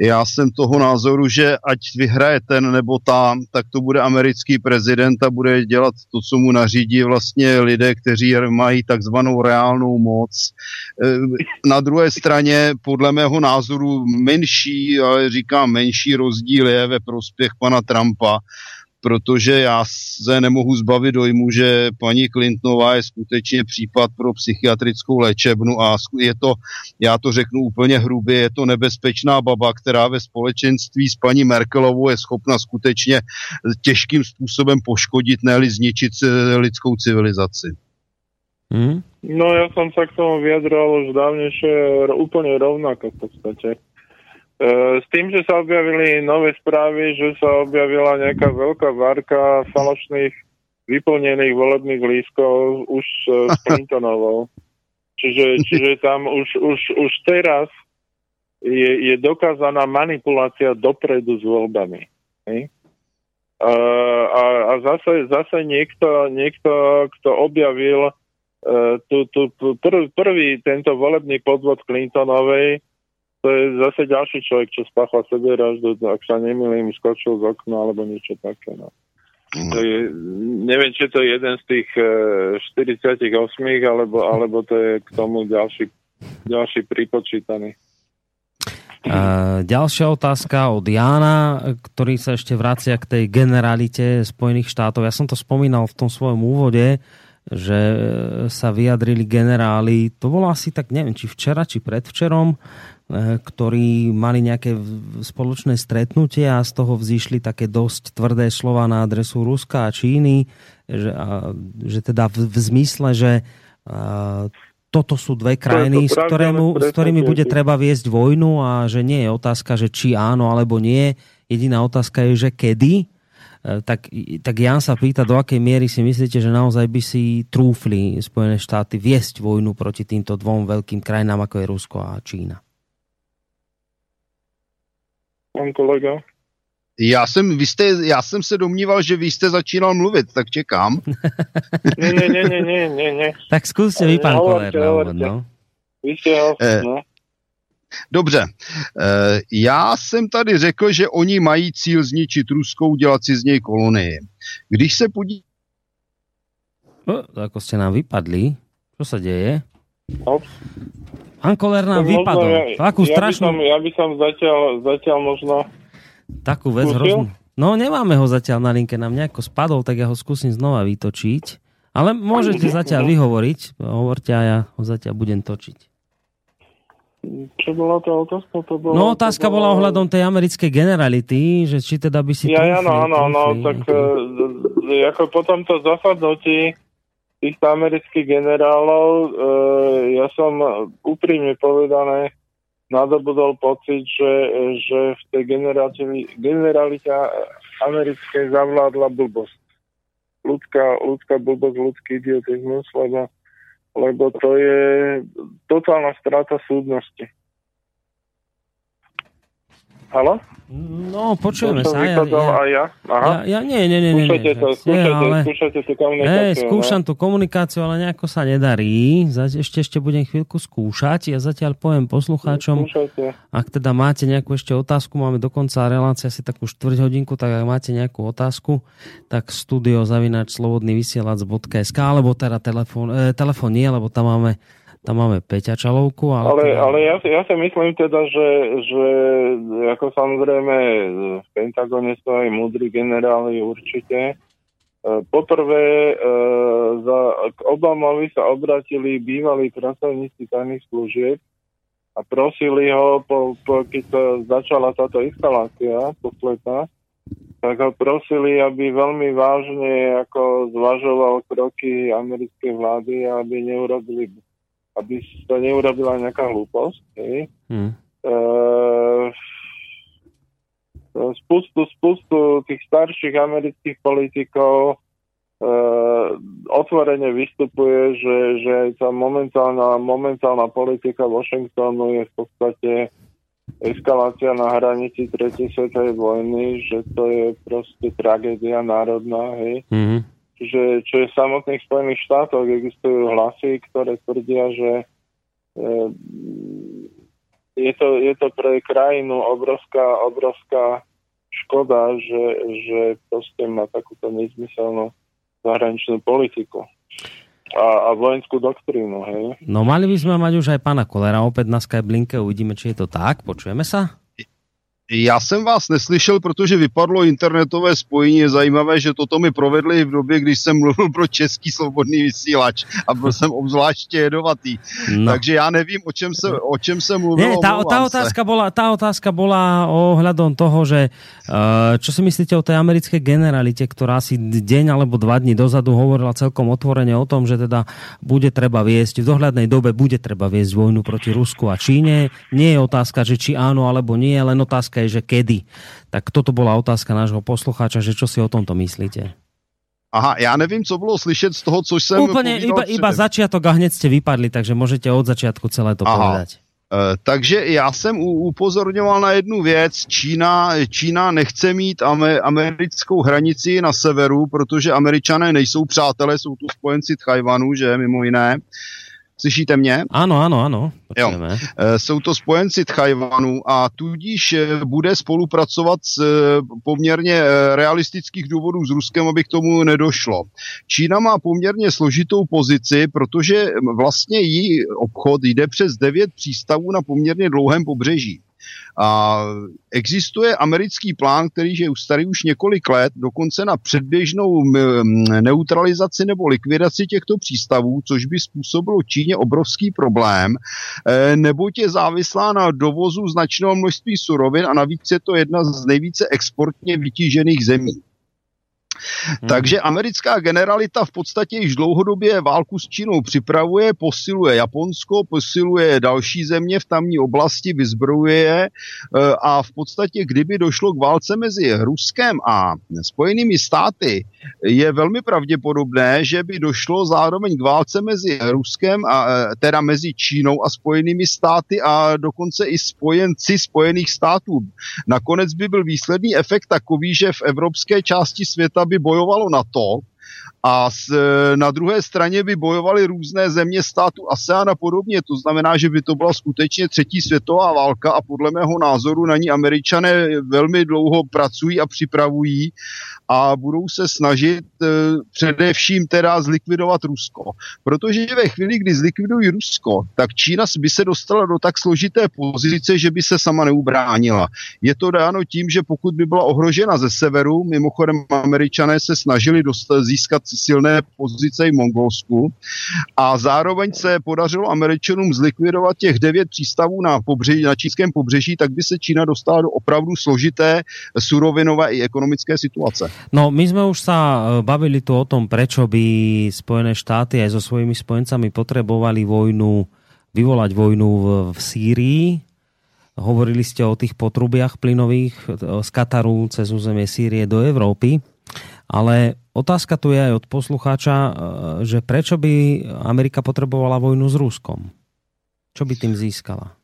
Já jsem toho názoru, že ať vyhraje ten nebo tam, tak to bude americký prezident a bude dělat to, co mu nařídí vlastně lidé, kteří mají takzvanou reálnou moc. Eh, Na druhé straně, podle mého názoru, menší, ale říkám menší rozdíl je ve prospěch pana Trumpa, protože já se nemohu zbavit dojmu, že paní Clintonová je skutečně případ pro psychiatrickou léčebnu a je to, já to řeknu úplně hrubě, je to nebezpečná baba, která ve společenství s paní Merkelovou je schopna skutečně těžkým způsobem poškodit, ne zničit lidskou civilizaci. Hm? No ja som sa k tomu vyjadroval už dávnejšie úplne rovnako v podstate. E, s tým, že sa objavili nové správy, že sa objavila nejaká veľká várka falošných vyplnených volebných lístkov už e, s Clintonovou. Čiže, čiže tam už, už, už teraz je, je dokázaná manipulácia dopredu s voľbami. Hej? A, a, a zase, zase niekto, niekto, kto objavil uh, tu, tu, prv, prvý tento volebný podvod Clintonovej, to je zase ďalší človek, čo spáchal seberaždu, ak sa nemýlim, skočil z okna alebo niečo také. No. To je, neviem, či to je jeden z tých uh, 48, alebo, alebo to je k tomu ďalší, ďalší pripočítaný. Uh, ďalšia otázka od Jána, ktorý sa ešte vracia k tej generalite Spojených štátov. Ja som to spomínal v tom svojom úvode, že sa vyjadrili generáli, to bolo asi tak, neviem, či včera, či predvčerom, ktorí mali nejaké spoločné stretnutie a z toho vzýšli také dosť tvrdé slova na adresu Ruska a Číny, že, a, že teda v, v zmysle, že a, toto sú dve krajiny, s, ktorému, s ktorými bude treba viesť vojnu a že nie je otázka, že či áno alebo nie. Jediná otázka je, že kedy. E, Tak, tak Jan sa pýta, do akej miery si myslíte, že naozaj by si trúfli Spojené štáty viesť vojnu proti týmto dvom veľkým krajinám, ako je Rusko a Čína. Pán kolega? Já jsem, vy jste, já jsem se domníval, že vy jste začínal mluvit, tak čekám. Nie, nie, nie, nie, nie, nie. Tak skúste vy, pán Koller, na úvod, hovorte. no. Vy ste ho... Eh, No. Dobře, Eh, já jsem tady řekl, že oni mají cíl zničit Rusko, udělat si z něj kolonii. Když se podí... O, ako ste nám vypadli. Čo sa deje? Ops. Pán Koller nám možno vypadol. Takú ja, strašnú, by som, ja by som zatiaľ, zatiaľ možno... takú vec hroznú. No nemáme ho zatiaľ na linke, nám nejako spadol, tak ja ho skúsim znova vytočiť. Ale môžete zatiaľ vyhovoriť, hovorte a ja ho zatiaľ budem točiť. Čo bola tá otázka? To bolo, No otázka to bolo... bola ohľadom tej americkej generality, že či teda by si Ja, trúfli, áno, áno, áno, tak e, ako po tomto zasadnutí týchto amerických generálov, e, ja som úprimne povedané nadobudol pocit, že, že v tej generalite, americkej zavládla blbosť. Ľudská, ľudská blbosť, ľudský idiotizmus, lebo, lebo to je totálna strata súdnosti. Halo? No, počujeme To sa. Ja, ja, aj ja? Aha. ja, ja, nie, nie, nie. Skúšajte to, skúšajte, ale, skúšajte tú komunikáciu. Hej, no. skúšam tú komunikáciu, ale nejako sa nedarí. Ešte, ešte budem chvíľku skúšať. Ja zatiaľ poviem poslucháčom, Skúšajte. ak teda máte nejakú ešte otázku, máme dokonca relácia asi takú štvrť hodinku, tak ak máte nejakú otázku, tak studio zavinač slobodný vysielač.sk alebo teda telefón, e, telefón nie, lebo tam máme, tam máme Peťa Čalovku. Ale, Ale, teda, ale ja, si- ja si myslím teda, že, že ako samozrejme v Pentagone sú aj múdri generáli určite. E, Poprvé, e, za, k Obamovi sa obratili bývalí pracovníci tajných služieb a prosili ho, po, po, keď sa začala táto eskalácia posledná, tak ho prosili, aby veľmi vážne ako zvažoval kroky americkej vlády aby neurobili aby to neurobila nejaká hlúposť. Hej. hm. Ehm, spustu, spustu tých starších amerických politikov ehm, otvorene vystupuje, že, že tá momentálna, momentálna politika Washingtonu je v podstate eskalácia na hranici tretej svetovej vojny, že to je proste tragédia národná, hej. Mhm. Čiže čo je v samotných Spojených štátoch existujú hlasy, ktoré tvrdia, že e, je, to, je to pre krajinu obrovská, obrovská škoda, že, že proste má takúto nezmyselnú zahraničnú politiku a, a vojenskú doktrínu, hej. No mali by sme mať už aj pána Kolera opäť na Skype linke, uvidíme, či je to tak. Počujeme sa? Já jsem vás neslyšel, protože vypadlo internetové spojení. Je zajímavé, že toto mi provedli v době, když jsem mluvil pro český svobodný vysílač a byl jsem obzvláště jedovatý. No. Takže já nevím, o čem se, o čem se mluvilo. Nie, tá, tá, otázka bola, tá otázka bola ohľadom toho, že uh, čo si myslíte o tej americkej generalite, ktorá si deň alebo dva dní dozadu hovorila celkom otvorene o tom, že teda bude treba viesť, v dohľadnej dobe bude treba viesť vojnu proti Rusku a Číne. Nie je otázka, že či áno alebo nie, len otázka je, že kedy. Tak toto bola otázka nášho poslucháča, že čo si o tomto myslíte. Aha, já nevím, co bylo slyšet z toho, co jsem povídal iba, iba předem. začiatok a hneď ste vypadli, takže môžete od začiatku celé to Aha. povedať. Eh, Takže já jsem upozorňoval na jednu věc. Čína, Čína nechce mít ame, americkou hranici na severu, protože američané nejsou přátelé, jsou tu spojenci Tchajvanu, že mimo jiné. Slyšíte mě? Áno, áno, áno. Počujeme. Eh, Jsou to spojenci Tchajvanu a tudíž eh, bude spolupracovat s eh, poměrně realistických důvodů s Ruskem, aby k tomu nedošlo. Čína má poměrně složitou pozici, protože vlastně její obchod jde přes devět přístavů na poměrně dlouhém pobřeží. A existuje americký plán, který je starý už několik let, dokonce na předběžnou neutralizaci nebo likvidaci těchto přístavů, což by způsobilo Číně obrovský problém, eh, neboť je závislá na dovozu značného množství surovin a navíc je to jedna z nejvíce exportně vytížených zemí. Takže americká generalita v podstatě již dlouhodobě válku s Čínou připravuje, posiluje Japonsko, posiluje další země v tamní oblasti, vyzbrojuje je e, a v podstatě, kdyby došlo k válce mezi Ruskem a Spojenými státy, je velmi pravděpodobné, že by došlo zároveň k válce mezi Ruskem a e, teda mezi Čínou a Spojenými státy a dokonce i spojenci Spojených států. Nakonec by byl výsledný efekt takový, že v evropské části světa by bojovalo na to, a s, e, na druhé straně by bojovaly různé země státu ASEAN a podobně. To znamená, že by to byla skutečně třetí světová válka a podle mého názoru na ní američané velmi dlouho pracují a připravují a budou se snažit e, především teda zlikvidovat Rusko. Protože ve chvíli, kdy zlikvidují Rusko, tak Čína by se dostala do tak složité pozice, že by se sama neubránila. Je to dáno tím, že pokud by byla ohrožena ze severu, mimochodem američané se snažili dostat, získat silné pozice i Mongolsku a zároveň se podařilo američanům zlikvidovat těch devět přístavů na, pobřeží, na čínském pobřeží, tak by se Čína dostala do opravdu složité surovinové i ekonomické situace. No, my sme už sa e, bavili tu o tom, prečo by Spojené štáty aj so svojimi spojencami potrebovali vojnu, vyvolať vojnu v, v Sýrii. Hovorili ste o tých potrubiach plynových e, z Kataru cez územie Sýrie do Európy. Ale otázka tu je aj od poslucháča, e, že prečo by Amerika potrebovala vojnu s Ruskom? Čo by tým získala?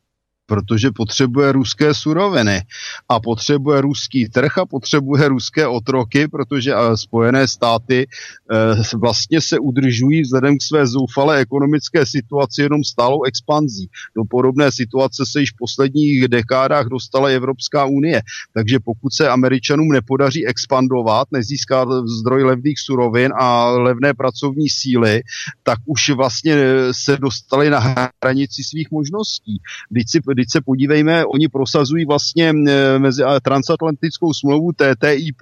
Protože potřebuje ruské suroviny a potřebuje ruský trh a potřebuje ruské otroky, protože eh, Spojené státy eh, vlastně se udržují vzhledem k své zoufalé ekonomické situaci jenom stálou expanzí. Do podobné situace se již v posledních dekádách dostala Evropská unie. Takže pokud se Američanům nepodaří expandovat, nezískat zdroj levných surovin a levné pracovní síly, tak už vlastně se dostali na hranici svých možností. Vždyť, si, vždyť se podívejme, oni prosazují vlastně mezi transatlantickou smlouvu TTIP,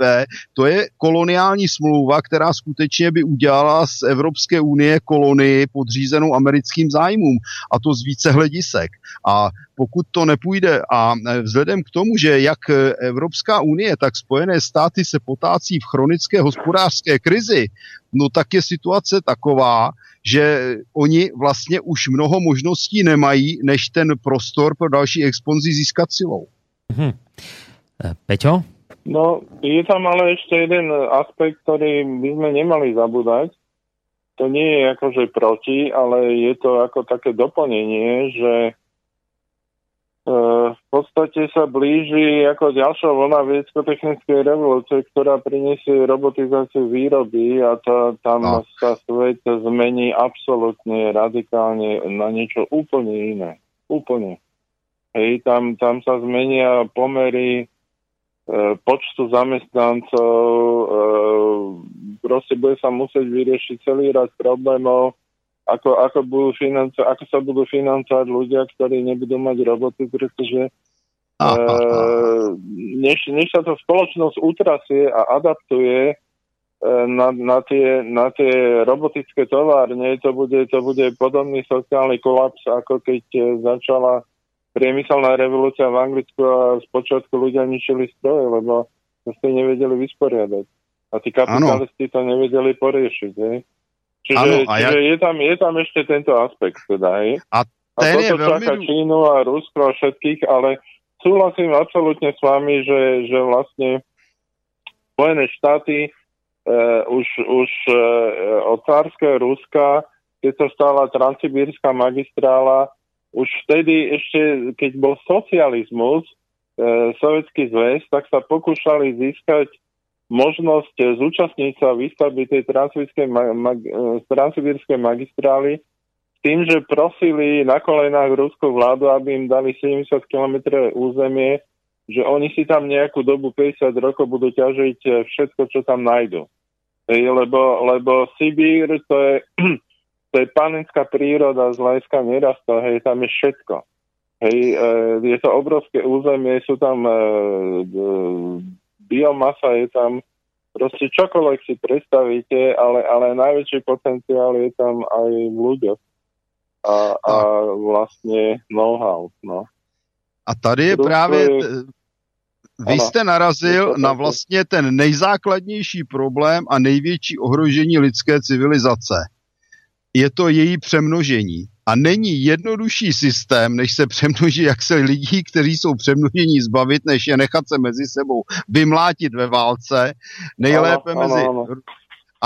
to je koloniální smlouva, která skutečně by udělala z Evropské unie kolonii podřízenou americkým zájmům a to z více hledisek. A pokud to nepůjde a vzhledem k tomu, že jak Evropská unie, tak Spojené státy se potácí v chronické hospodářské krizi, no tak je situace taková, že oni vlastně už mnoho možností nemají, než ten prostor pro další exponzi získat silou. Hm. Peťo? No, je tam ale ešte jeden aspekt, ktorý by sme nemali zabúdať. To nie je akože proti, ale je to ako také doplnenie, že v podstate sa blíži ako ďalšia vlna vedecko-technickej revolúcie, ktorá priniesie robotizáciu výroby a tá, tam no. sa svet zmení absolútne radikálne na niečo úplne iné. Úplne. Hej, tam, tam sa zmenia pomery e, počtu zamestnancov, e, proste bude sa musieť vyriešiť celý rad problémov, ako, ako, budú financo- ako sa budú financovať ľudia, ktorí nebudú mať roboty, pretože e, než, než sa to spoločnosť utrasie a adaptuje e, na, na, tie, na tie robotické továrne, to bude, to bude podobný sociálny kolaps, ako keď e, začala priemyselná revolúcia v Anglicku a spočiatku ľudia ničili stroje, lebo sa s tým nevedeli vysporiadať. A tí kapitalisti ano. to nevedeli poriešiť. Hej? Čiže, ano, a čiže ja... je, tam, je tam ešte tento aspekt teda, hej? A ten a toto je veľmi... čaká Čínu a Rusko a všetkých, ale súhlasím absolútne s vami, že, že vlastne Spojené štáty uh, už, už uh, od cárského Ruska, keď sa stala transsibírska magistrála, už vtedy ešte, keď bol socializmus, uh, sovietský zväz, tak sa pokúšali získať možnosť eh, zúčastniť sa výstavby tej eh, transsibírskej magistrály s tým, že prosili na kolenách ruskú vládu, aby im dali 70 km územie, že oni si tam nejakú dobu 50 rokov budú ťažiť eh, všetko, čo tam nájdu. Lebo, lebo Sibír to je, to je panenská príroda z hľadiska nerasta, hej, tam je všetko. Hej, je to obrovské územie, sú tam biomasa je tam, proste čokoľvek si predstavíte, ale, ale najväčší potenciál je tam aj v ľuďoch a, a vlastne know-how. No. A tady je právě, vy jste narazil na vlastně ten nejzákladnější problém a největší ohrožení lidské civilizace. Je to její přemnožení. A není jednodušší systém, než se přemnoží, jak se lidí, kteří jsou přemnožení zbavit, než je nechat se mezi sebou vymlátit ve válce. Nejlépe ano, mezi... Ano, ano.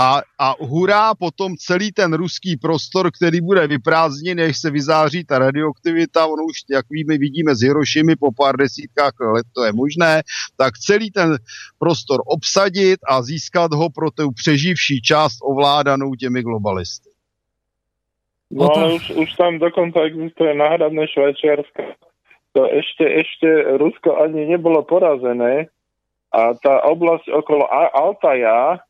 A, a hurá potom celý ten ruský prostor, který bude vyprázdněn, než se vyzáří ta radioaktivita, ono už, jak víme, vidíme z Hirošimy po pár desítkách let, to je možné, tak celý ten prostor obsadit a získat ho pro tu přeživší část ovládanou těmi globalisty. No ale už, už tam dokonca existuje náhradné Švajčiarsko. To ešte, ešte Rusko ani nebolo porazené a tá oblasť okolo Altaja,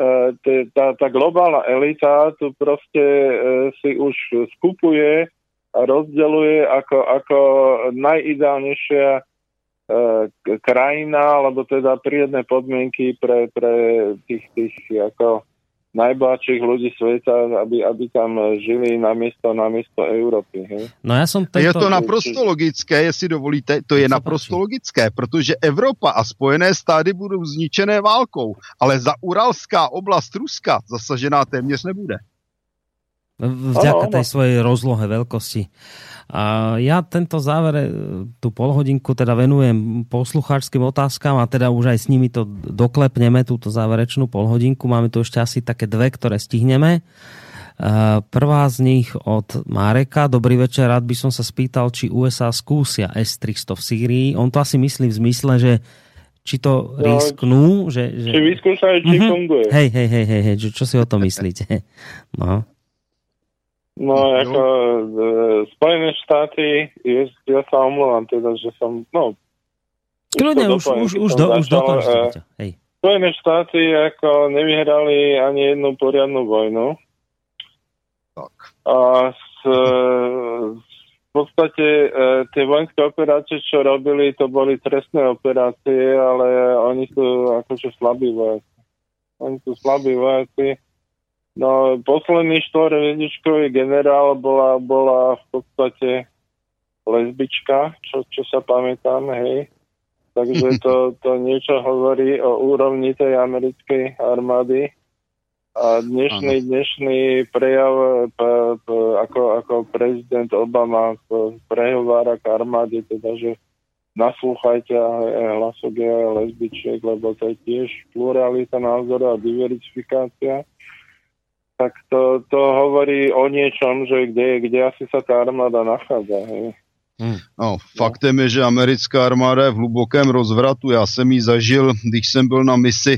e, tá, tá globálna elita tu proste e, si už skupuje a rozdeluje ako, ako najideálnejšia e, krajina, alebo teda prírodné podmienky pre, pre tých, tých ako najbohatších ľudí sveta, aby, aby tam žili na miesto, na miesto Európy. Hej? No ja som tento... Je to naprosto logické, jestli dovolíte, to je naprosto logické, protože Evropa a Spojené státy budou zničené válkou, ale za Uralská oblast Ruska zasažená téměř nebude. Vďaka tej svojej rozlohe veľkosti. A ja tento záver, tú polhodinku teda venujem poslucháčským otázkam a teda už aj s nimi to doklepneme, túto záverečnú polhodinku. Máme tu ešte asi také dve, ktoré stihneme. Prvá z nich od Mareka. Dobrý večer, rád by som sa spýtal, či USA skúsia S-300 v Sýrii. On to asi myslí v zmysle, že či to no, risknú, že... že... Či vyskúšajú, či mm-hmm. funguje. Hej, hej, hej, hej, hej, čo si o tom myslíte? No. No, ako e, Spojené štáty, je, ja sa omlouvám teda, že som, no... Kľudne, už, už, už, do, už dokončite. Hej. Spojené štáty ako nevyhrali ani jednu poriadnu vojnu. Tak. A s, s podstate e, tie vojenské operácie, čo robili, to boli trestné operácie, ale oni sú akože slabí vojaci. Oni sú slabí vojaci. No, posledný štvorhviezdičkový generál bola, bola v podstate lesbička, čo, čo sa pamätám, hej. Takže to, to niečo hovorí o úrovni tej americkej armády. A dnešný, dnešný prejav p, p, ako, ako prezident Obama prehovára k armáde, teda, že naslúchajte hlasok a lesbičiek, lebo to je tiež pluralita názoru a diversifikácia tak to, to hovorí o niečom, že kde, kde asi sa tá armáda nachádza. Hej. Hmm. No, faktem je, že americká armáda je v hlubokém rozvratu. Já jsem ji zažil, když jsem byl na misi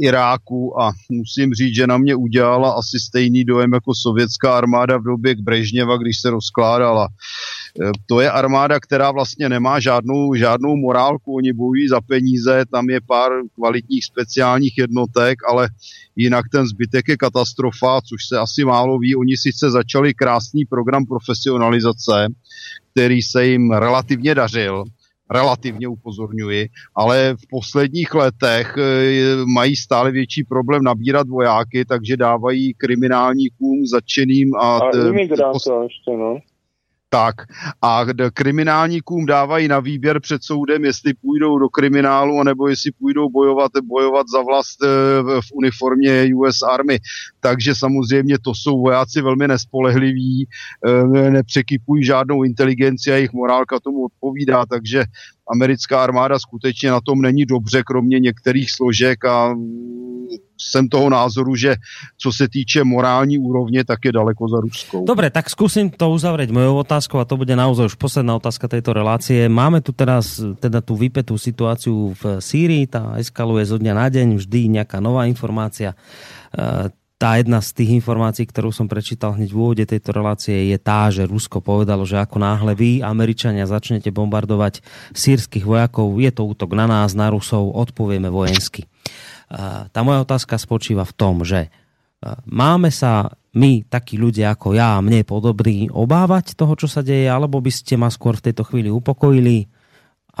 Iráku a musím říct, že na mě udělala asi stejný dojem jako sovětská armáda v době k Brežněva, když se rozkládala. E, to je armáda, která vlastně nemá žádnou, žádnou morálku, oni bojují za peníze, tam je pár kvalitních speciálních jednotek, ale jinak ten zbytek je katastrofa, což se asi málo ví. Oni sice začali krásný program profesionalizace, který se jim relativně dařil, relativně upozorňuji, ale v posledních letech eh, mají stále větší problém nabírat vojáky, takže dávají kriminálníkům začeným a... A imigrátor ještě, no tak a kriminálníkům dávají na výběr před soudem, jestli půjdou do kriminálu, nebo jestli půjdou bojovat, bojovat za vlast eh, v uniformě US Army. Takže samozřejmě to jsou vojáci velmi nespolehliví, eh, nepřekypují žádnou inteligenci a jejich morálka tomu odpovídá, takže americká armáda skutečně na tom není dobře, kromě některých složek a jsem toho názoru, že co se týče morální úrovně, tak je daleko za Ruskou. Dobre, tak skúsim to uzavrieť mojou otázkou a to bude naozaj už posledná otázka tejto relácie. Máme tu teraz teda tú vypetú situáciu v Sýrii, tá eskaluje zo dňa na deň, vždy nejaká nová informácia e, tá jedna z tých informácií, ktorú som prečítal hneď v úvode tejto relácie, je tá, že Rusko povedalo, že ako náhle vy, Američania, začnete bombardovať sírskych vojakov, je to útok na nás, na Rusov, odpovieme vojensky. Tá moja otázka spočíva v tom, že máme sa my, takí ľudia ako ja a mne podobní, obávať toho, čo sa deje, alebo by ste ma skôr v tejto chvíli upokojili,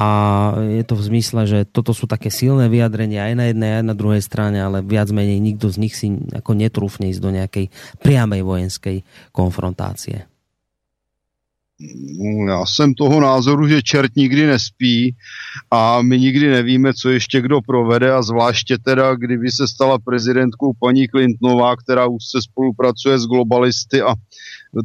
a je to v zmysle, že toto sú také silné vyjadrenia aj na jednej, aj na druhej strane, ale viac menej nikto z nich si ako netrúfne ísť do nejakej priamej vojenskej konfrontácie. No, já jsem toho názoru, že čert nikdy nespí a my nikdy nevíme, co ještě kdo provede a zvláště teda, kdyby se stala prezidentkou paní Clintonová, která už se spolupracuje s globalisty a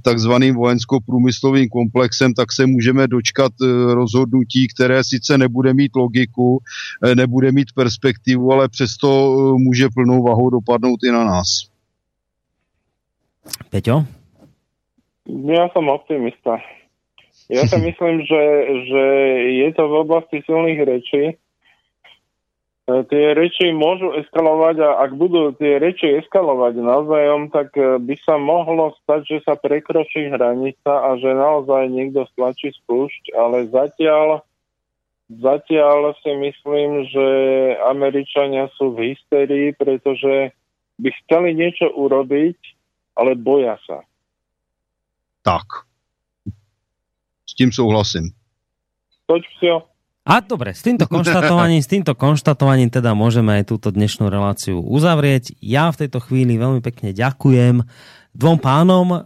takzvaným vojensko-průmyslovým komplexem, tak se můžeme dočkat e, rozhodnutí, které sice nebude mít logiku, e, nebude mít perspektivu, ale přesto e, může plnou vahou dopadnout i na nás. Peťo? Ja som optimista. Ja si myslím, že, že je to v oblasti silných rečí. E, tie reči môžu eskalovať a ak budú tie reči eskalovať navzájom, tak e, by sa mohlo stať, že sa prekročí hranica a že naozaj niekto stlačí spúšť, ale zatiaľ Zatiaľ si myslím, že Američania sú v hysterii, pretože by chceli niečo urobiť, ale boja sa. Tak tím souhlasím. Toť vše. A dobre, s týmto konštatovaním, s týmto konštatovaním teda môžeme aj túto dnešnú reláciu uzavrieť. Ja v tejto chvíli veľmi pekne ďakujem dvom pánom, e,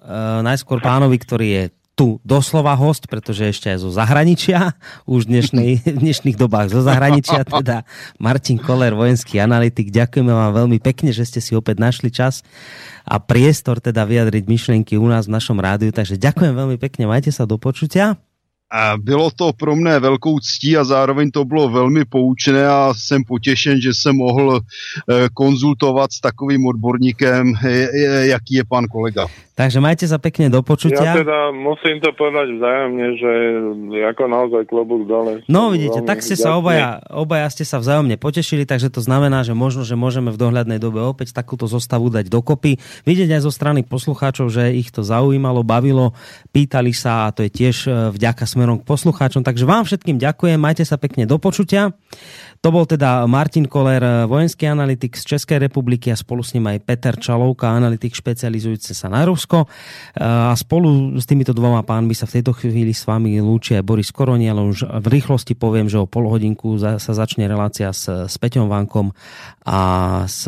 najskôr pánovi, ktorý je tu doslova host, pretože ešte aj zo zahraničia, už v, dnešnej, v dnešných dobách zo zahraničia, teda Martin Koller, vojenský analytik. Ďakujeme vám veľmi pekne, že ste si opäť našli čas a priestor teda vyjadriť myšlienky u nás v našom rádiu. Takže ďakujem veľmi pekne, majte sa do počutia. a bylo to pro mne velkou ctí a zároveň to bylo velmi poučené a jsem potěšen, že jsem mohl konzultovat s takovým odborníkem, jaký je pán kolega. Takže majte sa pekne do počutia. Ja teda musím to povedať vzájomne, že ako naozaj klobúk dole. No vidíte, tak ste sa obaja, obaja ste sa vzájomne potešili, takže to znamená, že možno, že môžeme v dohľadnej dobe opäť takúto zostavu dať dokopy. Vidieť aj zo strany poslucháčov, že ich to zaujímalo, bavilo, pýtali sa a to je tiež e, vďaka smerom k poslucháčom. Takže vám všetkým ďakujem, majte sa pekne do počutia. To bol teda Martin Koller, eh, vojenský analytik z Českej republiky a spolu s ním aj Peter Čalovka, analytik špecializujúci sa na Rusko. Eh, a spolu s týmito dvoma pánmi sa v tejto chvíli s vami lúči aj Boris Koroni, ale už v rýchlosti poviem, že o pol hodinku sa začne relácia s, s Peťom Vankom a s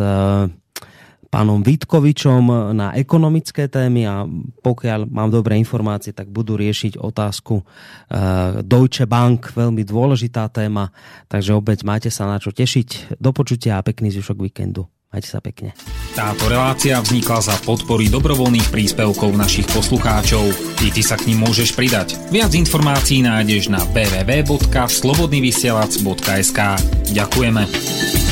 pánom Vítkovičom na ekonomické témy a pokiaľ mám dobré informácie, tak budú riešiť otázku uh, Deutsche Bank, veľmi dôležitá téma, takže opäť máte sa na čo tešiť. Do počutia a pekný zvyšok víkendu. Majte sa pekne. Táto relácia vznikla za podpory dobrovoľných príspevkov našich poslucháčov. I ty sa k ním môžeš pridať. Viac informácií nájdeš na www.slobodnyvysielac.sk Ďakujeme.